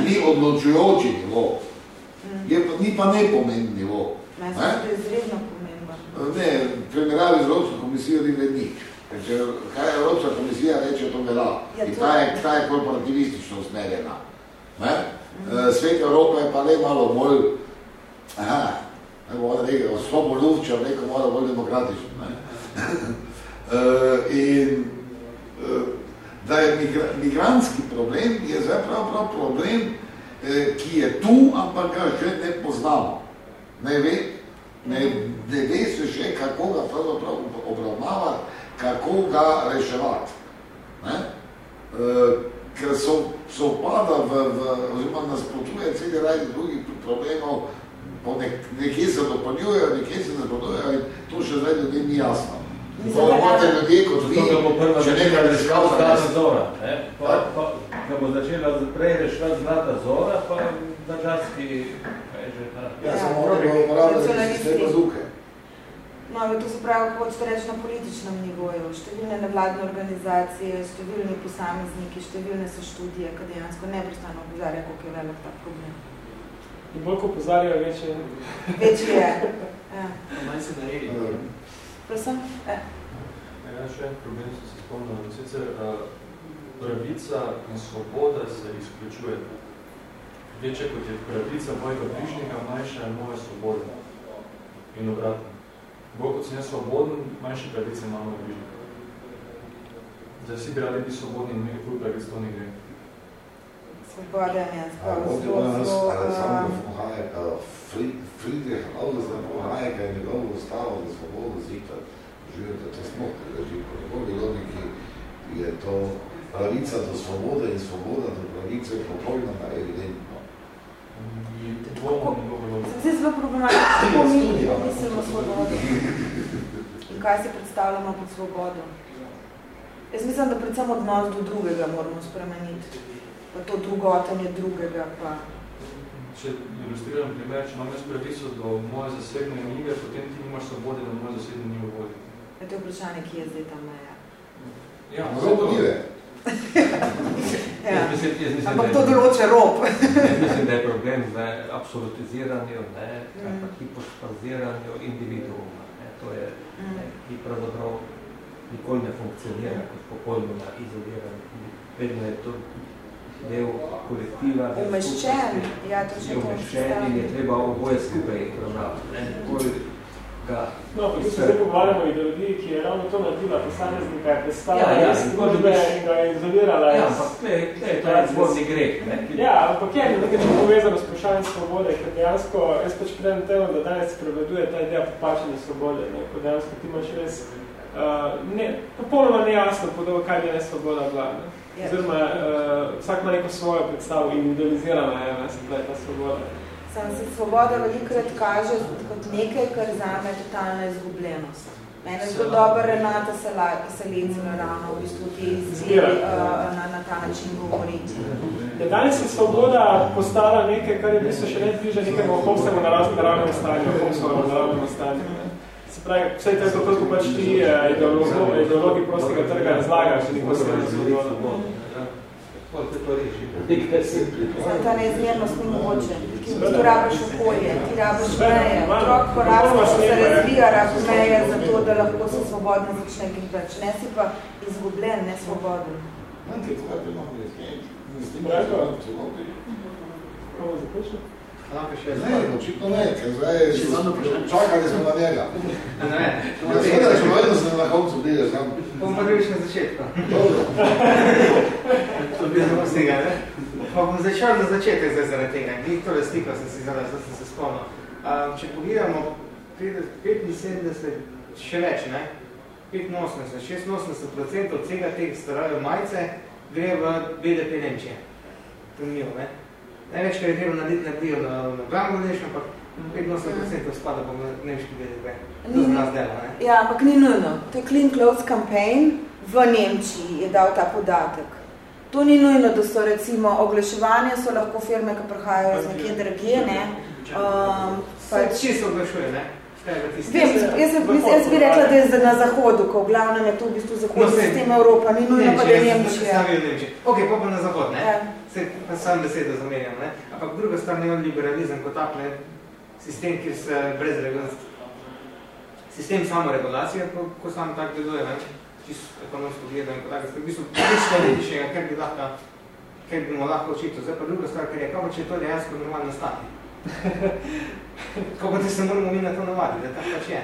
ni odločujoči nivo, mm. je pa, ni pa nepomembni nivo. Ne, ne? izredno pomemben. Ne, primerjavi z Evropsko komisijo ni nič. Če, kaj Evropska komisija reče, to vela. Ja, In ta je, ta je korporativistično usmerjena. Ne? Mm. Svet Evrope je pa le malo bolj, aha, ne bo rekel, svobo ljubčev, neko malo bolj demokratično. Ne? Uh, in uh, da je migra migranski problem, je zdaj prav, prav problem, eh, ki je tu, ampak ga že ne poznamo. Ne ve, ne, ne ve se še, kako ga pravzaprav obravnavati, kako ga reševati. Ne? Ker so, so pada v, v oziroma nasprotuje celi raj drugih problemov, po nek, nekje se dopolnjujejo, nekje se ne dopolnjujejo in to še zdaj ljudem ni jasno. To imate ljudje kot vi, če nekaj raziskav zlata zora. Ne? Pa, pa, da bo začela prej rešila zlata zora, pa na časki, kaj je že ta... Ja, ja samo moramo uporabljati sve bazuke. No, ali to se pravi, kako hočete reči na političnem nivoju. Številne nevladne organizacije, številni posamezniki, številne so študije, ki dejansko neprestano opozarja, koliko je velik ta problem. In bolj, ko opozarjajo, večje je. Večje je. Ja. Manj se naredi. Prosim? E. Ja, še en problem sem se spomnil. Sicer pravica in svoboda se izključuje. Večja kot je pravica mojega bližnjega, manjša je moja svoboda. In obratno. Bolj kot sem jaz svoboden, manjše pravice ima moj bližnjega. Zdaj vsi bi radi biti svobodni in imeli pravic, to ni gre. Svoboda je zelo, zelo, zelo, Friedrich Augusten Hayek je njegovo ustavo za svobodo zika živete, to smo drži. Po njegovi logiki je to pravica do svobode in svoboda do pravice popolnoma evidentno. Se zelo problematično, kako mi mislimo svobodo. In kaj si predstavljamo pod svobodo? Jaz mislim, da predvsem odnos do drugega moramo spremeniti. Pa to drugotenje drugega. Pa. Če ilustriram primer, če imam jaz pravico do moje zasebne knjige, potem ti nimaš svobode, da moje zasebne knjige vodi. Je to vprašanje, ki je zdaj ta meja. Ja, Rob nive. ja. mislim, jaz mislim, Ampak to določe rob. jaz mislim, da je problem v absolutiziranju, ne, mm. pa hipospaziranju individuuma. Ne, to je, mm. ne, ki pravzaprav nikoli ne funkcionira kot popolnoma izoliran. Vedno je to del kolektiva. Umeščen, ja, to je umeščen in je treba oboje skupaj ravnati. Ga no, pa tu se zdaj pogovarjamo o ideologiji, ki je ravno to naredila posameznika, je predstavila ja, ja, službe in ga je izolirala. Ja, ampak je, to je zborni greh. Ne? Ja, ampak je nekaj če povezano s vprašanjem svobode, ker dejansko, jaz pač predem temu, da danes prevladuje ta ideja popačanja svobode, ne? ko dejansko ti imaš res uh, ne, popolnoma nejasno podobo, kaj je nesvoboda bila. Ne? Oziroma, uh, vsak ima neko svojo predstavo in idealizirana je, ne, se pravi, ta svoboda. Sam se svoboda velikrat kaže kot nekaj, kar zame je totalna izgubljenost. Mene zelo dobro Renata Salecina ravno v bistvu te izviri uh, na, na ta način govoriti. Ja, danes je svoboda postala nekaj, kar je v bistvu še ne bliže nekemu Hobsemu naravnemu stanju, Hobsemu naravnemu stanju. Se pravi, vse to je to, kako pač ti uh, ideologi, ideologi prostega trga razlagajo, še neko svobodo. Ta neizmernost ni mogoče. Ti rabiš okolje, ti rabiš meje. Otrok rabiš, se razvija, rabiš meje za to, da lahko se svobodno začne gibati. Ne si pa izgubljen, ne svoboden. Ne, očitno ne, ker zdaj čakali smo na njega. Ne, ja, seveda, če vedno se na koncu prideš. Bom prvič na začetku. To bi zelo vsega, ne? Pa bom začel na začetek zdaj zaradi tega. Glih tole sliko sem si zadal, zdaj sem se spomnil. Um, če pogledamo 75, še več, ne? 85, 86% od vsega teh starajo majce gre v BDP Nemčije. To ni ne? Največ, kar je treba narediti, naredijo na, na Bangladeš, ampak 85% spada po nemški BDP. To je nas dela, ne? Ja, ampak ni nujno. To je Clean Clothes Campaign v Nemčiji je dal ta podatek. To ni nujno, da so recimo oglaševanje, so lahko firme, ki prihajajo z nekje dragije, ne? Um, pač... Čisto oglašuje, ne? Vem, jaz, jaz, jaz bi rekla, da je na zahodu, ko v glavnem je to v bistvu zahodno no, sistem Evropa, ni nujno pa da je Nemčija. Ok, pa pa na zahod, ne? Ja. Se pa sam besedo zamenjam, ne? Ampak druga stvar je liberalizem kot tak, ne? Sistem, kjer se brez. Sistem samoregulacije, ko, ko sam tak deluje, ne? Čisto ekonomsko gledam, kot tako, v bistvu nič teoretičnega, ker bi lahko, ker bi mu lahko očito. Zdaj pa druga stvar, ker je, kako če to dejansko normalno stati. Kako ti se moramo mi na to navaditi, da tako pač je?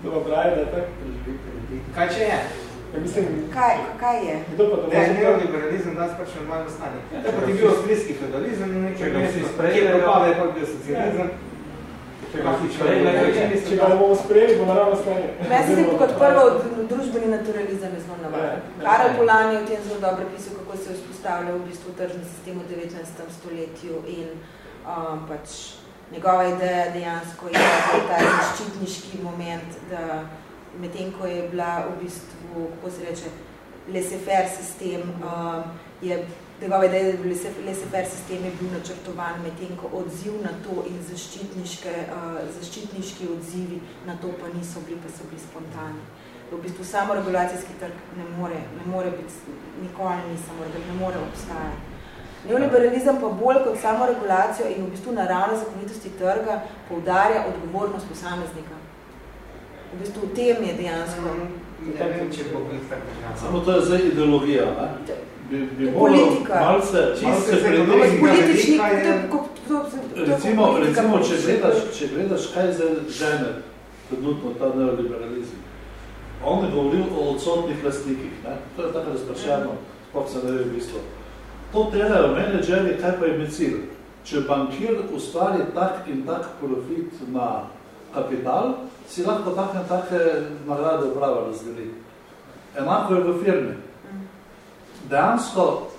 Kdo pa pravi, da je tako? Kaj če je? Ja, mislim, kaj, kaj je? Kdo pa da je neoliberalizem danes pač normalno stanje. Ja, da pa ti bil avstrijski feudalizem in nekaj mesti, kjer propade pa bil socializem. Če ga bomo sprejeli, bo naravno stanje. Meni se kot prvo družbeni naturalizem je zelo navaden. Karel Polan je v tem zelo dobro pisal, kako se je vzpostavljal v bistvu tržni sistem v 19. stoletju in um, pač njegova ideja dejansko je ta zaščitniški moment, da medtem, ko je bila v bistvu, kako se reče, laissez-faire sistem, um, je njegova ideja, da je laissez-faire sistem je bil načrtovan medtem, ko odziv na to in uh, zaščitniški odzivi na to pa niso bili, pa so bili spontani. V bistvu samo regulacijski trg ne more, ne more biti, nikoli ni samo, ne more obstajati. Neoliberalizem pa bolj kot samo regulacijo in v bistvu naravne zakonitosti trga poudarja odgovornost posameznika. V bistvu v tem je dejansko. Ne vem, če bo Samo to je zdaj ideologija, ne? Bi, bi politika. Malce, malce predlogi. Politični, recimo, recimo če, gledaš, če gledaš, kaj zdaj žene trenutno ta neoliberalizem. On je govoril o odsotnih lastnikih, ne? To je tako razprašeno, spok se ne ve v bistvu. To delajo menedžeri, kaj pa je cilj. Če bankir ustvari tak in tak profit na kapital, si lahko tak in take nagrade uprava razdeli. Enako je v firmi. Dejansko,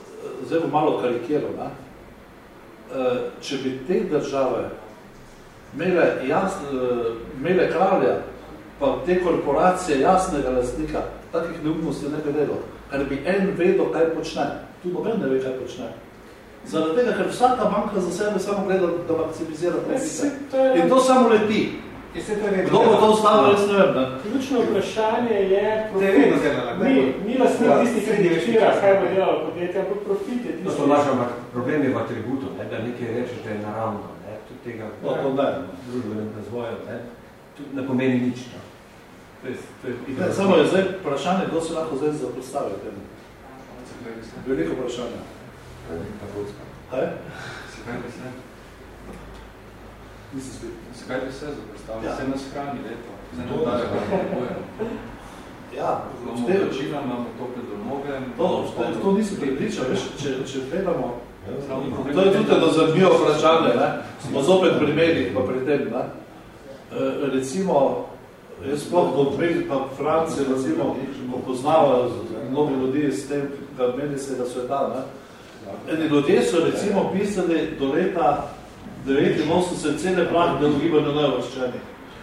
zdaj bo malo karikiral, ne? če bi te države imele, jas, imele kralja, pa te korporacije jasnega lastnika, takih neumnosti ne bi vedel, ker bi en vedel, kaj počne. Tu noben ne ve, kaj počne. Zaradi tega, ker vsaka banka za sebe samo gleda, da maksimizira profite. In to samo leti. Kdo bo to ustavil, jaz ne vem. Ne? Ključno vprašanje je profit. Ni, ni lastnik tisti, ki definira, kaj bo delalo podjetje, ampak profit je tisti. To so naš problem je v atributu, ne? da nekaj rečeš, da je naravno. Ne? Tudi tega no, to ne. družbenem razvoju ne? Tudi ne pomeni nič. No? To je, to je ne, samo je zdaj vprašanje, kdo se lahko zdaj zapostavi temu. Veliko vprašanje. Kaj? Zakaj bi se? Nisem spet. Zakaj bi se zapostavili? Ja. Se nas hrani leto. Zdaj ne dajo Ja, Imamo te, večina, imamo tople domove. to, to, to nisem pripričal, veš, če, če gledamo, Glavni problem to je tudi eno zanimivo vprašanje, ne? smo zopet primerih pa pri tem, ne? E, recimo, jaz sploh do dveh, pa Franci, recimo, ko poznavajo mnogi ljudi s tem, da meni se da sveta, ne? Eni ljudje so recimo pisali do leta 89 cele plah delogibanja nevrščenih.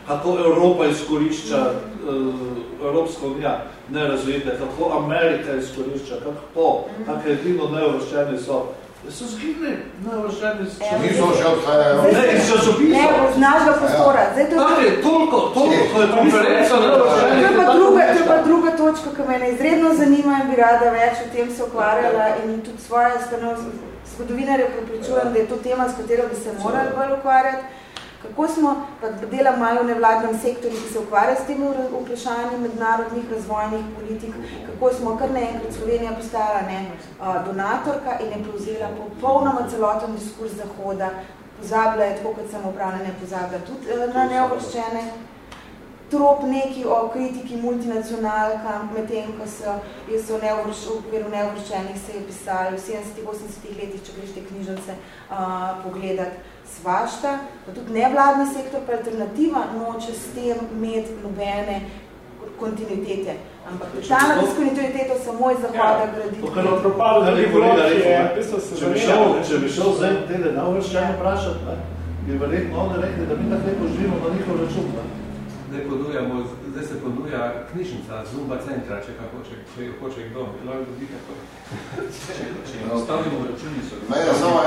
Kako Evropa izkorišča uh, Evropska unija nerazvijete, kako Amerika izkorišča, kako to, kako edino nevrščeni so. So zginili nevrščeni so. Niso še. Ne, iz časopisa. Ne, iz našega prostora. Zdaj, to, Tam je toliko, toliko, ko je konferenca To je nevrščenih. pa druga, to je pa druga točka, ki mene izredno zanima in bi rada več o tem se ukvarjala in tudi svoje stanov zgodovinarje prepričujem, da je to tema, s katero bi se morali bolj ukvarjati. Kako smo, pa delam malo v nevladnem sektorju, ki se ukvarja s temi vprašanji mednarodnih razvojnih politik, kako smo kar naenkrat Slovenija postala ne, donatorka in je prevzela popolnoma celoten diskurs Zahoda, pozabila je, tako kot sem upravljena, pozabila tudi na neovrščene trop neki o kritiki multinacionalkam, medtem ko so, jaz so v okviru nevrščenih se je pisali v 70-80 letih, če greš te knjižnice uh, pogledati, svašta, pa tudi nevladni sektor, pa alternativa noče s tem imeti nobene kontinuitete. Ampak totalna diskontinuiteto samo iz zahoda Ja, graditi. to, kar je propalo, Kar da je bi bloči, rekel, je, Če bi šel, če bi šel zdaj tele nevrščene vprašati, ne, bi verjetno oni rekli, da mi tako lepo živimo na njihov račun. Ne. Zdaj, ponujamo, zdaj se ponuja knjižnica Zumba centra, če ga hoče, če jo hoče kdo. Lahko dobi tako. Če jim ostavimo računi, so Me je samo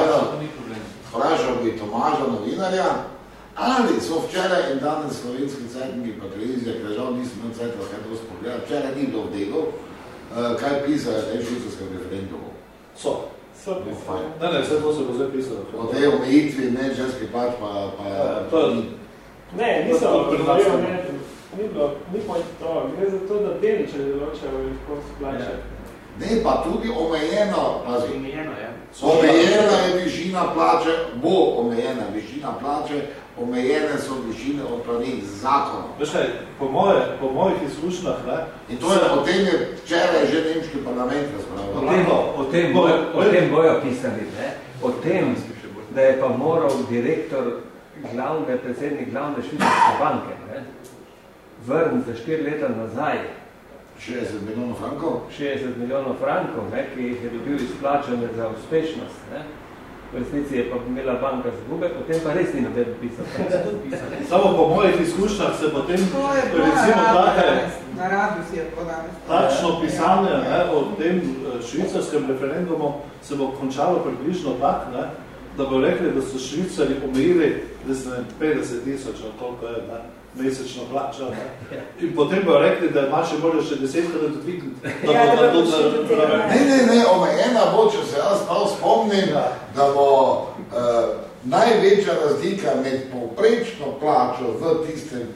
problem. vprašal bi Tomaža novinarja, ali so včeraj in danes slovenski cajtniki pa televizija, ker žal nisem imel cajtla, kaj to spogledati, včeraj ni bilo v delu, eh, kaj pisajo o tem švicarskem referendumu. So. So Fajn. Ne, ne, vse to se bo zdaj pisalo. O tej omejitvi, ne, ženski pač pa, pa Ja, to je- Ne, niso, pri nas, ne, ne. ni bilo, ni point to, gre za to, da delničari določajo, kako se plače. Ne, pa tudi omejeno, pazi, Omejeno je. omejena je višina plače, bo omejena višina plače, omejene so višine odpravnih z zakonom. Veš kaj, po, moje, po mojih izkušnjah, ne, In to je, o tem je včeraj že nemški parlament O razpravljal. tem, o tem, bojo, o tem bojo pisali, ne? o tem, da je pa moral direktor glavne, predsednik glavne švicarske banke, ne? vrniti za štiri leta nazaj 60 milijonov frankov? 60 milijonov frankov, ne? ki jih je dobil izplačane za uspešnost. Ne? V resnici je pa imela banka zgube, potem pa res ni noben pisal. Samo po mojih izkušnjah se potem, To je bilo recimo, na take. Na to danes. takšno pisanje Ja. ne, o tem eh, švicarskem referendumu se bo končalo približno tak, ne, da bo rekli, da so švicari omejili, da se ne 50 tisoč, ali koliko je, ne, mesečno plača. Ne. In potem bo rekli, da naši morajo še desetkrat odvikniti, da Ja, bo da bo to tega. Ne, ne, ne, omejena bo, če se jaz prav spomnim, da bo uh, največja razlika med povprečno plačo v tistem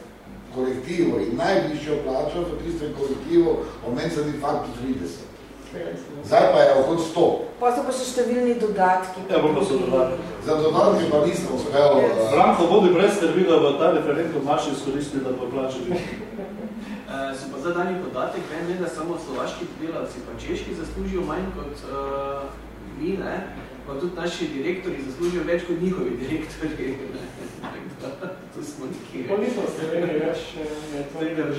kolektivu in najvišjo plačo v tistem kolektivu omensani faktor 30. Zdaj pa je okoli 100. Pa so pa še številni dodatki. Ja, pa so dodatki. Za dodatki pa nisem uspel. Uh, Branko, bodi brez skrbi, da bo ta referendum naši izkoristili, da bo plačali. Uh, so pa zadani podatek, ne, ne, da samo slovaški delavci pa češki zaslužijo manj kot uh, mi, ne, pa tudi naši direktori zaslužijo več kot njihovi direktori. tu smo nekje. Polito se veli več.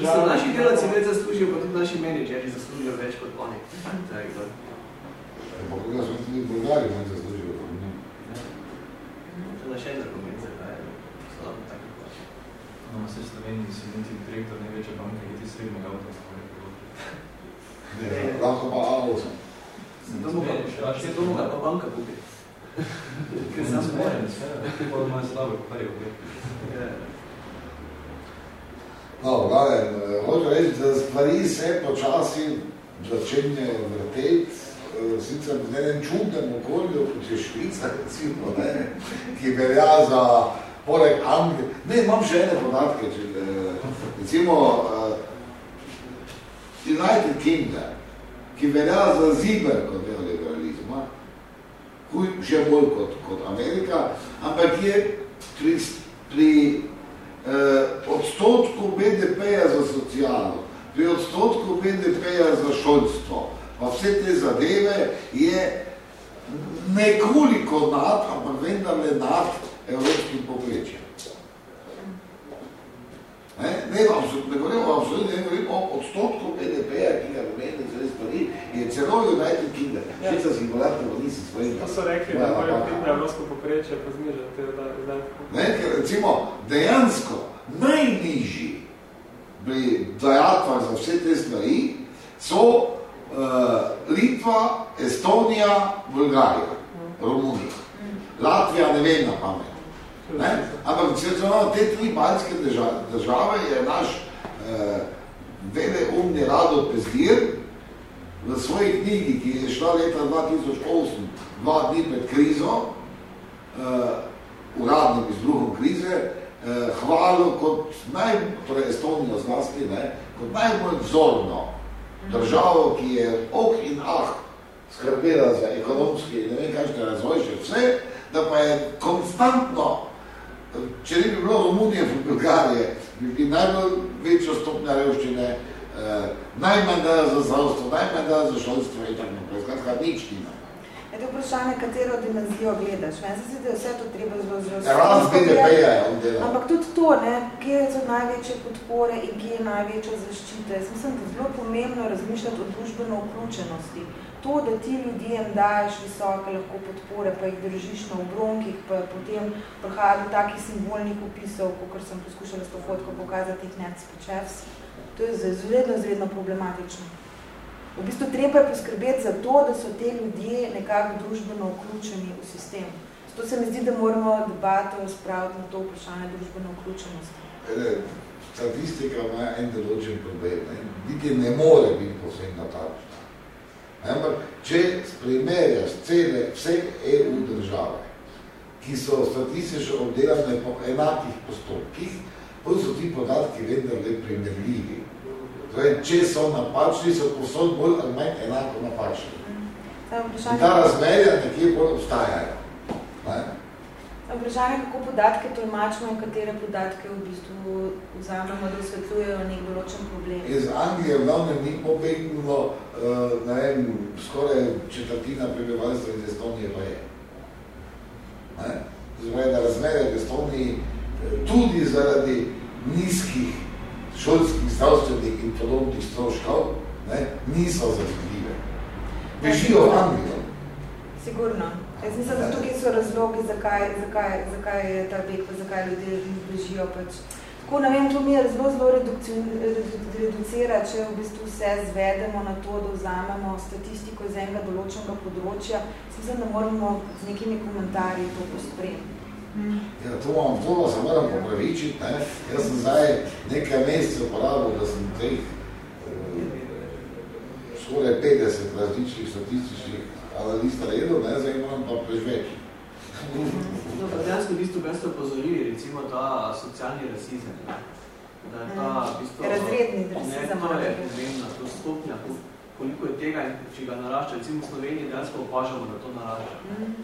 Mislim, naši delavci več zaslužijo, pa tudi naši menedžeri zaslužijo več kot oni. Tako da. Pa koga smo tudi Bolgari manj zaslužijo kot mi. To je še en argument, zakaj je slabo tako. No, se Sloveniji si niti direktor največje banke, niti srednjega avta. Lahko pa A8. Zato mu ga, še to mu ga pa banka kupi. Ker sam morem, pa ima slabo prvi obje. No, glavnem, hočem reči, da stvari se počasi začenjajo vrteti, eh, sicer v enem čudnem okolju, kot je Švica, recimo, ne, ki velja za poleg Anglije. Ne, imam še ene podatke, če, eh, recimo eh, United Kingdom ki velja za ziber kot neoliberalizma, že bolj kot, kot Amerika, ampak je pri, pri eh, odstotku BDP-ja za socialno, pri odstotku BDP-ja za šolstvo, pa vse te zadeve je nekoliko nad, ampak vendarle nad evropskim povprečjem. Ne, ne, ne govorim o absolutno, ne govorim o odstotku BDP-ja, ki ga pomeni za stvari, je celo United Kingdom. Ja. Še sem singularno, pa nisem svojim. To so rekli, da morajo biti na evropsko poprečje, pa znižati te izdatke. Ne, ker recimo dejansko najnižji pri dajatvah za vse te stvari so uh, Litva, Estonija, Bulgarija, Romunija. Latvija ne vem na pamet. Ne? Ampak celno te tri baljske države, države je naš eh, vele umni Rado Pezdir v svoji knjigi, ki je šla leta 2008, dva dni pred krizo, eh, uradnim izbruhom krize, eh, hvalil kot naj, torej Estonijo zlasti, ne, kot najbolj vzorno državo, ki je oh in ah skrbela za ekonomski, ne vem kakšne razvoj, še vse, da pa je konstantno če ne bi bilo Romunije v Bulgarije, bi bi najbolj večjo stopnja revščine, eh, najmanj da za zdravstvo, najmanj da za šolstvo in tako naprej. Skratka, nič nima. Je to vprašanje, katero dimenzijo gledaš. Meni se zdi, da je vse to treba zelo zelo Raz BDP-ja je on delal. Ampak tudi to, ne, kje so največje podpore in kje je največja zaščita. Jaz mislim, da je zelo pomembno razmišljati o družbeno vključenosti. To, da ti ljudje jim daješ visoke lahko podpore, pa jih držiš na obronkih, pa potem prihaja do takih simbolnih opisov, kot sem poskušala s to fotko pokazati, teh spečevs. To je zvedno, zvedno problematično. V bistvu treba je poskrbeti za to, da so te ljudje nekako družbeno vključeni v sistem. Zato se mi zdi, da moramo debato spraviti na to vprašanje družbeno vključenosti. Statistika ima en določen problem. Ne? Niti ne more biti posebno natančna. Ampak, če primerjaš cele vse EU države, ki so statistično obdelane po enakih postopkih, potem so ti podatki vendar le primerljivi. Torej, če so napačni, so posod bolj ali manj enako napačni. In ta razmerja nekje bolj obstajajo. Ne? Vprašanje, kako podatke tolmačimo in katere podatke v bistvu vzamemo, da osvetljujejo nek določen problem. Iz Anglije v glavnem ni pobegnilo, uh, ne vem, skoraj četrtina prebivalstva iz Estonije pa je. Ne? Zdaj, da razmerje v Estoniji tudi zaradi nizkih šolskih, zdravstvenih in podobnih stroškov, ne, niso zavidljive. Bežijo v Anglijo. Sigurno. Jaz mislim, da tukaj so razlogi, zakaj, zakaj, zakaj je ta beg, zakaj ljudje bežijo. Pač. Tako, ne vem, to mi je zelo, zelo reducira, če v bistvu vse zvedemo na to, da vzamemo statistiko iz enega določenega področja. Mislim, da moramo z nekimi komentarji to pospremiti. Ja, to vam to se moram popravičiti. Ne? Jaz sem zdaj nekaj mesecev porabil, da sem teh eh, skoraj 50 različnih statističnih analiz naredil, ne, zdaj moram pa prežveči. Dobro, dejansko v bistvu beste opozorili, recimo ta socialni rasizem. Da je ta, v bistvu, Razredni rasizem. Ne, to je pomembna, to stopnja, koliko je tega in če ga narašča, recimo v Sloveniji dejansko opažamo, da to narašča. Mm.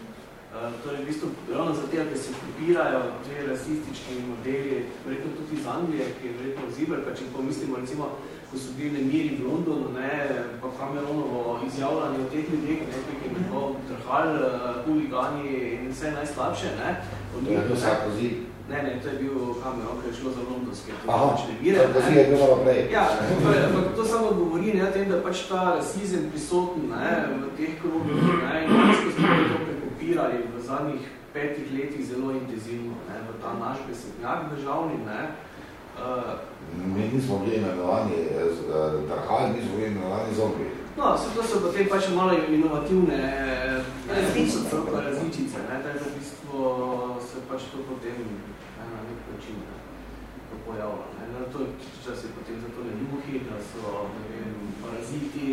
Uh, torej, v bistvu, ravno zato, ker se kopirajo te rasistični modeli, verjetno tudi iz Anglije, ki je verjetno ziber, pa če pomislimo, recimo, ko so bili nemiri v Londonu, ne, pa Cameronovo izjavljanje o teh ljudeh, ne, ki je bilo trhal, uh, huligani in vse najslabše, ne. To je bil Sarkozy. Ne, ne, to je bil Cameron, ki je šlo za londonske. Aha, Sarkozy je bil malo prej. Ja, ampak to samo govori, ne, tem, da pač ta rasizem prisoten, ne, v teh krogih, ne, in v bistvu podpirali v zadnjih petih letih zelo intenzivno, ne, v ta naš besednjak državni, ne, Uh, mi nismo bili imenovani drhali, eh, nismo bili imenovani zombi. No, se to so potem pač malo inovativne različice, različice ne, tako v bistvu se pač to potem ne, na nek način ne, to pojavlja. Ne. No, to, če se potem zato ne ljuhi, da so ne vem, paraziti,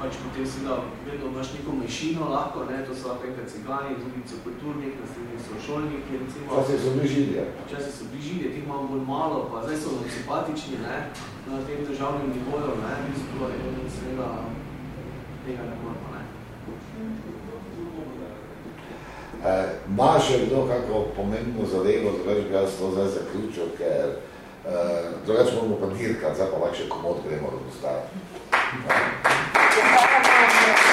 pač potem seveda vedno imaš neko mešino lahko, ne, to so lahko enkrat cigani, drugi so kulturnik, naslednji so šolniki, recimo. Včasih so bližilje. Včasih so bližilje, teh imamo bolj malo, pa zdaj so simpatični, ne, na tem državnem nivoju, ne, v bistvu je seveda tega ne moramo, ne. Eh, Ma še kdo kako pomembno zadevo, drugač bi jaz to zdaj zaključil, ker eh, drugač moramo pa dirkati, zdaj pa lahko še komod gremo Chúng ta cảm ơn